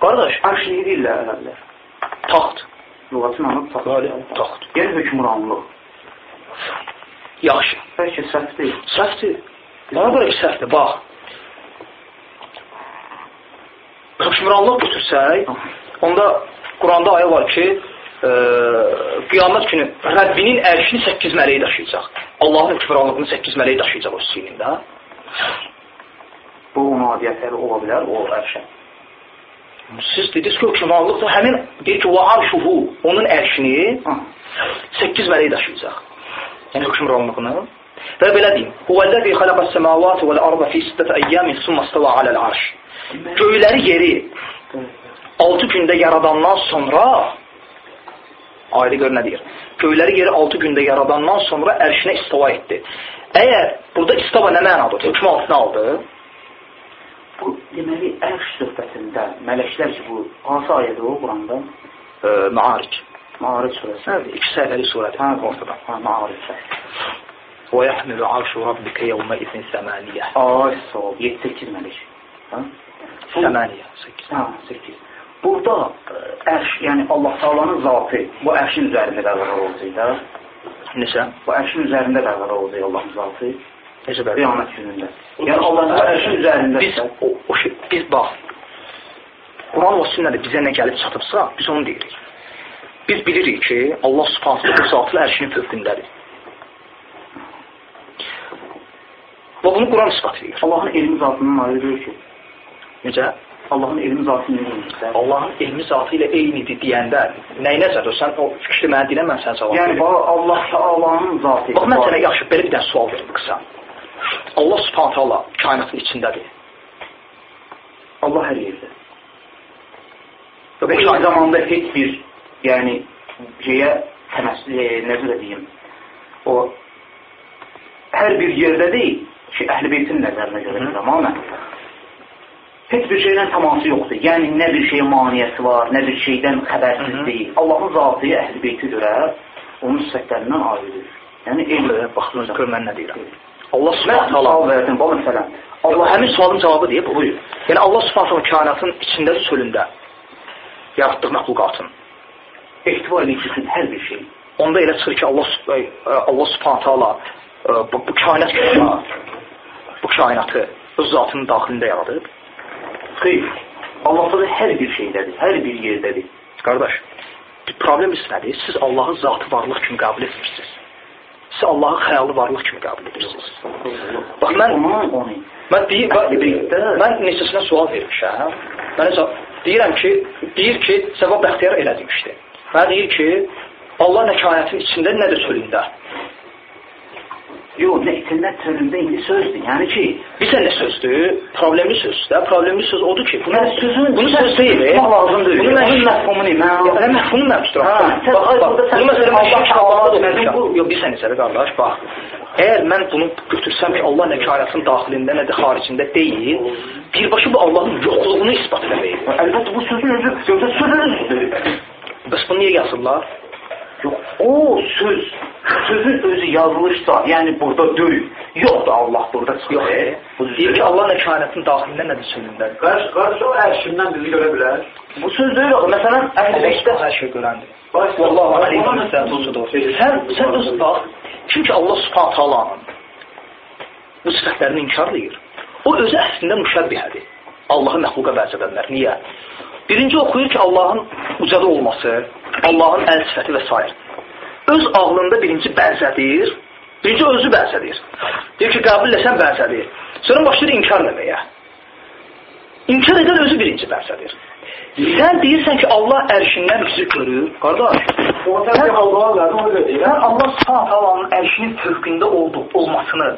Qardaş, Arş nə deyirlər ərəblər? taxt. Lüğətin anıb taxt. Taxt. Yəni hökmranlıq. Yaxşı. Bəlkə səhv deyil. Səhvdir. Ona görə ki, səhvdir. Bax. Hökmranlıq götürsək, onda Quranda ayə var ki, e, qiyamət günü Rəbbinin ərşini 8 mələyi daşıyacaq. Allahın hökmranlığını 8 mələyi daşıyacaq o sinində. Bu onun adiyyətləri ola bilər, o ərşə. Siz dediniz ki, hökmranlıq da həmin deyir ki, və arşuhu, onun ərşini Ha. 8 mələyi daşıyacaq. Yəni hökmranlığını. Və belə deyim. Huvəllazi xalaqas semawati vel arda fi sittati ayyamin summa istava alal arş. Göyləri yeri 6 gündə yaradandan sonra ayda gör nə deyir? Göyləri yeri 6 gündə yaradandan sonra ərşinə istava etdi. Əgər burada istava nə mənadır? Hökm altına aldı. Bu deməli ərş söhbətində mələklər ki, bu hansı ayədir o Quranda? E, Maaric. Ma'arij surəsi. Nədir? 2 səhifəli surədir. Hə, ortada. Ha, Ma'arij. Və yahmilu arşu rabbika yawma idin samaniyə. Ay, sağ ol. 7-8 mələk. Ha? Bu- Samaniyə, 8. Ha, 8. Burada ərş, yəni Allah Taala'nın zatı bu ərşin üzərində bərqərar olacaq da. Necə? Bu ərşin üzərində bərqərar olacaq Allahın zatı Necə belə? qiyamət günündə. Yəni Allah bu ərşin üzərində Biz o, o şey, biz bax. Quran və sünnədə bizə nə gəlib çatıbsa, biz onu deyirik. Biz bilirik ki, Allah Subhanahu taala zatlı ərşinin fövqündədir. Və bunu Quran isbat edir. Allahın elmi zatından ayrılır ki, Necə? Allahın elmi zatı necədir? Allahın elmi zatı ilə eynidir deyəndə nəyi nəzərdə sən o fikri mənə deyən mən sənə cavab Yəni verim. bax, Allah Taala'nın zatı. Bax mən sənə yaxşı belə bir dənə sual verim qısa. Allah Subhanahu taala kainatın içindədir. Allah hər yerdə. Və eyni kainat zamanda heç bir, yəni şeyə təməssül, e, necə deyim, o hər bir yerdə deyil ki, Əhl-i Beytin nəzərinə görə Hı. tamamən. Heç bir şeydən təması yoxdur. Yəni nə bir şeyə maniyyəsi var, nə bir şeydən xəbərsiz Hı -hı. deyil. Allahın zatı Əhl-i Beyti görə onun sifətlərindən ayrıdır. Yəni elm baxdınız gör mən nə deyirəm. Allah taala sual verdim, bu məsələn. Allah həmin sualın cavabı deyib buyur. Yəni Allah Subhanahu kainatın içində çölündə yaratdığı məxluqatın. ehtiva edirsən hər bir şey. Onda elə çıxır ki Allah Allah Subhanahu taala e, bu, bu kainat bu kainatı öz zatının daxilində yaradıb. Xeyr. Allahda da hər bir şeydədir, hər bir yerdədir. Qardaş, problem nədir? Siz Allahı zatı varlıq kimi qəbul etmirsiniz. Siz Allahı xəyali varlıq kimi qəbul edirsiniz. Bax mən. Mən deyir, Beytdə mən neçəsinə sual vermişəm. Mənə cavab deyirəm ki, deyir ki, Səbah Bəxtiyar elə demişdi. Mənə deyir ki, Allah nə kainatın içində, nə də çölündə. Yox, nə internet sözündə indi sözdür. Yəni ki, Bilirsən nə sözdür? Problemli sözdür. Problemli söz odur ki, bunu yəni sözün bunu söz deyil. Tutmaq lazımdır. Bunu mən Bunun məfhumunu mən məfhumu tuturam? Ha, Bax, bax, bunu məsələn Allah demədin, demədim. bu- yox bir sənə içəri qardaş, bax. Əgər mən bunu götürsəm ki, Allah nə kainatın daxilində, nə də xaricində deyil, birbaşa bu Allahın yoxluğunu isbat etməkdir. Əlbəttə bu sözün özü, yoxsa sözün özüdür. Bəs bunu niyə yazırlar? O söz, sözün özü yazılışsa, yəni burada deyil. Yoxdur Allah burada çıxıyor. Yox, e. Bu Deyir ki, Allah nə kainatın daxilində, nə də sönündə. Qarşı, qarşı o ərşindən bizi görə bilər. Bu söz deyil. Məsələn, əhl-i beşdə hər şey görəndir. Baş, Vallahi aleykum sən dostudur. Sən sən öz bax. Çünki Allah Subhanahu taalanın bu sifətlərini inkar edir. O özü əslində müşəbbihədir. Allahı məxluqa bənzədənlər. Niyə? Birinci oxuyur ki, Allahın ucada olması, Allahın əl sifəti və s. Öz ağlında birinci bənzədir. Birinci özü bənzədir. Deyir ki, qəbul etsən bənzədir. Sonra başlayır inkar etməyə. İnkar edən özü birinci bənzədir. Sən deyirsən ki, Allah ərşindən bizi görür. Qardaş, sən Allah taalanın ərşinin fövqündə oldu, olmasını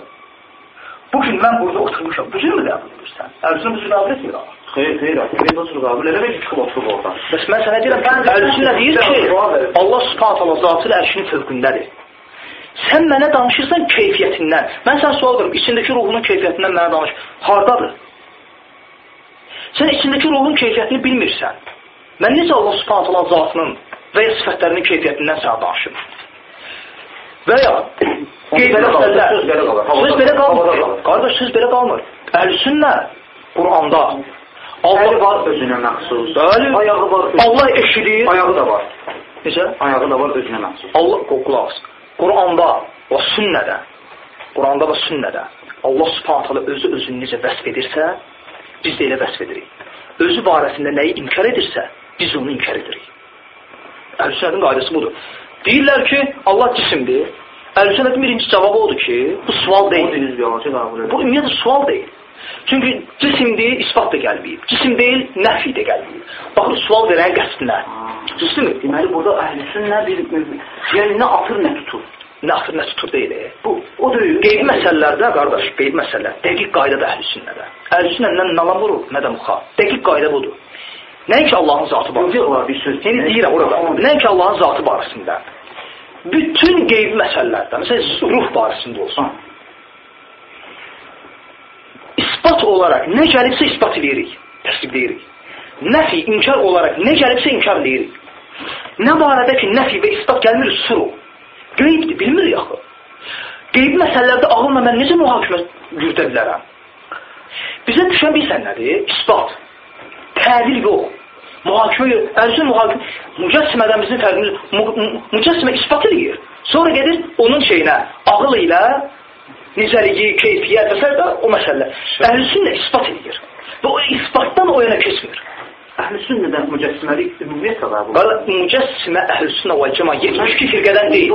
bugün mən burada oturmuşam. Bu cür mü qəbul edirsən? Ərşini bu cür qəbul etmir Allah. Xeyr, xeyr, xeyr, bu söz qəbul eləmək çıxıb oturub oradan. Bəs mən sənə deyirəm, ərşinlə deyir ki, Allah Subhanahu ilə ərşinin fövqündədir. Sən mənə danışırsan keyfiyyətindən. Mən sənə sual verirəm, içindəki ruhunun keyfiyyətindən mənə danış. Hardadır? Sən içindəki ruhun keyfiyyətini bilmirsən. Mən necə Allah Subhanahu zatının və ya sifətlərinin keyfiyyətindən sənə danışım? Və ya qeybi məsələlər. söz belə qalmır. Qardaş, söz belə qalmır. Əhl-Sünnə Quranda Allah var özünə məxsus. Bəli. Ayağı var. özünə- Allah eşidir. Ayağı da var. Necə? Ayağı da var özünə məxsus. Allah qulaq. Quranda və sünnədə, Quranda və sünnədə Allah Subhanahu taala özü özünü necə vəsf edirsə, biz də elə vəsf edirik. Özü barəsində nəyi inkar edirsə, biz onu inkar edirik. Əhl-Sünnətin qaydası budur. Deyirlər ki, Allah cisimdir. Əhl-Sünnətin birinci cavabı odur ki, bu sual deyil. Bu ümumiyyətlə sual deyil. Çünki cisim deyil, isbat da gəlməyib. Cisim deyil, nəfi də gəlməyib. Baxın, sual verən qəsdinə. Düzdürmü? Deməli burada əhl-sünnə bir yəni nə atır, nə tutur. Nə atır, nə tutur deyil. e. Bu o deyil. Qeybi məsələlərdə, qardaş, qeybi məsələlər, dəqiq qaydadır əhl-sünnədə. Əhl-sünnədən nə lan vurur, nə də muxa. Dəqiq qayda budur. Nəinki Allahın zatı barəsində. Bir söz. Yəni deyirəm orada. Nəinki Allahın zatı barəsində. Bütün qeybi məsələlərdə, məsələn, ruh barəsində olsun. İsbat olaraq nə gəlibsə isbat edirik, təsdiqləyirik. Nəfi, inkar olaraq nə gəlibsə inkar edirik. Nə barədə ki, nəfi və isbat gəlmir, suru. Qeybdir, bilmirik axı. Qeybi məsələlərdə ağılla mən necə mühakimə yürüdə bilərəm? Bizə düşən bilsən nədir? İsbat. Təvil yox. Mühakimə. Ərsin mühakimə. Mücəssimədən bizim fərqimiz, mücəssimə isbat edir. Sonra gedir onun şeyinə, ağıl ilə necəliyi, keyfiyyət və s. o məsələ. Əhlüsünnə isbat edir. Və o isbatdan o yana keçmir. Əhl-sünnədən mücəssiməlik ümumiyyətlə var bu. Qala mücəssimə əhlüsünnə və cəma 72 firqədən deyil.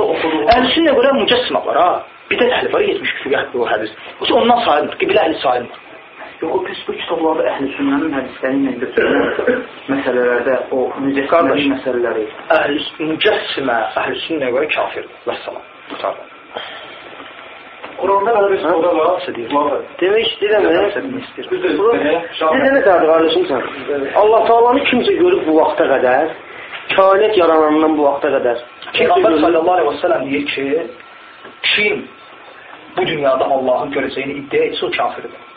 Əhlüsünnə görə mücəssimə var ha. Bir də əhli var 72 firqə o hədis. O ondan sayılmır. Qiblə əhli sayılmır. Yox, o pis bu kitablarda əhl-sünnənin hədisləri ilə götürülür. məsələlərdə o mücəssiməlik məsələləri. Əhl mücəssimə əhlüsünnə görə kafirdir. Vəssalam. Qutardı. Quranda belə bir soru var. Demək istəyirəm, belə bir dənə dəqiq qardaşım sən. Allah Taala'nı kimsə görüb bu vaxta qədər, kainat yaranandan bu vaxta qədər. Peyğəmbər sallallahu əleyhi və səlləm deyir ki, kim bu dünyada Allahın görəcəyini iddia etsə o kafirdir.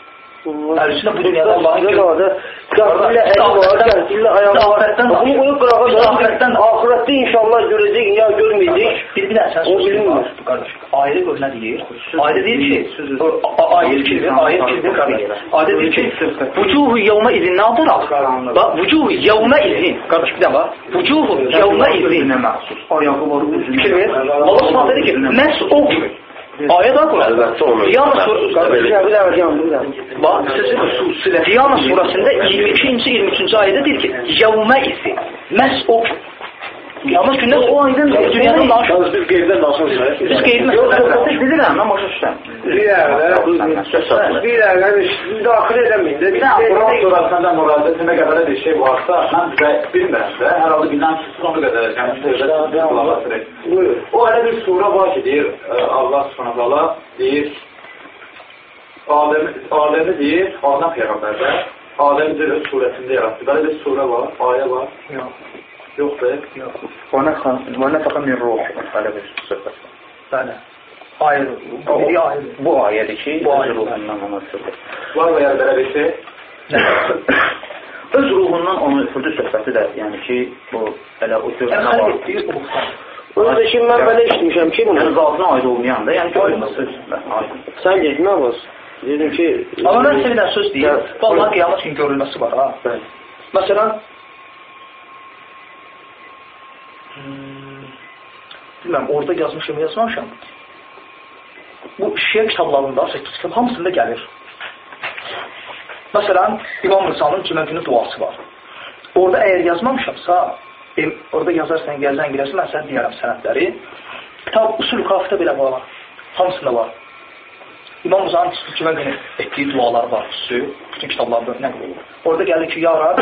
Əhlüsünnə bu dünyada Allahın görəcəyini Qafillə əli var, qafillə ayağı var. Bunu qoyub qırağa Biz ahirətdən Ahirətdə inşallah görəcək ya görməyəcək. Bir bir dənə sən O bu qardaş. Ayrı gör nə deyir? Ayrı deyir ki, o- a- ayrı kelime, ayrı kelime qardaş. Ayrı deyir ki, vucuhu yevme izin ne yapar? Bak, vucuhu yevme izin. Qardaş bir daha bak. Vucuhu yevme izin. Ayağı var. Kelime. Allah Subhanahu dedi ki, mes'uk. Ayet var Kur'an. Elbette olur. Diyana suresi. Kardeş, Bir daha bir daha hocam bir daha. Bak sizin Diyana suresinde 22. 23. ayette diyor ki yevme izin. Mes'uk. Qiyamət gündən O aydın dünyadan danışır. Yalnız biz qeyddən danışmırıq. Biz məsələsindən söhbəti bilirəm, mən başa düşürəm. Bir dəqiqə, bir dəqiqə, daxil edəməyin də. Bir dəqiqə, Quran surasında müraciətində qədər bir şey varsa, mən bilmirəm də, hər halda bilən ki, son qədər, yəni. O elə bir surə var ki, deyir e, Allah Subhanahu taala deyir Adem Adem'i deyir, Adem peyğəmbərdə Adem'i deyir öz surəsində yaratdı. Belə bir surə var, ayə var. Yox. Yox be, yox. O nəfəqə min ruh məsələdir söhbət. Bəli. Ayrı. O, biri ayrı. Bu ayədir ki, bu öz ruhundan ona üfürdür. Var və ya belə bir şey? öz ruhundan ona üfürdü söhbəti də, yəni ki, bu elə o dövrünə var. Onu da şimdi mən belə işləmişəm ki, yəni zatına aid olmayan da, yəni ki, aydın. Sən dedin, nə var? Dedim ki... Amma mən sevinən söz deyir, vallaha qiyamət üçün görülməsi var, ha. Məsələn, bilməm, orada yazmışam, yazmamışam. Bu şiə kitablarında, 8 kitab hamısında gəlir. Məsələn, İmam Rızanın cümə günü duası var. Orada əgər yazmamışamsa, em, orada yazarsan, gəlsən, girərsən, mən sənə deyərəm sənədləri. Kitab usul kafda belə var. Hamısında var. İmam Rızanın cümə günü etdiyi dualar var, xüsusi, bütün kitablarda nəql olunur. Orada gəlir ki, ya Rab,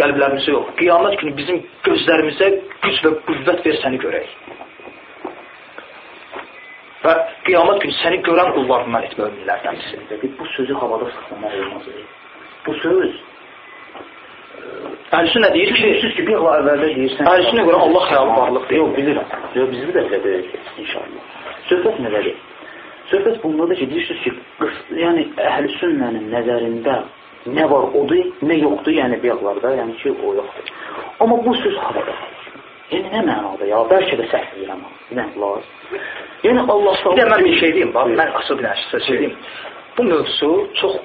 qəlblərimizə yox, qiyamət günü bizim gözlərimizə güc və qüvvət ver səni görək. Və qiyamət günü səni görən qullarından et möminlərdənsin. Dedi, bu sözü havada saxlamaq olmaz. Bu söz Əhlüsü nə deyir ki, siz ki, bir əvvəldə deyirsən. əhlüsünə görə Allah xəyalı varlıqdır. Yox, bilirəm. Yox, bizim də belə deyəcək, inşallah. Söhbət nədədir? Söhbət bundadır ki, deyirsiniz ki, yəni əhl-i sünnənin nəzərində nə var odur, nə yoxdur, yəni biyaqlarda, yəni ki, o yoxdur. Amma bu söz havada. Yəni nə mənada ya? Bəlkə də səhv deyirəm. Bilən Yəni Allah sağ Bir də mən bir şey deyim, bax, mən asıl bir şey deyim. Bu mövzu çox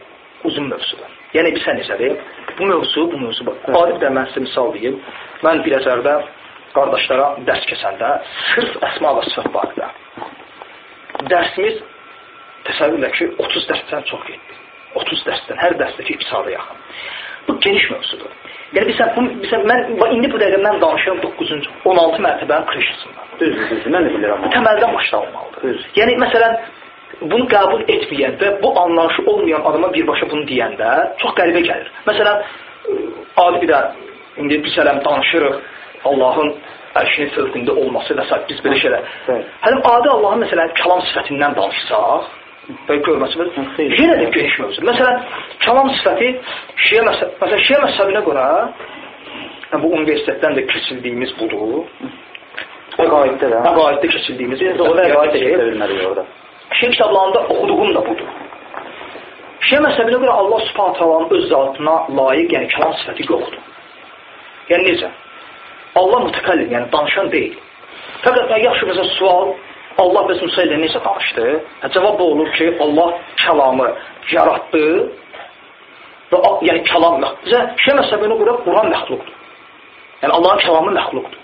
uzun mövzudur. Yəni bir sən necədir? Bu mövzu, bu mövzu bax. Adi bir də mən sizə misal deyim. Mən Biləcərdə qardaşlara dərs keçəndə sırf əsma və barədə dərsimiz təsəvvürlə ki, 30 dərsdən çox getdi. 30 dərsdən, hər dərsdəki 2 saata yaxın. Bu geniş mövzudur. Yəni bilsən, bu, bilsən mən indi bu dəqiqə mən danışıram 9-cu, 16 mərtəbənin krişəsindən. Düzdür, düzdür. Mən də bilirəm. Bu təməldən başlanmalıdır. Düz. Yəni məsələn bunu qəbul etməyən və bu anlayışı olmayan adama birbaşa bunu deyəndə çox qəribə gəlir. Məsələn, ə, adi bir də indi biz hələm danışırıq Allahın ərşinin fövqündə olması və s. biz belə şeylər. Hələm adi Allahın məsələn kəlam sifətindən danışsaq və görməsi Xeyr. yenə də geniş mövzudur. Məsələn, kəlam sifəti şiə məsəl məsələn şiə məzhəbinə görə yəni, bu universitetdən də keçildiyimiz budur. Əqaiddə də. Əqaiddə keçildiyimiz Biz də orada əqaid keçə bilmərik orada. Şiə kitablarında oxuduğum da budur. Şiə məzhəbinə görə Allah Subhanahu taalanın öz zatına layiq, yəni kəlam sifəti yoxdur. Yəni necə? Allah mütəkallim, yəni danışan deyil. Fəqət yaxşı bizə sual Allah bəs Musa ilə necə danışdı? Hə, cavab bu olur ki, Allah kəlamı yaratdı və yəni kəlam bizə Şiə məzhəbinə görə Quran məxluqdur. Yəni Allahın kəlamı məxluqdur.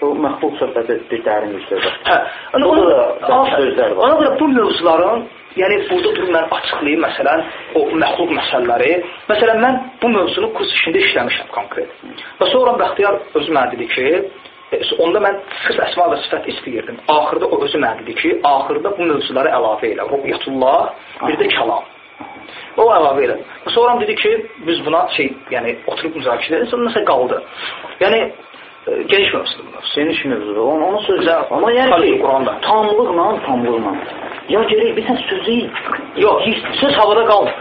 O məxluq söhbəti bir dərin bir söhbət. Hə, ona ona, sözlər var. ona görə bu mövzuların, yəni burada durub mən açıqlayım məsələn o məxluq məsələləri. Məsələn mən bu mövzunu kurs işində işləmişəm konkret. Və sonra Bəxtiyar özü mənə dedi ki, onda mən sırf əsma və sifət istəyirdim. Axırda o özü mənə dedi ki, axırda bu mövzuları əlavə elə. Ruhiyyətullah, bir də kəlam. O əlavə elə. Sonra dedi ki, biz buna şey, yəni oturub müzakirə edelim, sonra nəsə qaldı. Yəni e, geniş mövzudur bu mövzu. Geniş mövzudur. Onu, onu. Güzel. Amma yəni ki, Quranda. tamlıqla, tamlıqla. Ya gerek bir sən sözü Yox, söz havada qalmır.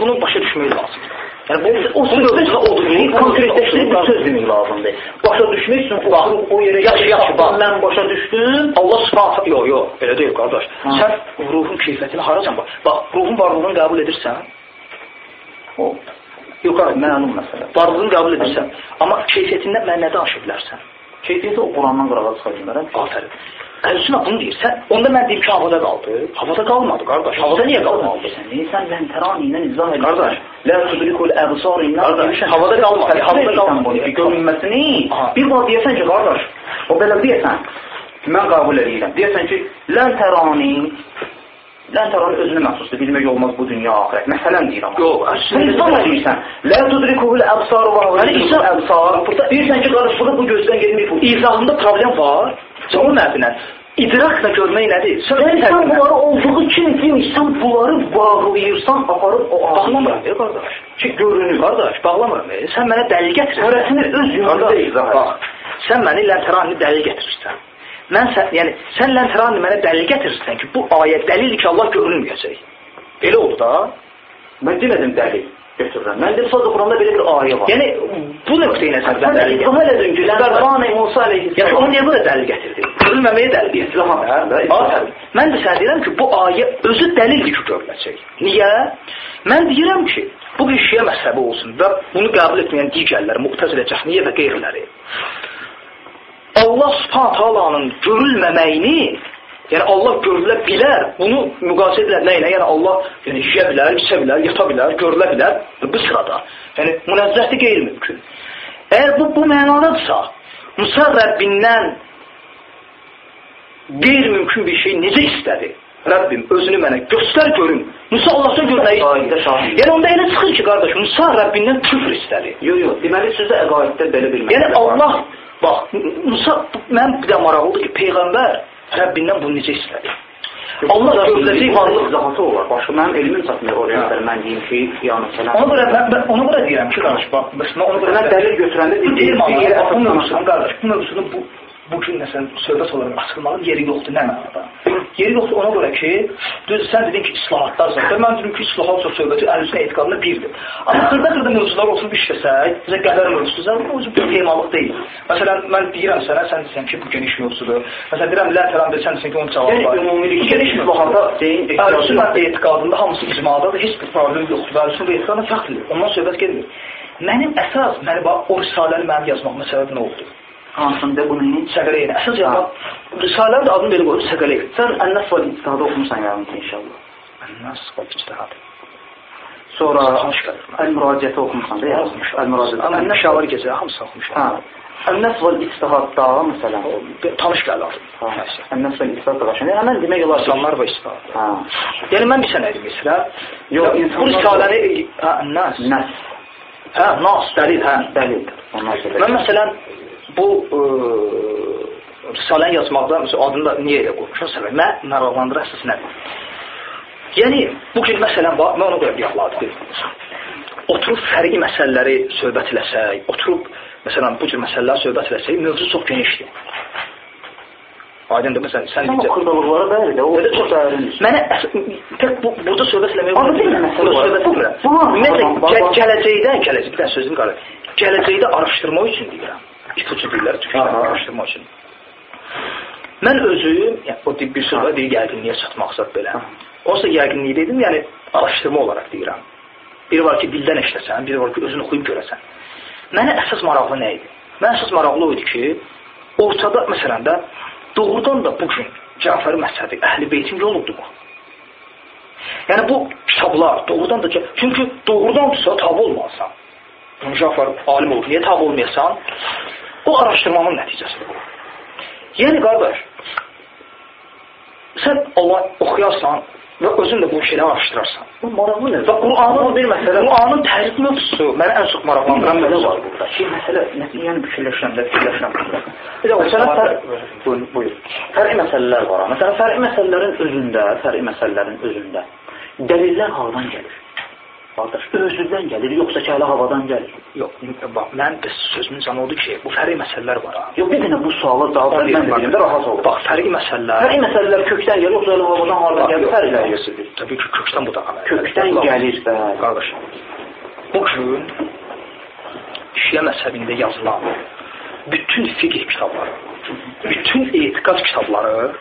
Bunu başa düşmək lazım. Yəni, o sözü mövzuda odur. konkretləşdirib bir söz demək lazımdır. Başa düşmək üçün oturub o yerə Yaxşı, yaxşı, bax. Mən başa düşdüm. Allah subhanət yox, yox, elə deyil qardaş. Ha. Sən ruhun keyfiyyətini haracan bax. Bax, ruhun varlığını qəbul edirsən. O Yox, qardaş, məlum məsələ. varlığını qəbul edirsən. Amma keyfiyyətindən mən nə danışa bilərsən? Keyfiyyəti o Qurandan qırağa çıxa bilmərəm. Afərin. Əhlüsünə bunu deyirsən, onda mən deyim ki, havada qaldı. Havada qalmadı, qardaş. Havada niyə qalmadı? Sən sən sən tərani ilə izah edirsən. Qardaş. La tudrikul absar ilə Qardaş, havada qalmadı, havada qalmadı. Görünməsini bir var deyəsən ki, qardaş, o belə deyəsən. Mən qəbul edirəm. Deyəsən ki, lən tərani Ləntəranın özünə məxsusdur. Bilmək olmaz bu dünya axirət. Məsələn deyirəm. Yox, Sən əslində İslam'a deyirsən. Lə tudrikuhul əbsar və İslam əbsar. Burada deyirsən ki, qardaş bunu bu gözdən getməyib. Bu izahında problem var. Cavab nədir? İdrakla görmək nədir? Sən sən bunları olduğu kimi deyim, sən bunları bağlayırsan, aparıb o Bağlamıram, ey qardaş. ki, görünür. Qardaş, bağlamıram. E, sən mənə dəlil gətirirsən. Hərəsini öz Qardaş, izah et. bax, sən məni ləntaranı dəlil gətirirsən. Mən sən, yəni sən ləntaranı mənə dəlil gətirirsən ki, bu ayə dəlildir ki, Allah görünməyəcək. Elə oldu da. Mən demədim dəlil götürürəm. Mən dedim sadəcə Quranda belə bir ayə var. Yəni bu nəzərdən Sən dəlil izah elədin ki, Ləntəran Musa Yəni əleyhissalam. onu niyə bura dəlil gətirdi? Görülməməyə dəlil gətirdi. Hə. Mən də sənə deyirəm ki, bu ayə özü dəlildir ki, görüləcək. Niyə? Mən deyirəm ki, bu bir şiə məzhəbi olsun və bunu qəbul etməyən digərləri, Mu'təzilə, Cəhmiyyə və qeyriləri. Allah Subhanahu taalanın görülməməyini, yəni Allah görülə bilər, bunu müqayisə edirlər nə ilə? Yəni Allah yəni yeyə bilər, içə bilər, yata bilər, görülə bilər bu sırada. Yəni münəzzəhdir qeyri-mümkün. Əgər bu bu mənadadırsa, Musa Rəbbindən qeyri-mümkün bir şey necə istədi? Rəbbim özünü mənə göstər görüm. Musa Allahdan görməyi şahid. Yəni onda elə çıxır ki, qardaş, Musa Rəbbindən küfr istədi. Yox, yox, deməli sizdə əqaiddə belə bir Yəni məsələ var. Allah bax, Musa mən bir də maraqlıdır ki, peyğəmbər Rəbbindən bunu necə istədi? Allah görüləcək varlıq izahatı olar. Başqa mənim elmim çatmır oraya qədər mən deyim ki, yəni sənə Ona görə mən, mən ona görə deyirəm ki, qardaş, bax, bəs mən ona görə dəlil götürəndə yerə amma bu mövzunu qardaş, bu mövzunu bu bu gün məsələn söhbət olaraq açılmalı yeri yoxdur nə mənada? Yeri yoxdur ona görə ki, düz sən dedin ki, islahatlar zaten. Mən dedim ki, islahat çox söhbəti əhlüsünə etiqadında birdir. Amma xırda-xırda mövzular olsun işləsək, bizə qədər mövzusu zaten bu bir temalıq deyil. Məsələn, mən deyirəm sənə, sən desən ki, bu geniş mövzudur. Məsələn, deyirəm, lə falan desən ki, onun cavabı Yəni var. ümumilikdə geniş islahata deyin Əhlüsünə etiqadında hamısı icmadadır, heç bir problem yoxdur. Və əhlüsünə etiqadında fərqlidir. Ondan söhbət gelmir. Mənim əsas, məni bax, o risaləni mənim yazmağıma səbəb nə oldu? Hansında bunu Səqələyin. Əsas yazmaq, risalənin də adını belə qoyub Səqələyin. sən Ən-Nəs və İctihadı oxumusan yəqin ki, inşallah. Nas qol ictihad. Sonra. Əl-Müraciəti oxumusan da yəqin. Əl-Müraciət. Amma nə şavar gecə hamısı oxumuşam. Ən-Nəs və İctihadda məsələn. Tanış gəlir. Hə. Ən-Nəs və İctihad da başlanır. Həmin demək olar İnsanlar və istihad. Hə. Yəni mən bir sənə deyim məsələ. Yox, bu risaləni Nas. Nəs. Hə, Nas dəlil, hə. Dəlil. Mən məsələn bu ə, risaləni yazmaqda adını da niyə elə qoymuşam? Səbəb mən maraqlandıran əsas nədir? Yəni bu gün məsələn bax, mən ona görə bir əhladır. Oturub fərqi məsələləri söhbət eləsək, oturub məsələn bu cür məsələlər söhbət eləsək, mövzu çox genişdir. Aydındır məsələn sən Amma necə xırdalıqlara bəyər də o Belə çox dərin. Mənə tək bu burada söhbət eləmək Amma bir məsələ Burada var. söhbət bu- Ümumiyyətlə gələcəkdə, gələcək bir dənə sözüm qalır. Gələcəkdə araşdırma üçün deyirəm. İpucu deyirlər, araşdırma üçün. Mən özüm, yəni o söz var, deyir yəqinliyə çatmaqsad belə. Olsa yəqinliyi dedim, yəni araşdırma olaraq deyirəm. Biri var ki, dildən eşləsən, biri var ki, özünü oxuyub görəsən. Mənə əsas maraqlı nə idi? Mənə əsas maraqlı o idi ki, ortada məsələn də doğrudan da bu gün Cəfər məzhəbi, Əhl-i Beytin yoludur bu. Yəni bu kitablar doğrudan da çünki doğrudandırsa tabe olmasan. Cəfər alim olur. Niyə tabe olmayasan? O araşdırmanın nəticəsidir bu. Yəni qardaş, sən Allah oxuyarsan və özün də bu şeyləri araşdırarsan. Bu maraqlı nə? Və Qur'anın bir məsələ, Qur'anın tərif mövzusu mənə ən çox maraqlandıran məsələ var burada. Şey məsələ, yəni fikirləşirəm də, fikirləşirəm. Bir də məsələ fərq, buyur, buyur. Fərqi məsələlər var. Məsələn, fərqi məsələlərin özündə, fərqi məsələlərin özündə dəlillər hardan gəlir? Qardaş, özündən gəlir, yoxsa ki, hələ havadan gəlir? Yox, bax, mən sözümün canı odur ki, bu fərqi məsələlər var. Yox, bir dənə bu suala cavab ver, mən də deyim də rahat ol. Bax, fərqi məsələlər. Fərqi məsələlər kökdən gəlir, yoxsa hələ havadan hardan gəlir? Fərqlər yoxdur. Təbii ki, kökdən bu da əməl. Kökdən gəlir, bəli. Qardaş, bu gün Şiə məzhəbində yazılan bütün fiqh kitabları, bütün etiqad kitabları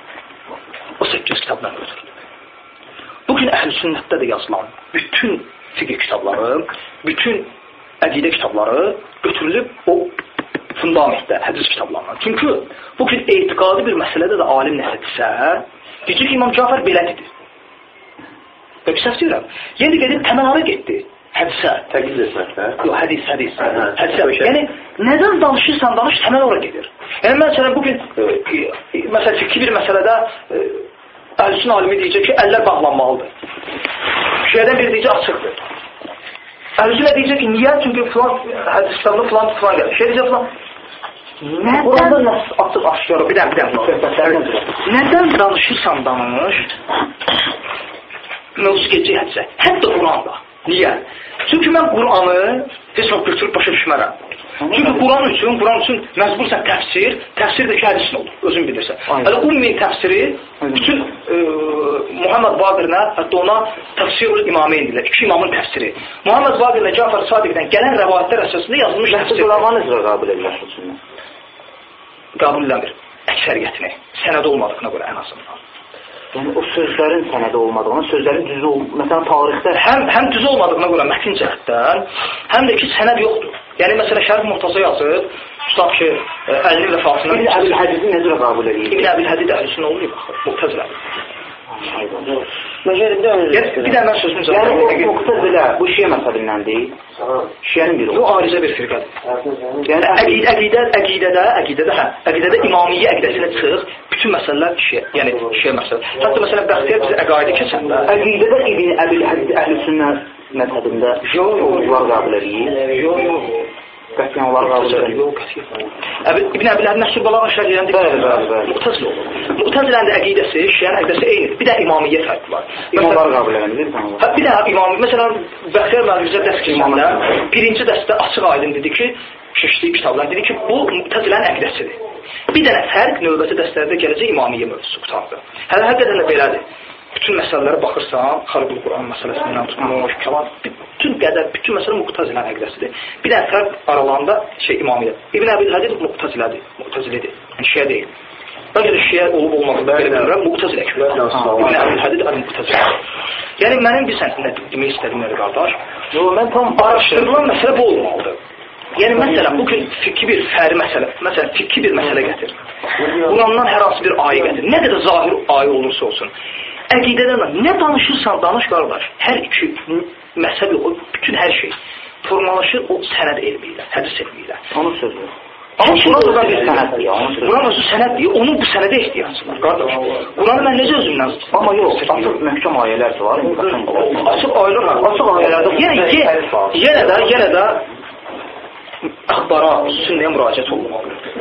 o 8 kitabdan götürülür. Bu gün əhl sünnətdə də yazılan bütün fiqh kitabları, bütün əqidə kitabları götürülüb o fundamentdə, hədis kitablarından. Çünki bu gün etiqadi bir məsələdə də alim nəsə desə, deyəcək ki, İmam Cafər belə dedi. Bək səhv deyirəm. Yenə gedib təməlara getdi. Hədisə. Təqlid etməkdə. Yox, hədis, hədis. Hə, hə. Hədisə. Yəni, nədən danışırsan, danış, təməl ora gedir. Yəni, məsələn, bugün, məsəl üçün, ki bir məsələdə e, əhlüsün alimi deyəcək ki, əllər bağlanmalıdır. Şiədən biri deyəcək açıqdır. Əhlüsünə deyəcək ki, niyə? Çünki filan hədis kitabında filan filan gəlir. Şiə deyəcək filan Burada nəs açıq aşkar bir dənə, bir dənə. Nədən danışırsan danış? Mövzu gedəcək hədisə. Hətta Quranda. Niyə? Çünki mən Quranı heç vaxt götürüb başa düşmərəm. Çünki Quran üçün, Quran üçün məcbursan təfsir, təfsir də ki, hədisin olur, özün bilirsən. Hələ umumi təfsiri bütün e, Muhammed Baqirlə, hətta ona təfsirul imameyn deyirlər, iki imamın təfsiri. Muhammed Baqirlə Cafar Sadiqdən gələn rəvayətlər əsasında yazılmış təfsir. Qulamanı necə qəbul edirlər? Qəbul eləmir əksəriyyətini, sənəd olmadığına görə ən azından. Yəni o sözlərin sənədi olmadığına, sözlərin düzü ol, məsələn tarixdə həm həm düz olmadığına görə mətin cəhətdən, həm də ki sənəd yoxdur. Yəni məsələn Şərif Murtaza yazır, tutaq ki, əlinin vəfatından İbn Əbil Hədidi necə qəbul edir? İbn Əbil Hədid əhlüsünnə olmayıb axı, Mu'təzilə. Məgər bir Yəni bir dənə mən sözümü Yəni o cavab Mu'təzilə bu Şiə məzhəbindəndir. Şiənin biri Bu o. arizə bir firqədir. Yəni Əqidə, əqidə, əqidədə, əqidədə hə, əqidədə imamiyyə əqidəsinə çıx, bütün məsələlər şiə, yəni şiə məsələ. Hətta məsələn Bəxtiyar bizə əqaidi keçəndə əqidədə İbn Əbil Hədid əhlüsünnə məzhəbində onlar qəbul edir. yox, yox. Qətiyyən onlar qəbul edir. İbn Əbil Hədid Nəhsül Balağa şərhləndi. Bəli, bəli, bəli. Mu'təzilə olur. Mu'təzilənin də əqidəsi, şiənin əqidəsi eynidir. Bir də imamiyyə fərqi var. İmamlar qəbul edir. Hə, bir daha imam, məsələn, Bəxtiyar bizə dərs keçəndə birinci dərsdə açıq aydın dedi ki, şişdiyi kitabdan dedi ki, bu Mu'təzilənin əqidəsidir. Bir dənə fərq növbəti dərslərdə gələcək imamiyyə mövzusu qutardı. Hələ həqiqətən də belədir. Bütün məsələlərə baxırsan, Xalqul Quran məsələsindən tutmuş, kəlam, bütün qədər, bütün məsələ Mu'təzilənin əqidəsidir. Bir dənə fərq aralarında şey imamiyyə. İbn Əbil Hədid Mu'təzilədir, Mu'təzilidir. Yəni şiə deyil. Bəlkə də şiə olub olmadığını belə bilmirəm, Mu'təzilə kimi. İbn Əbil Hədid Mu'təzilə. Yəni mənim bir sənə demək istədiyim nədir qardaş? Yox, mən tam Araşdırılan məsələ bu olmalıdır. Yəni məsələn bu gün fikri bir fəri məsələ, məsələn fikri bir məsələ gətir. Qurandan hər hansı bir ayə gətir. Nə qədər zahir ayə olursa olsun. Əqidədən nə danışırsan danış qardaş. Hər iki məsələ o bütün hər şey formalaşır o sənəd elmi ilə, hədis elmi ilə. Onun sözü. Amma Quran da bir sənəddir. Quran özü sənəddir, onun bu sənədə ehtiyacı var qardaş. Quranı mən necə özümdən Amma yox, açıq möhkəm ayələr var. Açıq ayələr var. Açıq ayələrdə yenə, yenə də, yenə də əxbara, sünnəyə müraciət olunmalıdır.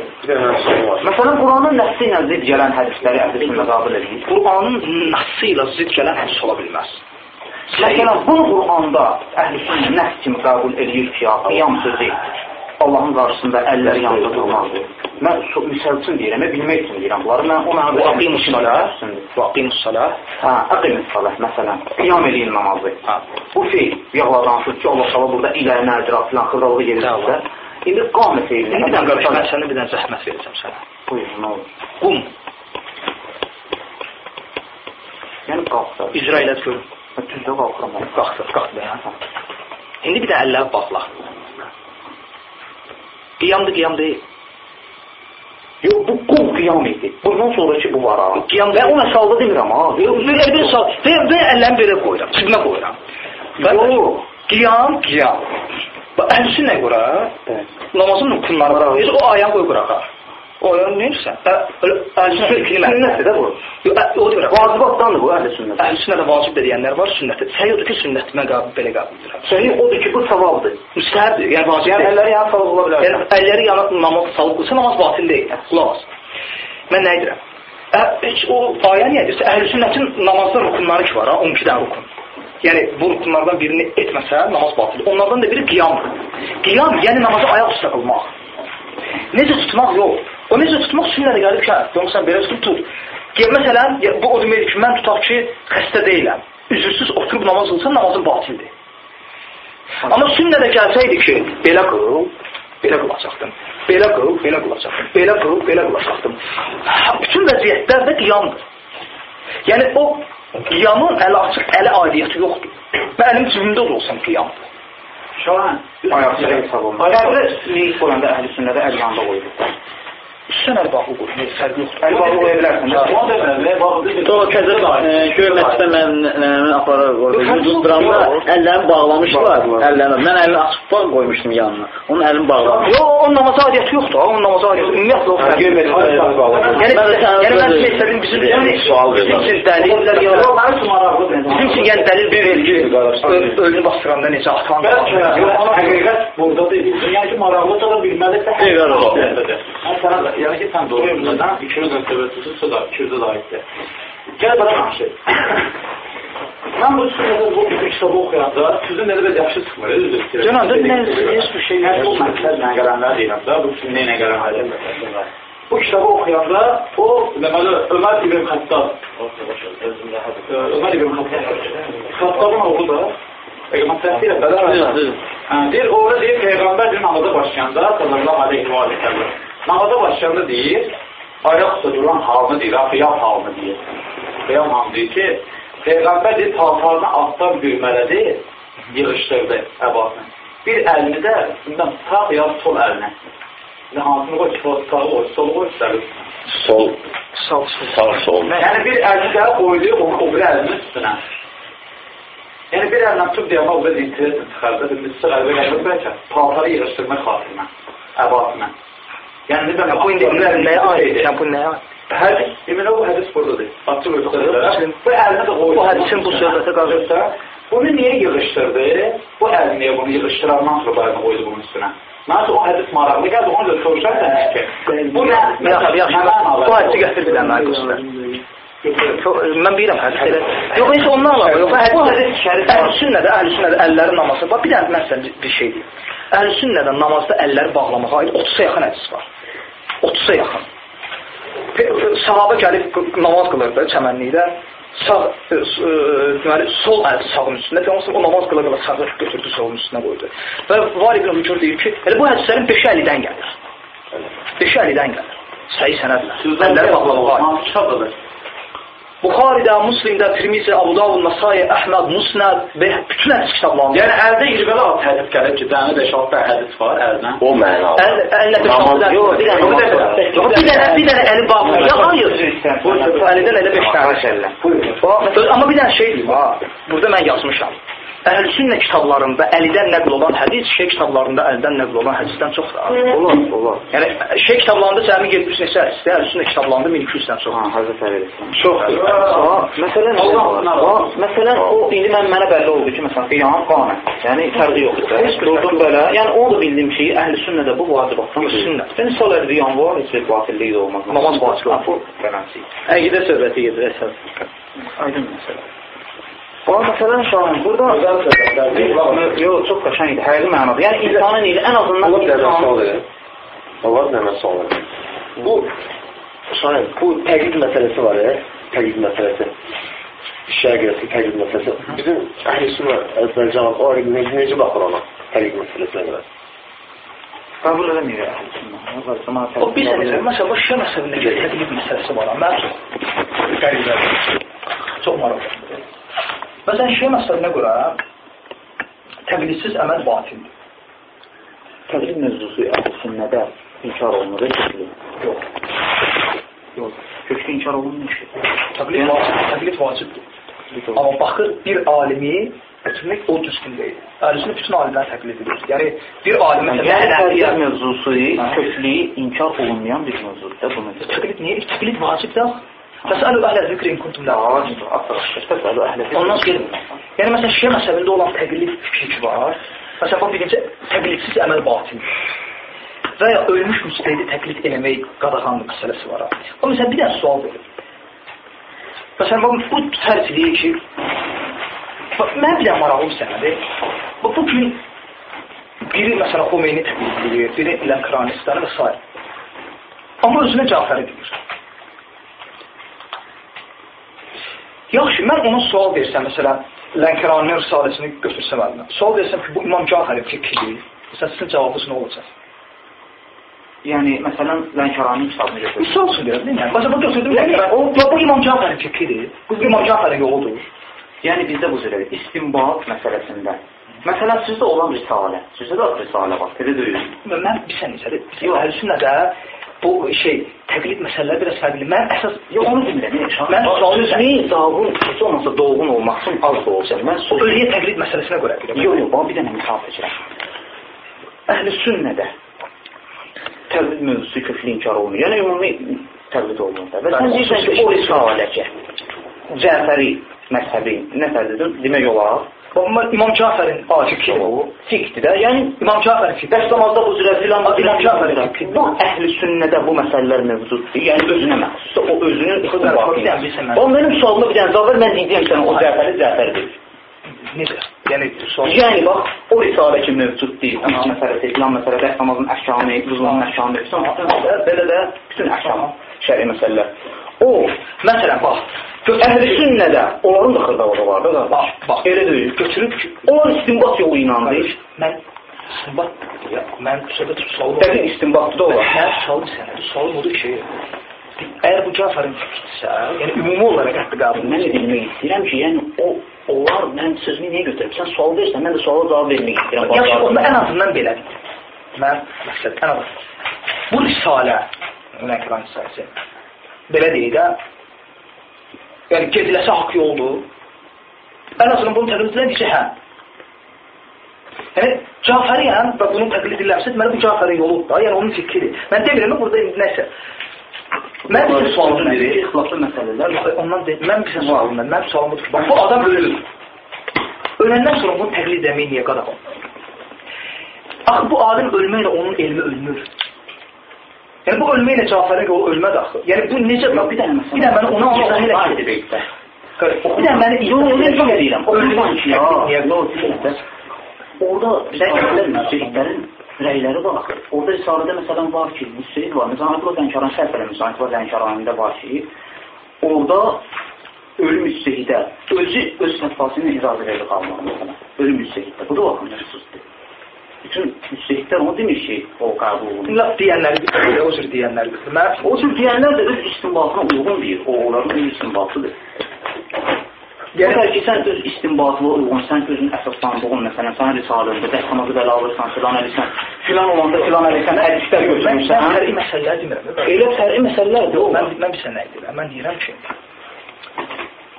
Məsələn, Quranın nəssi ilə zid gələn hədisləri əhlüsünnə qəbul edir. Qur'anın nassı ilə zid gələn hədis ola bilməz. Məsələn, bunu Quranda əhlüsünnə nəss kimi qəbul edir ki, ya, qiyam sözü Allahın qarşısında əlləri durmaqdır. Mən misal üçün deyirəm, bilmək üçün deyirəm bunları. Mən ona Bu aqimus salah, bu aqimus salah. Hə, aqimus salah məsələn. Qiyam eləyin namazı. Ha. Bu fiil yağla danışır ki, Allah təala burada iləri nəzirə filan xırdalığı gedirsə. İndi qamət eylin. İndi bir dənə mən sənə bir dənə zəhmət verəcəm sənə. Buyurun, nə olur. Qum, Yəni qalxsa. icra elə görüm. Düzdə qalxıram. Qalxdı, qalxdı. İndi bir də əlləri bağla. Qiyamdır, qiyam deyil. Yox, bu qul qiyam idi. Bundan sonraki bu var. Qiyam Mən o məsalda demirəm ha. Belə bir sal, və, və əllərimi belə qoyuram, cibimə qoyuram. Yox. Qiyam, qiyam. Bax, əhlisi nə görə? Namazın. Biz o ayəni qoy qırağa. O ayəni nə edirsən? Əhlisi rükünü mən. Sünnətdir də bu. O deyirəm. Vacibatdandır bu əhli sünnət. Əhlisi də vacib deyənlər var, sünnətdir. Səhih odur ki, sünnət mən qəbul belə qəbul edirəm. Səhih odur ki, bu savabdır. Müstəhəbdir, yəni vacib Yəni əlləri yan salıb ola bilər. Yəni əlləri yana namaz salıb qılsa namaz batil deyil. Qulaq as. Mən nə edirəm? Heç o ayə niyə deyirsə, əhl-i sünnətin namazda rukunları ki var ha, 12 dənə rukun. Yəni bu rukunlardan birini etməsə namaz batildir. Onlardan da biri qiyamdır. Qiyam yəni namazı ayaq üstə qılmaq. Necə tutmaq yox. O necə tutmaq sünnədə gəlib ki, görmüsən belə tutub tut. Gəl məsələn, bu o deməkdir ki, mən tutaq ki, xəstə deyiləm. Üzürsüz oturub namaz qılsam namazım batildir. Amma sünnədə gəlsəydi ki, belə qıl, belə qılacaqdım. Belə qıl, belə qılacaqdım. Belə qıl, belə qılacaqdım. Bütün vəziyyətlərdə qiyamdır. Yəni o qiyamın əli açıq, əli aidiyyəti yoxdur. Və əlim cibimdə də olsam qiyamdır. Şahan, ayaqları hesab olmaz. Ayaqları qoyanda əhli sünnədə əl yanında qoyulur. Bağlı qoy. Heç fərqi yoxdur. Əl bağlı qoya bilərsən. Sonra e, göy məsciddə mən nənəmi aparar orada. Yüzüzdüranda əllərimi bağlamışdılar. Əllərimi. Mən əlini açıb bağ qoymuşdum yanına. Onun əlini bağlamışdım. Yox, onun namaza aidiyyəti yoxdur. Onun namaza aidiyyəti ümumiyyətlə o bağlamışdım. Yəni, yəni mən istədim bizim yəni sual verirəm. üçün dəlil bizim üçün yəni dəlil bir ö- ölünü basdıranda necə atan Bəlkə, yox, həqiqət burada deyil. Yəni ki, maraqlıca da bilməlisə Eyvallah. Mən sənə də- yəni ki, sən doğru bilmədən ikinci nöqtəbəsi söz ikinci də aiddir. Gəl bana yaxşı. Mən bu sürədə bu kitabı oxuyanda sizin elə bir yaxşı çıxmır, özür istəyirəm. Canan, da mən heç bir şey Yəni bu məqsədlə gələnlər deyirəm də, bu sünnə ilə gələnlər. Bu kitabı oxuyanda o deməli Ömər İbn Xəttab Ömər İbn Xəttab Xəttabın oğlu da Peyğəmbər təhsil edir. Hə, deyir, orada deyir, Peyğəmbər deyir, namaza başlayanda sallallahu aleyhi və aleyhi Namaza başlayanda deyir, ayaq üstə duran halını deyir, qiyam halını deyir. Qiyam halını deyir ki, Peyğəmbər deyir, paltarını altdan bürmələdi, yığışdırdı əbatını. Bir əlini də üstündən sağ ya sol əlinə. İndi hansını qoy, sol, sağ qoy, sol qoy, üstəlik. Sol, sağ sağ, sol. Yəni bir əlini də qoydu, onu o bir əlinin üstünə. Yəni bir əllə tutub deyəmə o bir interes çıxardı, bir sağ ələ gəlir bəlkə paltarı yığışdırmaq xatirinə, əbatına. Yəni bir Bu indi nəyə aid? Yəni bu nəyə aid? Hədis, deməli o hədis buradadır. Açıq göstərir. Bu əlini də qoydu. Bu hədisin bu söhbətə qalırsa, Bunu niyə yığışdırdı? Bu əlini niyə bunu yığışdırandan sonra bayını qoydu bunun üstünə? Məncə o hədis maraqlı gəldi, onu da soruşarsan ki, bu nə? Yaxşı, yaxşı. Bu hədisi gətir bir dənə göstər. Çox, mən bilirəm hədis elə. Yox, heç ondan alaq. Yox, bu hədis şərif. Əhl-Sünnədə, Əhl-Sünnədə əllərin namazı. Bax bir dənə mən sizə bir- bir şey deyim. Əhl-Sünnədə namazda əlləri bağlamağa aid 30-a yaxın hədis var. 30-a yaxın. Pe- Sahabə gəlib namaz qılırdı çəmənlikdə. Sağ, e, e, deməli, sol əl sağın üstündə, deməli, o namaz qıla qıla sağı götürdü solun üstünə qoydu. Və var ibn Hücur deyir ki, elə bu hədislərin 5-i Əlidən gəlir. 5-i Əlidən gəlir. Səhih sənədlə. Əlləri bağlamağa aid. Hansı Buxaridə, Müslimdə, Tirmizi, Abu Davud, Nasai, Əhməd, Musnad və bütün hədis kitablarında. Yəni əldə 20 az hədis gəlir ki, dənə 5-6 dənə hədis var əldən. O mənalı. Əl, Namaz- şahıdə. yox, bir dənə bir dənə, bir dənə əli bağlı. Ya hayır. Bu əlidən elə 5 dənə. Öz- Amma bir dənə şey deyim ha. Burada mən yazmışam. Əhl-Sünnə kitablarında əlidən nəql olan hədis, şey kitablarında əldən nəql olan hədisdən çoxdur. Olar, olar. Yəni şey kitablarında cəmi 700 neçə hədisdir, Əhl-Sünnə kitablarında 1200-dən çox. Ha, Hazreti Əli. Çoxdur. Ha, məsələn, Allah məsələn, o indi mən mənə bəlli oldu ki, məsələn, qiyam qanun. Yəni fərqi yoxdur. Durdum belə. Yəni onu da bildim ki, əhl-i sünnədə bu vacibatdan deyil. Sünnə. Yəni sol qiyam var, heç bir batillik olmaz. Namaz vacib Ha, Bu beləsi. Əqidə söhbəti gedir əsas. Aydın məsələ. O məsələn şahın burada yox, çox qəşəngdir, həqiqi mənada. Yəni insanın ilə ən azından Allah nəmə insan sual edir. Allah nəmə sual edir. Bu, Şahin, bu təqlid məsələsi var ya, təqlid məsələsi. Şəqiyyəti təqlid məsələsi. Bizim əhl-i sünnə Əzərbaycan, o necə, necə baxır ona təqlid məsələsinə görə? qəbul edəmir əhl-i sünnə. O bir sənə, məsələn, bu şə məsələsində bir təqlid məsələsi var. Mən çox qəribədir. Çox maraqlıdır. Məsələn, şə məsələsinə görə təqlidsiz əməl batildir. Təqlid mövzusu əhl-i sünnədə inkar olunur, köklü. Yox. Yox, köklü inkar olunmuş ki. Təqlid vacibdir. Təqlid vacibdir. Amma baxır bir alimi götürmək o düzgün deyil. Əhlüsünnə bütün alimlər təqlid edir. Yəni bir alim Yəni təqlid mövzusu köklü inkar olunmayan bir mövzudur təqlid niyə? Təqlid vacibdir. Təsəlu əhlə zikr in kuntum Vacib, asıl, təsəlu əhlə Ondan sonra yəni məsələn şiə məsələndə olan təqlid fikri ki var. Məsələn bax birinci təqlidsiz əməl batildir. Və ya ölmüş müstədi təqlid eləmək qadağandır məsələsi var. O məsələn bir dənə sual verir. Məsələn bu fərz deyir ki mən bir dənə maraqlı bir sənədir. Bu bu gün biri məsələn Xomeyni təqlid edir, biri Lənkranistanı və s. Amma özünə Cafəri deyir. Yaxşı, mən ona sual versəm, məsələn, Lənkəranın risaləsini götürsəm əlimə. Sual versəm ki, bu İmam Cafərin fikridir. Məsələn, sizin cavabınız nə olacaq? Yəni, məsələn, Lənkəranın kitabını götürür. Misal üçün deyirəm, deyil mi? Məsələn, bu götürdüm Lənkəran. O, bu İmam Cafərin fikridir. Bu İmam Cafərin yoludur. Yəni, bizdə bu cürədir. İstinbat məsələsində. Məsələn, sizdə olan risalə. Sizdə də risalə var, elə deyil. Və Mən bir sən isə, biz əhl-sünnədə bu şey təqlid məsələləri biraz fərqli. Mən əsas Yox, onu demirəm. Mən sözünü davun, heç olmasa dolğun olmaq üçün az da olsa. Mən o ölüyə təqlid məsələsinə görə deyirəm. Yox, yox, bir dənə misal seçirəm. Əhl-i sünnədə təvhid mövzusu köklü inkar olunur. Yəni ümumi təvhid olunur. Və sən deyirsən ki, o şey. risaləcə Cəfəri məzhəbi nə fərdidir? Demək olar. Amma İmam Cafer'in fikri O fiqdir də. Yəni İmam Cafer'in fikri. Dərs namazda bu cürə filan İmam Cafer'in fikri. Bu əhl-i sünnədə bu məsələlər mövcuddur. Yəni özünə məxsusdur. O özünün mən. O mənim sualıma bir dənə cavab mən deyəcəm sənə o Cəfəri Cəfərdir. Necə? Yəni. Yəni bax, o risalə ki mövcud deyil. Əmam məsələsi, filan məsələ, dərs namazın əhkamı, bütün bütün belə də bütün əhkam, şəri məsələlər. O, Məsələn bax, əhl-i sünnədə onların da xırdalığı var da. bax, bax. Elə deyil. Götürüb Onlar istinbat yolu inandı. mən istinbat ya, mən söhbət sualım. Dəqiq istinbatdır da olar. Mən sualım sənə. Sualım odur ki, əgər bu Cafer'in fikridirsə, yəni ümumi olaraq hətta qəbul Mən də bilmək istəyirəm ki, yəni o onlar mən sözümü niyə götürüb? Sən sual versən, mən də suala cavab vermək istəyirəm. Yaxşı, onda ən azından belə. Mən məqsəd ən azından. Bu risalə, Ünəkran risaləsi, belə deyək də, yəni gediləsə haqq yoldur. Ən azından bunu təqlid edən deyəcək, hə. Yəni, Caferiyəm və bunu təqlid edirlərsə, deməli bu Caferin yoludur da, yəni onun fikridir. Mən demirəm, burada indi nəsə. Mən bir sualım verir. ixtilaflı məsələlər. Ondan deyil, mən bir sualım mən, mən sualım budur ki, bax, bu adam ölür. Öləndən sonra bunu təqlid etməyi niyə qadağan? Axı bu alim ölməklə onun elmi ölmür. Yəni bu ölməklə Caferin yolu ölmədi axı. Yəni bu necə Bir dənə məsələ. Bir dənə mən ona elə Haydi ki. beytdə. Bir dənə məni Yox, yox, yox, yox deyirəm. Ölmən ki? Yox, deyirəm. Orada rəylərlə mücahidlərin rəyləri var. Orada risalədə məsələn var ki, müstəhid var. Ayətullah Zənkaran səhv eləmirsə, Ayətullah Zənkaranında var ki, orada ölüm müstəhidə özü öz fətvası ilə icazə verir qalmalı məsələn. Ölüm müstəhidə. Bu da var xüsusdur. Bütün müstəhidlər onu demir ki, o qəbul. Laf deyənləri bilir, o cür deyənləri bilir. Mən O cür deyənlər də öz istinbatına uyğun deyir. O, onların öz istinbatıdır. Yəni- Yəni ki, sən öz istinbatına uyğun, sən özün əsaslandığın, məsələn, sən risalında dəstəmazı belə alırsan, filan edirsən, filan olanda filan edirsən, hədislər mən götürürsən. mən fərqi məsələlər demirəm. Elə fərqi məsələlərdir o. Mən, mən bir sənə nə deyirəm? Mən deyirəm ki,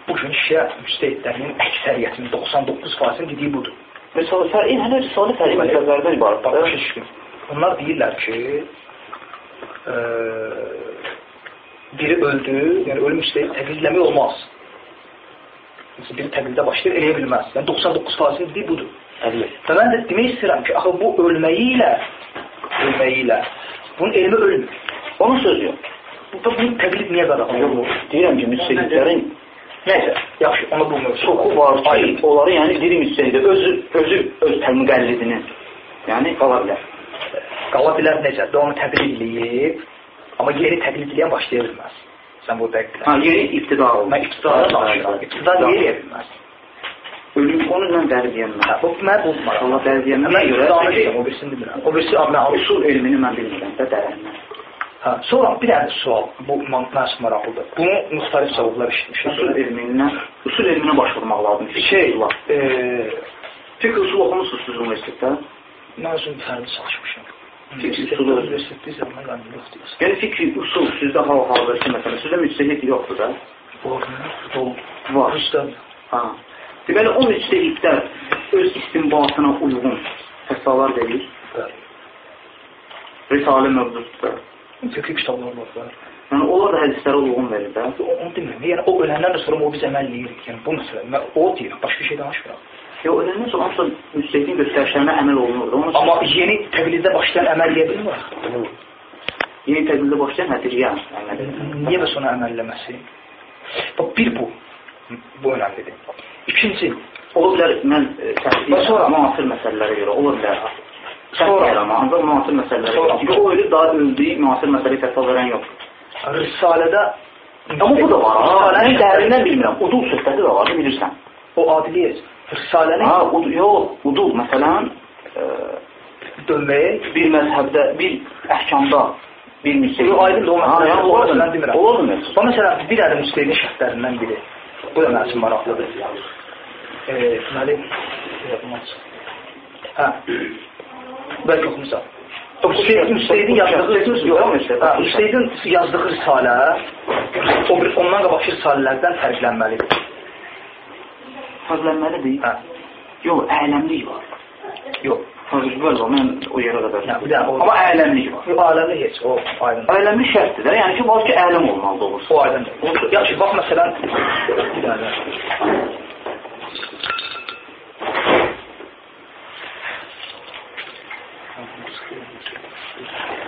bugün şiə müstəhidlərinin əksəriyyətinin 99%-nin dediyi budur. Risalə fərqi, hələ risalə fərqi məsələlərdən ibarət. Bax, başa düşdüm. Onlar deyirlər ki, e, biri öldü, yəni ölüm müstəhid təqlidləmək olmaz. Mesela biri təqlidə başlayır, eləyə bilməz. Yəni 99%-nin dediyi budur. Əlbəttə. Və mən də demək istəyirəm ki, axı bu ölməyi ilə, ölməyi ilə, bunun elmi ölmür. Onun sözü yox. Bu, bu təqlid niyə qadağan Yox, deyirəm ki, müstəhidlərin Nəysə, yaxşı, onu bulmuyoruz. çoxu var ki, onları yəni diri müstəhidə özü, özü öz müqəllidini, yəni qala bilər. Qala bilər necə? də onu təqlid eləyib, amma yeni təqlid eləyən başlaya bilməz. Sən bu dəqiqdə. Ha, yeri ibtida oldu. Mən iqtidarda danışıram. Niyə eləyə bilməz? Ölüm onu mən dəri deyəməm. Hə, bu mən bulmaram. Allah. Mən görə iqtidarı deyirəm, o birisini bilmirəm. O birisi mən usul elmini mən bilmirəm də dərəndən. Hə, sonra bir dənə sual, bu mənası maraqlıdır. Bunu müxtəlif cavablar eşitmişəm. Usul elmindən, usul elminə başvurmaq lazım. Şey, var. e, Fiqh usul oxumusunuz siz universitetdə? mən özüm fərdi çalışmışam. Fiqh usulu. Universitetdə zaman yoxdur. Yəni fiqh usul sizdə hal-hazırda məsələn, sizdə müctəhid yoxdur da? Dol. Var. Rüstəm. Ha. Deməli o müctəhidlər öz istinbatına uyğun fəssalar verir. Bəli. Risalə mövzusudur. Fiqh kitabları var. Yəni onlar da hədislərə uyğun verir də. Onu demirəm. Yəni o öləndən sonra o biz əməl eləyirik. Yəni bu məsələ. O deyirəm, başqa şey danışmıram. Ya öləndən sonra hamısı müctəhidin göstərişlərinə əməl olunur. Onu Amma yeni təqliddə başlayan əməl eləyə bilmir. yeni təqliddə başlayan hədiriyyə əməl edir. Niyə bəs ona əməl eləməsi? Bax bir bu. Bu önəmlidir. İkinci, Ola bilər mən e, Və sonra? müasir məsələlərə görə ola bilər. Sonra? Ancaq müasir məsələlərə Sonra? o ölüb daha öldüyü müasir məsələyə fətva verən yoxdur. Risalədə Amma bu da var. Risalənin dərindən bilmirəm. Udul söhbəti də var, bilirsən. o adiliyyət. Risalənin Ha, ud yox, udul məsələn e, dönməyə bir məzhəbdə, bir əhkamda bir müstəqil. Yox, aydın da o məsələ. Mən demirəm. Olar mı? O məsələn bir dənə müstəqil şərtlərindən biri. Bu da mənim üçün maraqlıdır. E, deməli. Hə. Bəlkə oxumusan. Hüseyin, Hüseynin yazdığı Hüseynin yazdığı risalə o bir ondan qabaqki risalələrdən fərqlənməlidir. Fərqlənməlidir. Hə. Yox, ələmlik var. Yox. Fərqlənməli var. Mən o yerə qədər. Yəni, Amma ələmlik var. Yox, aləmli heç, o aydın. Ələmlik şərtdir də. Yəni ki, var ki, ələm olmalı doğrusu. O aydın. Yaxşı, bax məsələn, bir dənə.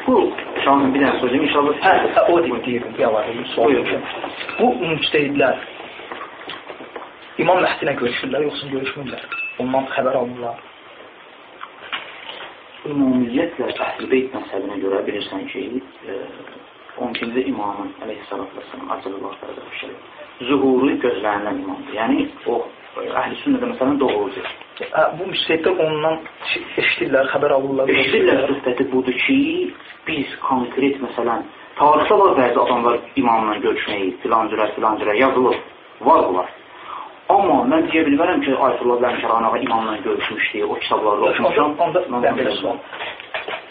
Bu şahın bir dənə sözüm inşallah. Hə, o bir bir sual Buyur. yoxdur. Bu müctehidlər İmam Məhdi ilə görüşürlər, yoxsa görüşmürlər? Ondan xəbər alırlar. Ümumiyyətlə Əhl-i Beyt məsələsinə görə bilirsən ki, e, 12-ci imamın əleyhissalatü vesselam acılıq tərəfşəri zuhuru gözlənilən imamdır. Yəni o Əhl-i Sünnədə məsələn doğrudur. Hə, bu müctehidlər ondan eşidirlər, xəbər alırlar. Eşidirlər söhbəti budur ki, biz konkret məsələn tarixdə var bəzi adamlar imamla görüşməyi, filan cürə, filan cürə yazılır. Var bunlar. Amma mən deyə bilmərəm ki, Ayətullah Lənkəranağa imamla görüşmüşdü, o kitablarda oxumuşam. Onda, ben belə sual.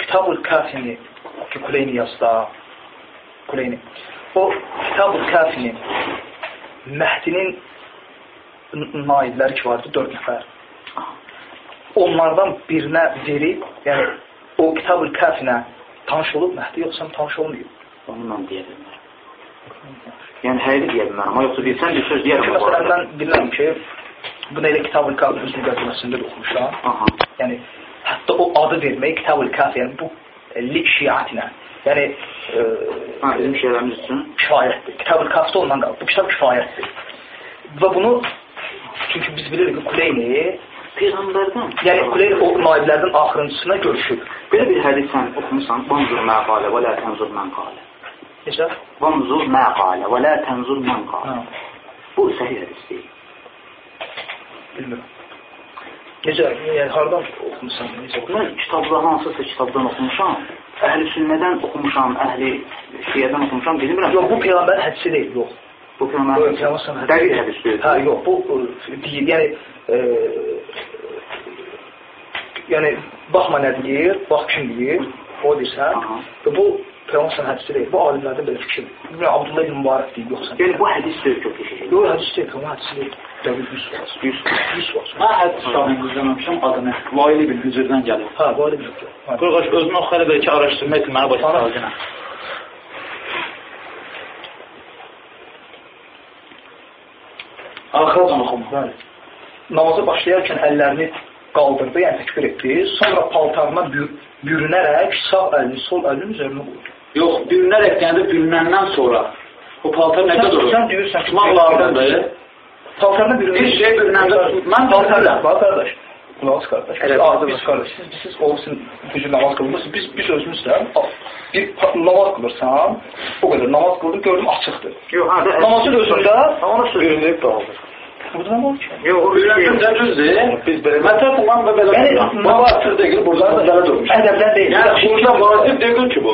Kitab-ül Kafini ki, Kuleyni yazda, Kuleyni. O Kitab-ül Kafini Məhdinin naibləri ki vardı, dörd nəfər. Onlardan birinə verib, yəni o Kitab-ül Kafinə tanış olub Məhdi, yoxsa tanış olmayıb. Onu mən deyə bilmərəm. Yəni həqiqi deyə bilmərəm. Amma yoxsa bilsən bir söz deyərəm. Məsələn, mən bilirəm ki, bunu elə Kitab-ül Kafin öz müqəddiməsində də oxumuşam. Aha. Yəni hətta o adı vermək Kitab-ül Kafi, yəni bu lik şiatinə. Yəni e, Ha, bizim şeylərimiz üçün. kifayətdir. Kitab-ül Kafda ondan qalır. Bu kitab kifayətdir. Və bunu çünki biz bilirik ki, Kuleyni, Peyğəmbərdən. yəni Kuleyni o naiblərdən axırıncısına görüşüb. Belə bir hədis sən oxumusan. Vanzur mə qalə və la tənzur mən qalə. Necə? Vanzur mə qalə və la tənzur mən qalə. Ha, Bu səhih hədis deyil. bilmirəm. Necə? Yəni hardan oxumusan? Necə? Mən kitabda hansısa kitabdan oxumuşam. Əhli sünnədən oxumuşam, əhli şiədən oxumuşam, bilmirəm. Yox, bu peyğəmbər hədisi deyil, yox. Bu Bu peyğəmbər peyğəmbər hədisi. dəqiq hədis deyil. Hə, yox, bu deyil. Yəni e, yəni baxma nə deyir, bax kim deyir, o deyirsən. Və bu Peyğəmbər hədisi deyil. Bu alimlərdə belə fikir. Bilmirəm Abdullah ibn Mübarək deyil yoxsa. Yəni bu hədis deyil çox keçəcək. Yox, hədis deyil, Peyğəmbər hədisi deyil. Dəqiq bir. Yüz. Bir sual. Mən hədis şahını izləməmişəm adını. Vail ibn Hücrdən gəlir. Hə, alim yoxdur. Hə. Qurğaş özünü o xələ belki araşdırma etməyə başladı. Axıracan. Bəli. Namaza başlayarkən əllərini qaldırdı, yəni təkbir etdi. Sonra paltarına bür bürünərək sağ əlini sol əlinin üzərinə qoydu. Yox, bürünərək yəni bürünəndən sonra bu paltar nə qədər olur? sən deyirsən Tutmaq lazımdır. Paltarına bürünür. Bir şey bürünəndə mən Paltarına, paltarla. bax qardaş. Qulaq qardaş. Elə Biz, lazım. biz qardaş, siz, siz olsun bu cür namaz qılmırsınız. Biz biz özümüz də bir pa- namaz qılırsan, o qədər namaz qıldım, gördüm açıqdır. Yox, hə, də Namazın özündə Ona söz. Bürünüb qaldı. burada nə var ki? Yox, o bir şey. Bürünəndə düzdür. Biz belə Məsələn, mən də belə Yəni, Baba artıq deyil, burada belə durmuş. Ədəbdən deyil. Yəni burada vacib deyil ki bu.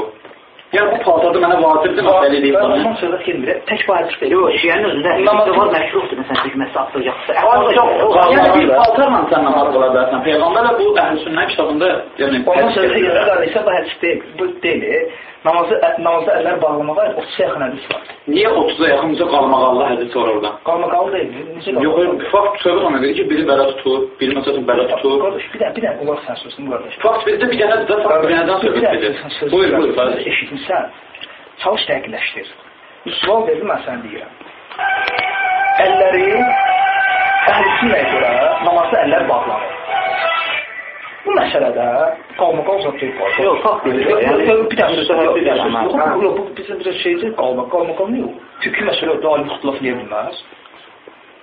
Yəni bu paltarda mənə vacibdir, mən belə deyim Ben sana. ondan söhbət gelmir. Tək vacib deyil. Yox, şiənin özündə Namaz- var məşruhdur. Məsələn, təkməsi atılacaqsa. Yəni bir paltarla sən namaz qıla bilərsən. Peyğəmbər də bu əhl-sünnə kitabında, yəni Ondan söhbət gedir. Qardaşlar bu hədis deyil. Bu deyil. Namazı namazda əllər bağlamağa 30 yaxın hədis var. niyə 30-a yaxınca qalmaq Allah hədisi var orada? Qalmaqalı deyil. Necə Yox, yox, fakt söhbət ona verir ki, biri belə tutur, biri məsələn belə tutur. Qardaş, bir dənə, bir dənə qulaq sən sözünü qardaş. Fakt bizdə bir dənə də fakt bir dənədən bir söhbət dənə sözünü Buyur, buyur, qardaş. Eşitmisən. Çalış dəqiqləşdir. Bir sual verdim mən sənə deyirəm. Əlləri əhlisilə görə namazda əllər bağlanır. Bu məsələdə qalmaqal zat deyil. Yox, fakt deyil. Yəni, bir dənə söhbət deyil, yox, bu bizim bizə şey deyil, qalmaq, qalmaqal nə yox. Fikri məsələ yoxdur, alim ixtilaf eləyə bilməz.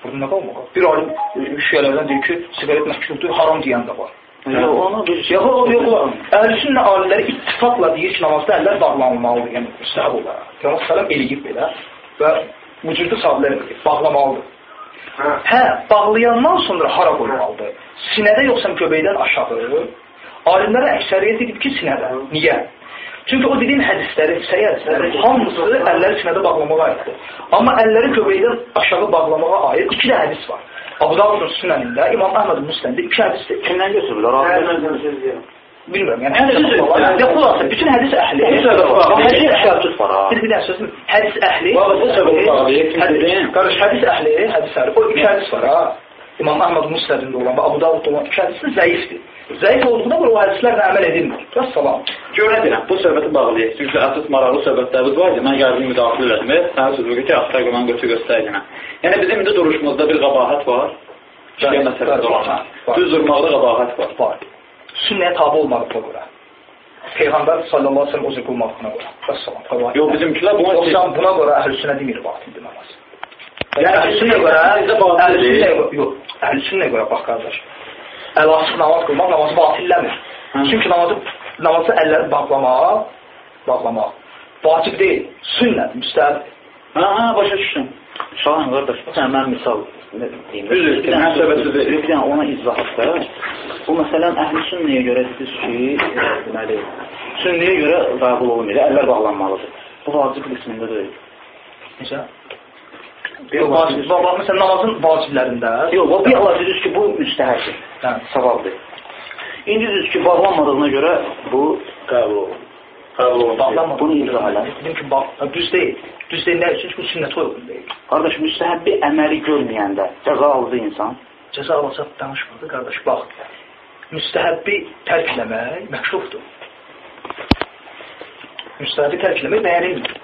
Burada nə qalmaqal? Bir alim e, şiələrdən deyir ki, siqaret məhkumdur, haram deyən də var. Yox, onu bir Yox, yox, yox. Əhlüsünnə alimləri ittifaqla deyir ki, namazda əllər bağlanmalıdır, yəni müstəhab olaraq. Peyğəmbər sallam eləyib belə və vücudu sahabelər bağlamalıdır. Hə, bağlayandan sonra hara qoymalıdır? Sinədə yoxsa göbəkdən aşağı? Alimlərə əksəriyyət edib ki, sinədə. Niyə? Çünki o dediyim hədisləri, səhih hədisləri hamısı əlləri sinədə bağlamağa aiddir. Amma əlləri göbəkdən aşağı bağlamağa aid iki də hədis var. Abu Davudun sünənində, İmam Əhmədin müsləndə iki hədisdir. kimdən götürürlər? Söz deyirəm. Bilmirəm. Yəni hədis düzdür. var. Ya xülasə bütün hədis əhli. Hədis şərtsiz var. Bir sözüm. Hədis əhli. Bağlayır. Qardaş hədis əhli, hədis əhli. O iki hədis var ha. İmam Əhməd Müsnədində olan və Abu Davudda olan iki hədis də zəifdir. Zəif olduğuna görə o hədislərlə əməl edilmir. Vəssalam. Görə deyirəm, bu söhbəti bağlayaq. Çünki əsas maraqlı söhbətlərimiz var idi. Mən gəldim müdaxilə elədim. və Sənin sözünü ki, axtar qonan götü göstərdinə. Yəni bizim indi duruşumuzda bir qəbahət var. Şiə məsələsi olan. Düz durmaqda qəbahət var. Var. Sünnəyə tabe olmadığına görə. Peyğəmbər sallallahu əleyhi və səlləm o zikr olmadığına görə. Vəssalam. Yox, bizimkilər buna Yoxsa buna görə əhl-sünnə demir vaxtında namaz. Yəni əhl-sünnə görə, görə, yox, əhl-sünnə görə bax qardaş. Əl açıq namaz qılmaq namazı batilləmir. Çünki namazı namazı əlləri bağlamaq, bağlamaq vacib deyil, sünnədir, müstəhəb. Hə, hə, başa düşdüm. Şahin qardaş, dənə mən misal. Düzdür, deyil. Bir dənə ona izah et. Bu məsələn əhl-i sünnəyə görə siz ki, deməli, sünnəyə görə qəbul olunmuyor, əllər bağlanmalıdır. Bu vacib qismində deyil. Necə? Vacib, bax məsələn namazın vaciblərində, Yox, bu bir alacağız ki, bu müstəhəbdir. hə, Savabdır. İndi düz ki, bağlanmadığına görə bu qəbul olunur. Qəbul bağlanmadı. Bunu izah elə. Dedim ki, bax, düz deyil. Düz üçün? Çünki bu sünnətə uyğun deyil. Qardaş, müstəhəbbi əməli görməyəndə cəza aldı insan. Cəza alacaq danışmadı qardaş. Bax, müstəhəbbi tərk eləmək məşruhdur. Müstəhəbbi tərk eləmək bəyənilmir.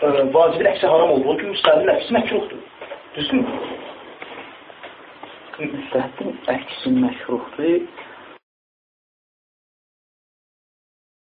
Ee, vacibin əksi haram olduğu kimi müstəhəbbin əksi məkruhdur. Düzdürmü? Müstəhəbbin əksi məşruhdur.